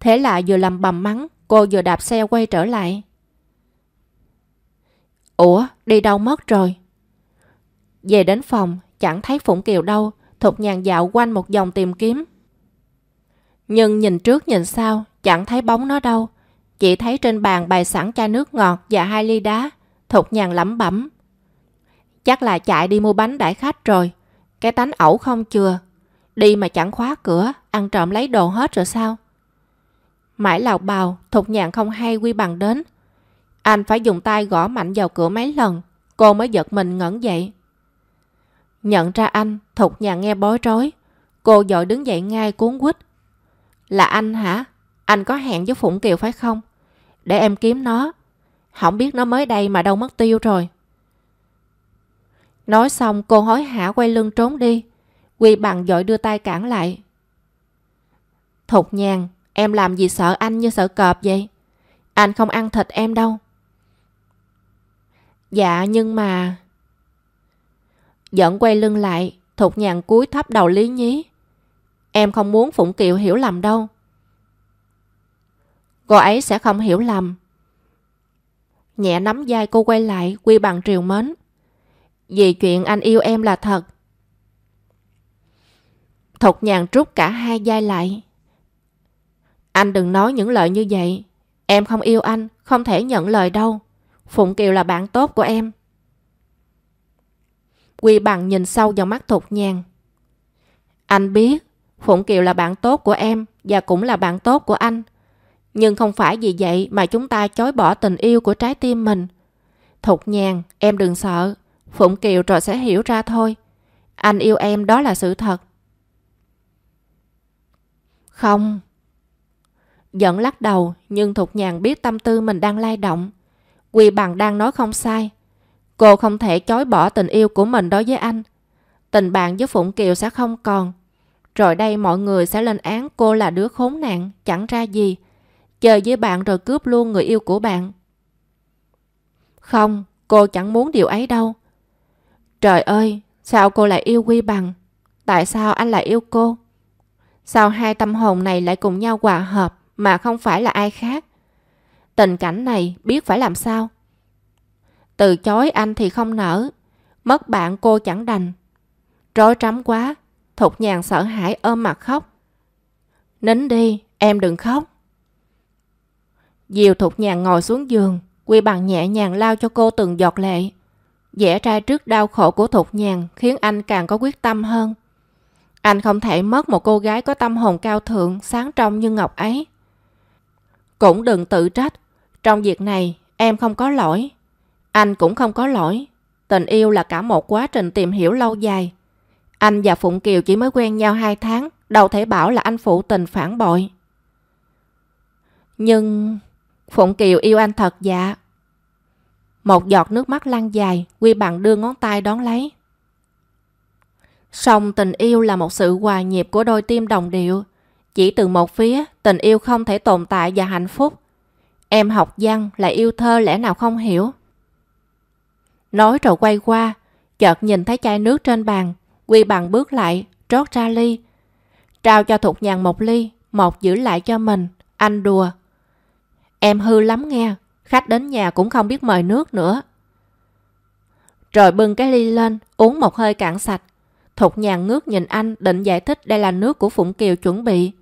Thế là vừa làm bầm mắng, cô vừa đạp xe quay trở lại. Ủa, đi đâu mất rồi? Về đến phòng, chẳng thấy Phụng Kiều đâu, Thục nhàn dạo quanh một vòng tìm kiếm. Nhưng nhìn trước nhìn sau, chẳng thấy bóng nó đâu. Chỉ thấy trên bàn bày sẵn chai nước ngọt và hai ly đá. Thục nhàn lẩm bẩm. Chắc là chạy đi mua bánh đãi khách rồi. Cái tánh ẩu không chừa. Đi mà chẳng khóa cửa, ăn trộm lấy đồ hết rồi sao? Mãi lào bào, Thục nhàn không hay quy bằng đến. Anh phải dùng tay gõ mạnh vào cửa mấy lần, cô mới giật mình ngẩn dậy. Nhận ra anh, Thục nhàn nghe bối rối. Cô dội đứng dậy ngay cuốn quýt. Là anh hả? Anh có hẹn với Phụng Kiều phải không? Để em kiếm nó. Không biết nó mới đây mà đâu mất tiêu rồi. Nói xong cô hối hả quay lưng trốn đi. Quy bằng dội đưa tay cản lại. Thục nhàn, em làm gì sợ anh như sợ cọp vậy? Anh không ăn thịt em đâu. Dạ nhưng mà... Giận quay lưng lại, Thục nhàn cúi thấp đầu lý nhí. Em không muốn Phụng Kiều hiểu lầm đâu. Cô ấy sẽ không hiểu lầm. Nhẹ nắm vai cô quay lại, quy bằng triều mến. Vì chuyện anh yêu em là thật. Thục nhàn trút cả hai dai lại. Anh đừng nói những lời như vậy. Em không yêu anh, không thể nhận lời đâu. Phụng Kiều là bạn tốt của em. Quy bằng nhìn sâu vào mắt Thục nhàn. Anh biết, Phụng Kiều là bạn tốt của em và cũng là bạn tốt của anh. Nhưng không phải vì vậy mà chúng ta chối bỏ tình yêu của trái tim mình. Thục nhàn, em đừng sợ. Phụng Kiều rồi sẽ hiểu ra thôi. Anh yêu em đó là sự thật. Không. Giận lắc đầu nhưng Thục nhàn biết tâm tư mình đang lay động. Quy bằng đang nói không sai. Cô không thể chối bỏ tình yêu của mình đối với anh. Tình bạn với Phụng Kiều sẽ không còn. Rồi đây mọi người sẽ lên án cô là đứa khốn nạn, chẳng ra gì. Chơi với bạn rồi cướp luôn người yêu của bạn. Không, cô chẳng muốn điều ấy đâu. Trời ơi, sao cô lại yêu Quy Bằng? Tại sao anh lại yêu cô? Sao hai tâm hồn này lại cùng nhau hòa hợp mà không phải là ai khác? Tình cảnh này biết phải làm sao? Từ chối anh thì không nở. Mất bạn cô chẳng đành. Rối trắm quá. Thục nhàn sợ hãi ôm mặt khóc. Nín đi, em đừng khóc. Diều Thục nhàn ngồi xuống giường. Quy bằng nhẹ nhàng lao cho cô từng giọt lệ. Vẽ trai trước đau khổ của Thục nhàn khiến anh càng có quyết tâm hơn. Anh không thể mất một cô gái có tâm hồn cao thượng, sáng trong như ngọc ấy. Cũng đừng tự trách. Trong việc này, em không có lỗi. Anh cũng không có lỗi. Tình yêu là cả một quá trình tìm hiểu lâu dài. Anh và Phụng Kiều chỉ mới quen nhau hai tháng, đâu thể bảo là anh phụ tình phản bội. Nhưng... Phụng Kiều yêu anh thật dạ. Một giọt nước mắt lăn dài, Quy Bằng đưa ngón tay đón lấy. Song tình yêu là một sự hòa nhịp của đôi tim đồng điệu. Chỉ từ một phía, tình yêu không thể tồn tại và hạnh phúc. Em học văn lại yêu thơ lẽ nào không hiểu. Nói rồi quay qua, chợt nhìn thấy chai nước trên bàn, Quy bằng bước lại, rót ra ly. Trao cho thuộc Nhàn một ly, một giữ lại cho mình, anh đùa. Em hư lắm nghe, khách đến nhà cũng không biết mời nước nữa. Rồi bưng cái ly lên, uống một hơi cạn sạch. Thục nhàn ngước nhìn anh định giải thích đây là nước của Phụng Kiều chuẩn bị.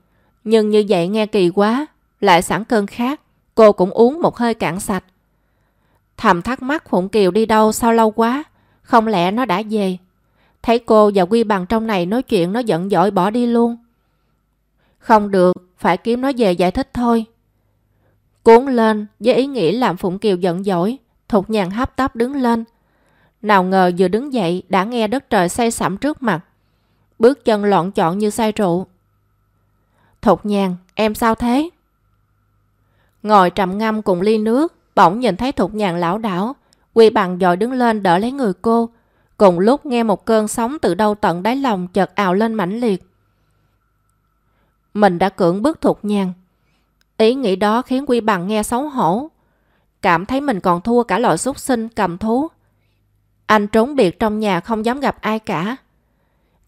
Nhưng như vậy nghe kỳ quá, lại sẵn cơn khác, cô cũng uống một hơi cạn sạch. Thầm thắc mắc Phụng Kiều đi đâu sao lâu quá, không lẽ nó đã về. Thấy cô và Quy Bằng trong này nói chuyện nó giận dỗi bỏ đi luôn. Không được, phải kiếm nó về giải thích thôi. Cuốn lên với ý nghĩ làm Phụng Kiều giận dỗi, Thục nhàn hấp tấp đứng lên. Nào ngờ vừa đứng dậy đã nghe đất trời say sẩm trước mặt. Bước chân loạn chọn như say rượu. Thục nhàn, em sao thế? Ngồi trầm ngâm cùng ly nước, bỗng nhìn thấy Thục nhàn lão đảo. Quy bằng dội đứng lên đỡ lấy người cô. Cùng lúc nghe một cơn sóng từ đâu tận đáy lòng chợt ào lên mãnh liệt. Mình đã cưỡng bức Thục nhàn. Ý nghĩ đó khiến Quy bằng nghe xấu hổ. Cảm thấy mình còn thua cả loại súc sinh cầm thú. Anh trốn biệt trong nhà không dám gặp ai cả.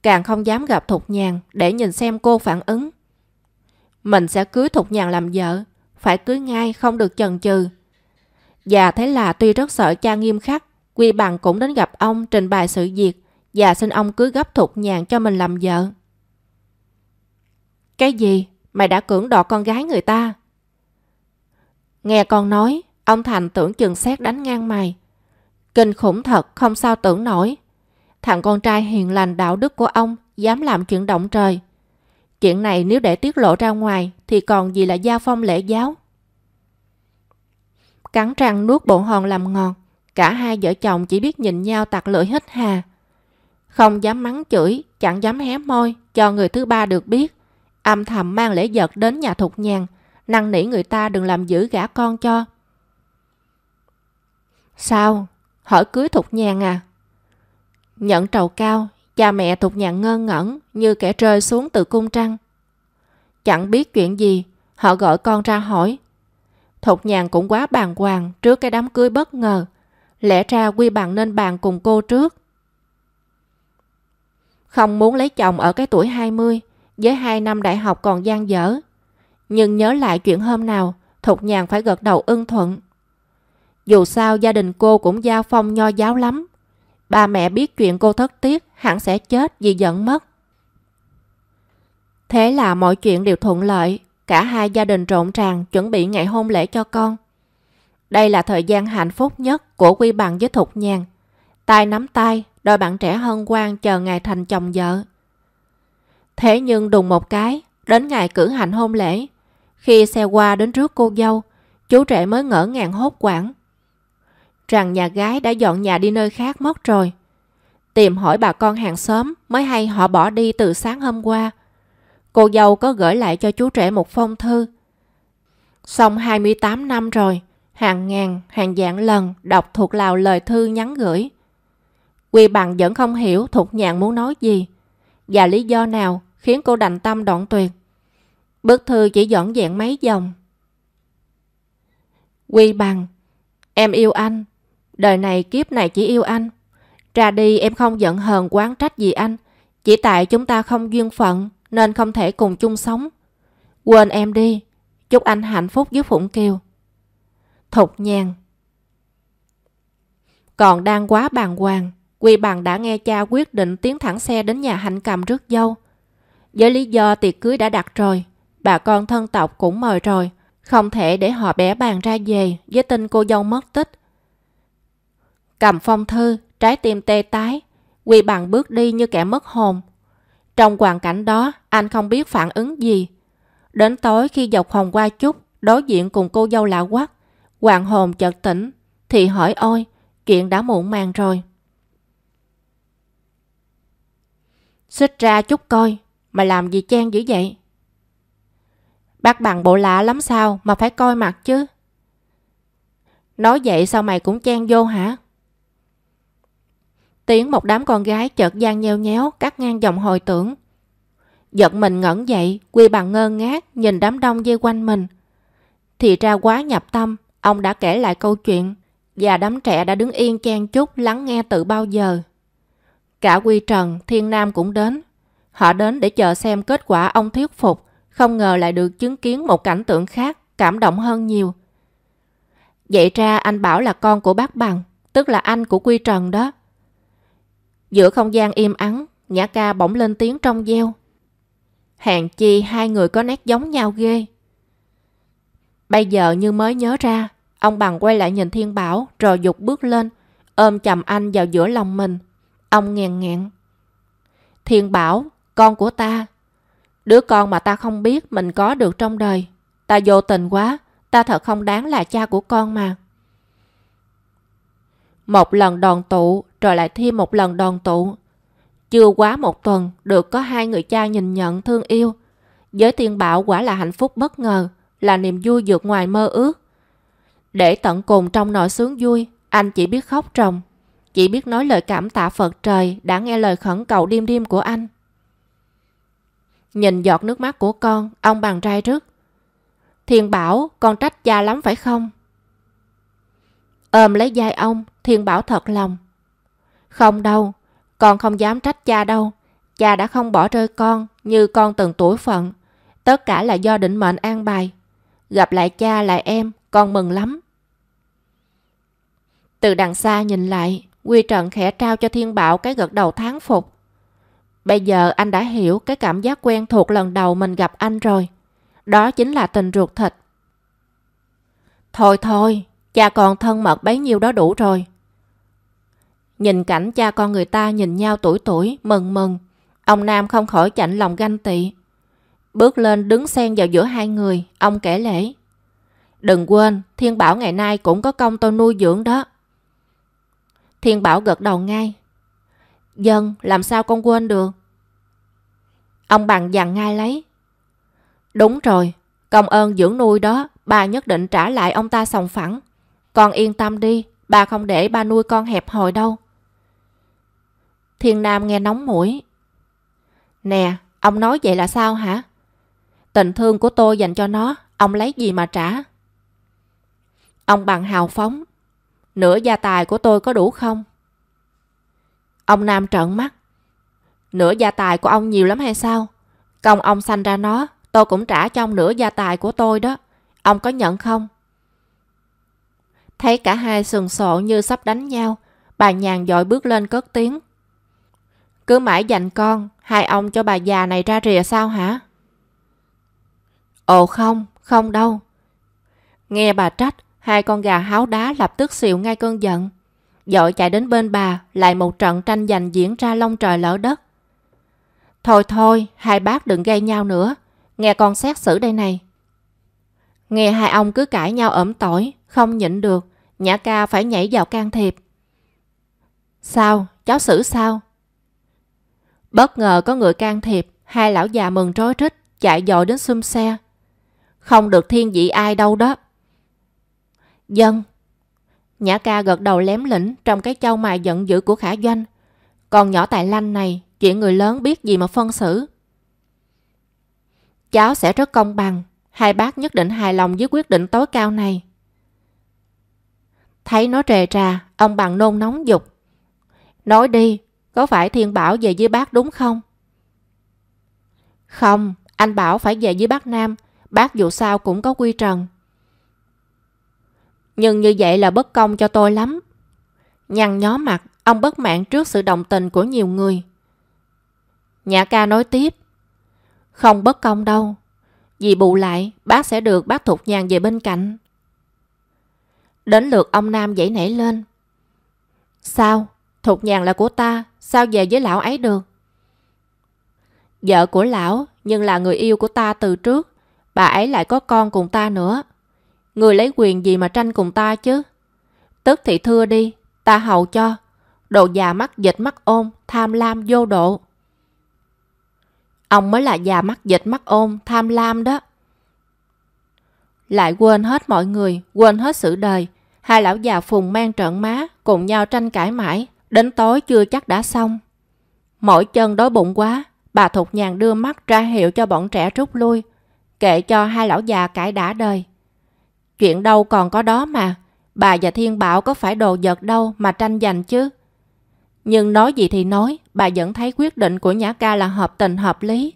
Càng không dám gặp Thục Nhàn để nhìn xem cô phản ứng. Mình sẽ cưới Thục Nhàn làm vợ. Phải cưới ngay, không được chần chừ. Và thế là tuy rất sợ cha nghiêm khắc, Quy Bằng cũng đến gặp ông trình bày sự việc và xin ông cưới gấp Thục Nhàn cho mình làm vợ. Cái gì? Mày đã cưỡng đoạt con gái người ta? Nghe con nói, ông Thành tưởng chừng xét đánh ngang mày. Kinh khủng thật, không sao tưởng nổi. Thằng con trai hiền lành đạo đức của ông dám làm chuyện động trời. Chuyện này nếu để tiết lộ ra ngoài thì còn gì là gia phong lễ giáo. Cắn răng nuốt bộ hòn làm ngọt. Cả hai vợ chồng chỉ biết nhìn nhau tặc lưỡi hít hà. Không dám mắng chửi, chẳng dám hé môi cho người thứ ba được biết. Âm thầm mang lễ vật đến nhà thục nhàn, năn nỉ người ta đừng làm giữ gã con cho. Sao? Hỏi cưới Thục Nhàn à? Nhận trầu cao, cha mẹ Thục Nhàn ngơ ngẩn như kẻ rơi xuống từ cung trăng. Chẳng biết chuyện gì, họ gọi con ra hỏi. Thục Nhàn cũng quá bàng hoàng trước cái đám cưới bất ngờ. Lẽ ra quy bằng nên bàn cùng cô trước. Không muốn lấy chồng ở cái tuổi 20, với hai năm đại học còn gian dở. Nhưng nhớ lại chuyện hôm nào, Thục Nhàn phải gật đầu ưng thuận. Dù sao gia đình cô cũng giao phong nho giáo lắm. Ba mẹ biết chuyện cô thất tiếc hẳn sẽ chết vì giận mất. Thế là mọi chuyện đều thuận lợi. Cả hai gia đình rộn ràng chuẩn bị ngày hôn lễ cho con. Đây là thời gian hạnh phúc nhất của Quy Bằng với Thục Nhàn. tay nắm tay, đôi bạn trẻ hân hoan chờ ngày thành chồng vợ. Thế nhưng đùng một cái, đến ngày cử hành hôn lễ, khi xe qua đến trước cô dâu, chú trẻ mới ngỡ ngàng hốt quảng rằng nhà gái đã dọn nhà đi nơi khác mất rồi. Tìm hỏi bà con hàng xóm mới hay họ bỏ đi từ sáng hôm qua. Cô dâu có gửi lại cho chú trẻ một phong thư. Xong 28 năm rồi, hàng ngàn, hàng dạng lần đọc thuộc lào lời thư nhắn gửi. Quy bằng vẫn không hiểu thuộc Nhàn muốn nói gì và lý do nào khiến cô đành tâm đoạn tuyệt. Bức thư chỉ dọn dẹn mấy dòng. Quy bằng, em yêu anh, đời này kiếp này chỉ yêu anh. Ra đi em không giận hờn quán trách gì anh, chỉ tại chúng ta không duyên phận nên không thể cùng chung sống. Quên em đi, chúc anh hạnh phúc với Phụng Kiều. Thục nhàn Còn đang quá bàng hoàng, Quy Bằng đã nghe cha quyết định tiến thẳng xe đến nhà hạnh cầm rước dâu. Với lý do tiệc cưới đã đặt rồi, bà con thân tộc cũng mời rồi, không thể để họ bé bàn ra về với tin cô dâu mất tích. Cầm phong thư, trái tim tê tái, Quy Bằng bước đi như kẻ mất hồn. Trong hoàn cảnh đó, anh không biết phản ứng gì. Đến tối khi dọc hồng qua chút, đối diện cùng cô dâu lạ quắc, hoàng hồn chợt tỉnh, thì hỏi ôi, chuyện đã muộn màng rồi. Xích ra chút coi, mà làm gì chen dữ vậy? Bác bằng bộ lạ lắm sao mà phải coi mặt chứ? Nói vậy sao mày cũng chen vô hả? Tiếng một đám con gái chợt gian nheo nhéo cắt ngang dòng hồi tưởng. Giật mình ngẩn dậy, quy bằng ngơ ngác nhìn đám đông dây quanh mình. Thì ra quá nhập tâm, ông đã kể lại câu chuyện và đám trẻ đã đứng yên chen chút lắng nghe từ bao giờ. Cả Quy Trần, Thiên Nam cũng đến. Họ đến để chờ xem kết quả ông thuyết phục, không ngờ lại được chứng kiến một cảnh tượng khác, cảm động hơn nhiều. Vậy ra anh bảo là con của bác Bằng, tức là anh của Quy Trần đó. Giữa không gian im ắng, Nhã ca bỗng lên tiếng trong gieo. Hàng chi hai người có nét giống nhau ghê. Bây giờ như mới nhớ ra, ông Bằng quay lại nhìn Thiên Bảo rồi dục bước lên, ôm chầm anh vào giữa lòng mình. Ông nghèn nghẹn. Thiên Bảo, con của ta. Đứa con mà ta không biết mình có được trong đời. Ta vô tình quá, ta thật không đáng là cha của con mà. Một lần đoàn tụ, rồi lại thêm một lần đoàn tụ. Chưa quá một tuần, được có hai người cha nhìn nhận thương yêu. Với tiên bảo quả là hạnh phúc bất ngờ, là niềm vui vượt ngoài mơ ước. Để tận cùng trong nỗi sướng vui, anh chỉ biết khóc ròng, chỉ biết nói lời cảm tạ Phật trời đã nghe lời khẩn cầu đêm đêm của anh. Nhìn giọt nước mắt của con, ông bằng trai rứt. Thiên bảo, con trách cha lắm phải không? Ôm lấy vai ông, Thiên bảo thật lòng. Không đâu, con không dám trách cha đâu. Cha đã không bỏ rơi con như con từng tuổi phận. Tất cả là do định mệnh an bài. Gặp lại cha lại em, con mừng lắm. Từ đằng xa nhìn lại, Quy Trần khẽ trao cho Thiên Bảo cái gật đầu tháng phục. Bây giờ anh đã hiểu cái cảm giác quen thuộc lần đầu mình gặp anh rồi. Đó chính là tình ruột thịt. Thôi thôi, cha con thân mật bấy nhiêu đó đủ rồi. Nhìn cảnh cha con người ta nhìn nhau tuổi tuổi, mừng mừng. Ông Nam không khỏi chạnh lòng ganh tị. Bước lên đứng xen vào giữa hai người, ông kể lễ. Đừng quên, Thiên Bảo ngày nay cũng có công tôi nuôi dưỡng đó. Thiên Bảo gật đầu ngay. Dân, làm sao con quên được? Ông bằng dặn ngay lấy. Đúng rồi, công ơn dưỡng nuôi đó, bà nhất định trả lại ông ta sòng phẳng. Con yên tâm đi, bà không để ba nuôi con hẹp hòi đâu. Thiên Nam nghe nóng mũi. Nè, ông nói vậy là sao hả? Tình thương của tôi dành cho nó, ông lấy gì mà trả? Ông bằng hào phóng. Nửa gia tài của tôi có đủ không? Ông Nam trợn mắt. Nửa gia tài của ông nhiều lắm hay sao? Công ông sanh ra nó, tôi cũng trả cho ông nửa gia tài của tôi đó. Ông có nhận không? Thấy cả hai sừng sộ như sắp đánh nhau, bà nhàn dội bước lên cất tiếng. Cứ mãi dành con, hai ông cho bà già này ra rìa sao hả? Ồ không, không đâu. Nghe bà trách, hai con gà háo đá lập tức xịu ngay cơn giận. Dội chạy đến bên bà, lại một trận tranh giành diễn ra long trời lỡ đất. Thôi thôi, hai bác đừng gây nhau nữa. Nghe con xét xử đây này. Nghe hai ông cứ cãi nhau ẩm tỏi, không nhịn được. Nhã ca phải nhảy vào can thiệp. Sao? Cháu xử sao? Bất ngờ có người can thiệp, hai lão già mừng rối rít, chạy dội đến xum xe. Không được thiên vị ai đâu đó. Dân. Nhã ca gật đầu lém lĩnh trong cái châu mài giận dữ của khả doanh. Còn nhỏ tài lanh này, chuyện người lớn biết gì mà phân xử. Cháu sẽ rất công bằng. Hai bác nhất định hài lòng với quyết định tối cao này. Thấy nó trề trà, ông bằng nôn nóng dục. Nói đi, có phải Thiên Bảo về với bác đúng không? Không, anh bảo phải về với bác Nam. Bác dù sao cũng có quy trần. Nhưng như vậy là bất công cho tôi lắm. Nhăn nhó mặt, ông bất mãn trước sự đồng tình của nhiều người. Nhã ca nói tiếp. Không bất công đâu. Vì bù lại, bác sẽ được bác Thục Nhàn về bên cạnh. Đến lượt ông Nam dậy nảy lên. Sao? Thục Nhàn là của ta, sao về với lão ấy được? Vợ của lão, nhưng là người yêu của ta từ trước. Bà ấy lại có con cùng ta nữa. Người lấy quyền gì mà tranh cùng ta chứ? Tức thì thưa đi, ta hầu cho. Đồ già mắt dịch mắt ôm, tham lam vô độ. Ông mới là già mắt dịch mắt ôm, tham lam đó. Lại quên hết mọi người, quên hết sự đời. Hai lão già phùng mang trợn má, cùng nhau tranh cãi mãi. Đến tối chưa chắc đã xong. Mỗi chân đói bụng quá, bà Thục Nhàn đưa mắt ra hiệu cho bọn trẻ rút lui. Kệ cho hai lão già cãi đã đời. Chuyện đâu còn có đó mà. Bà và Thiên Bảo có phải đồ vật đâu mà tranh giành chứ. Nhưng nói gì thì nói, bà vẫn thấy quyết định của Nhã Ca là hợp tình hợp lý.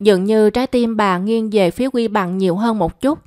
Dường như trái tim bà nghiêng về phía quy bằng nhiều hơn một chút.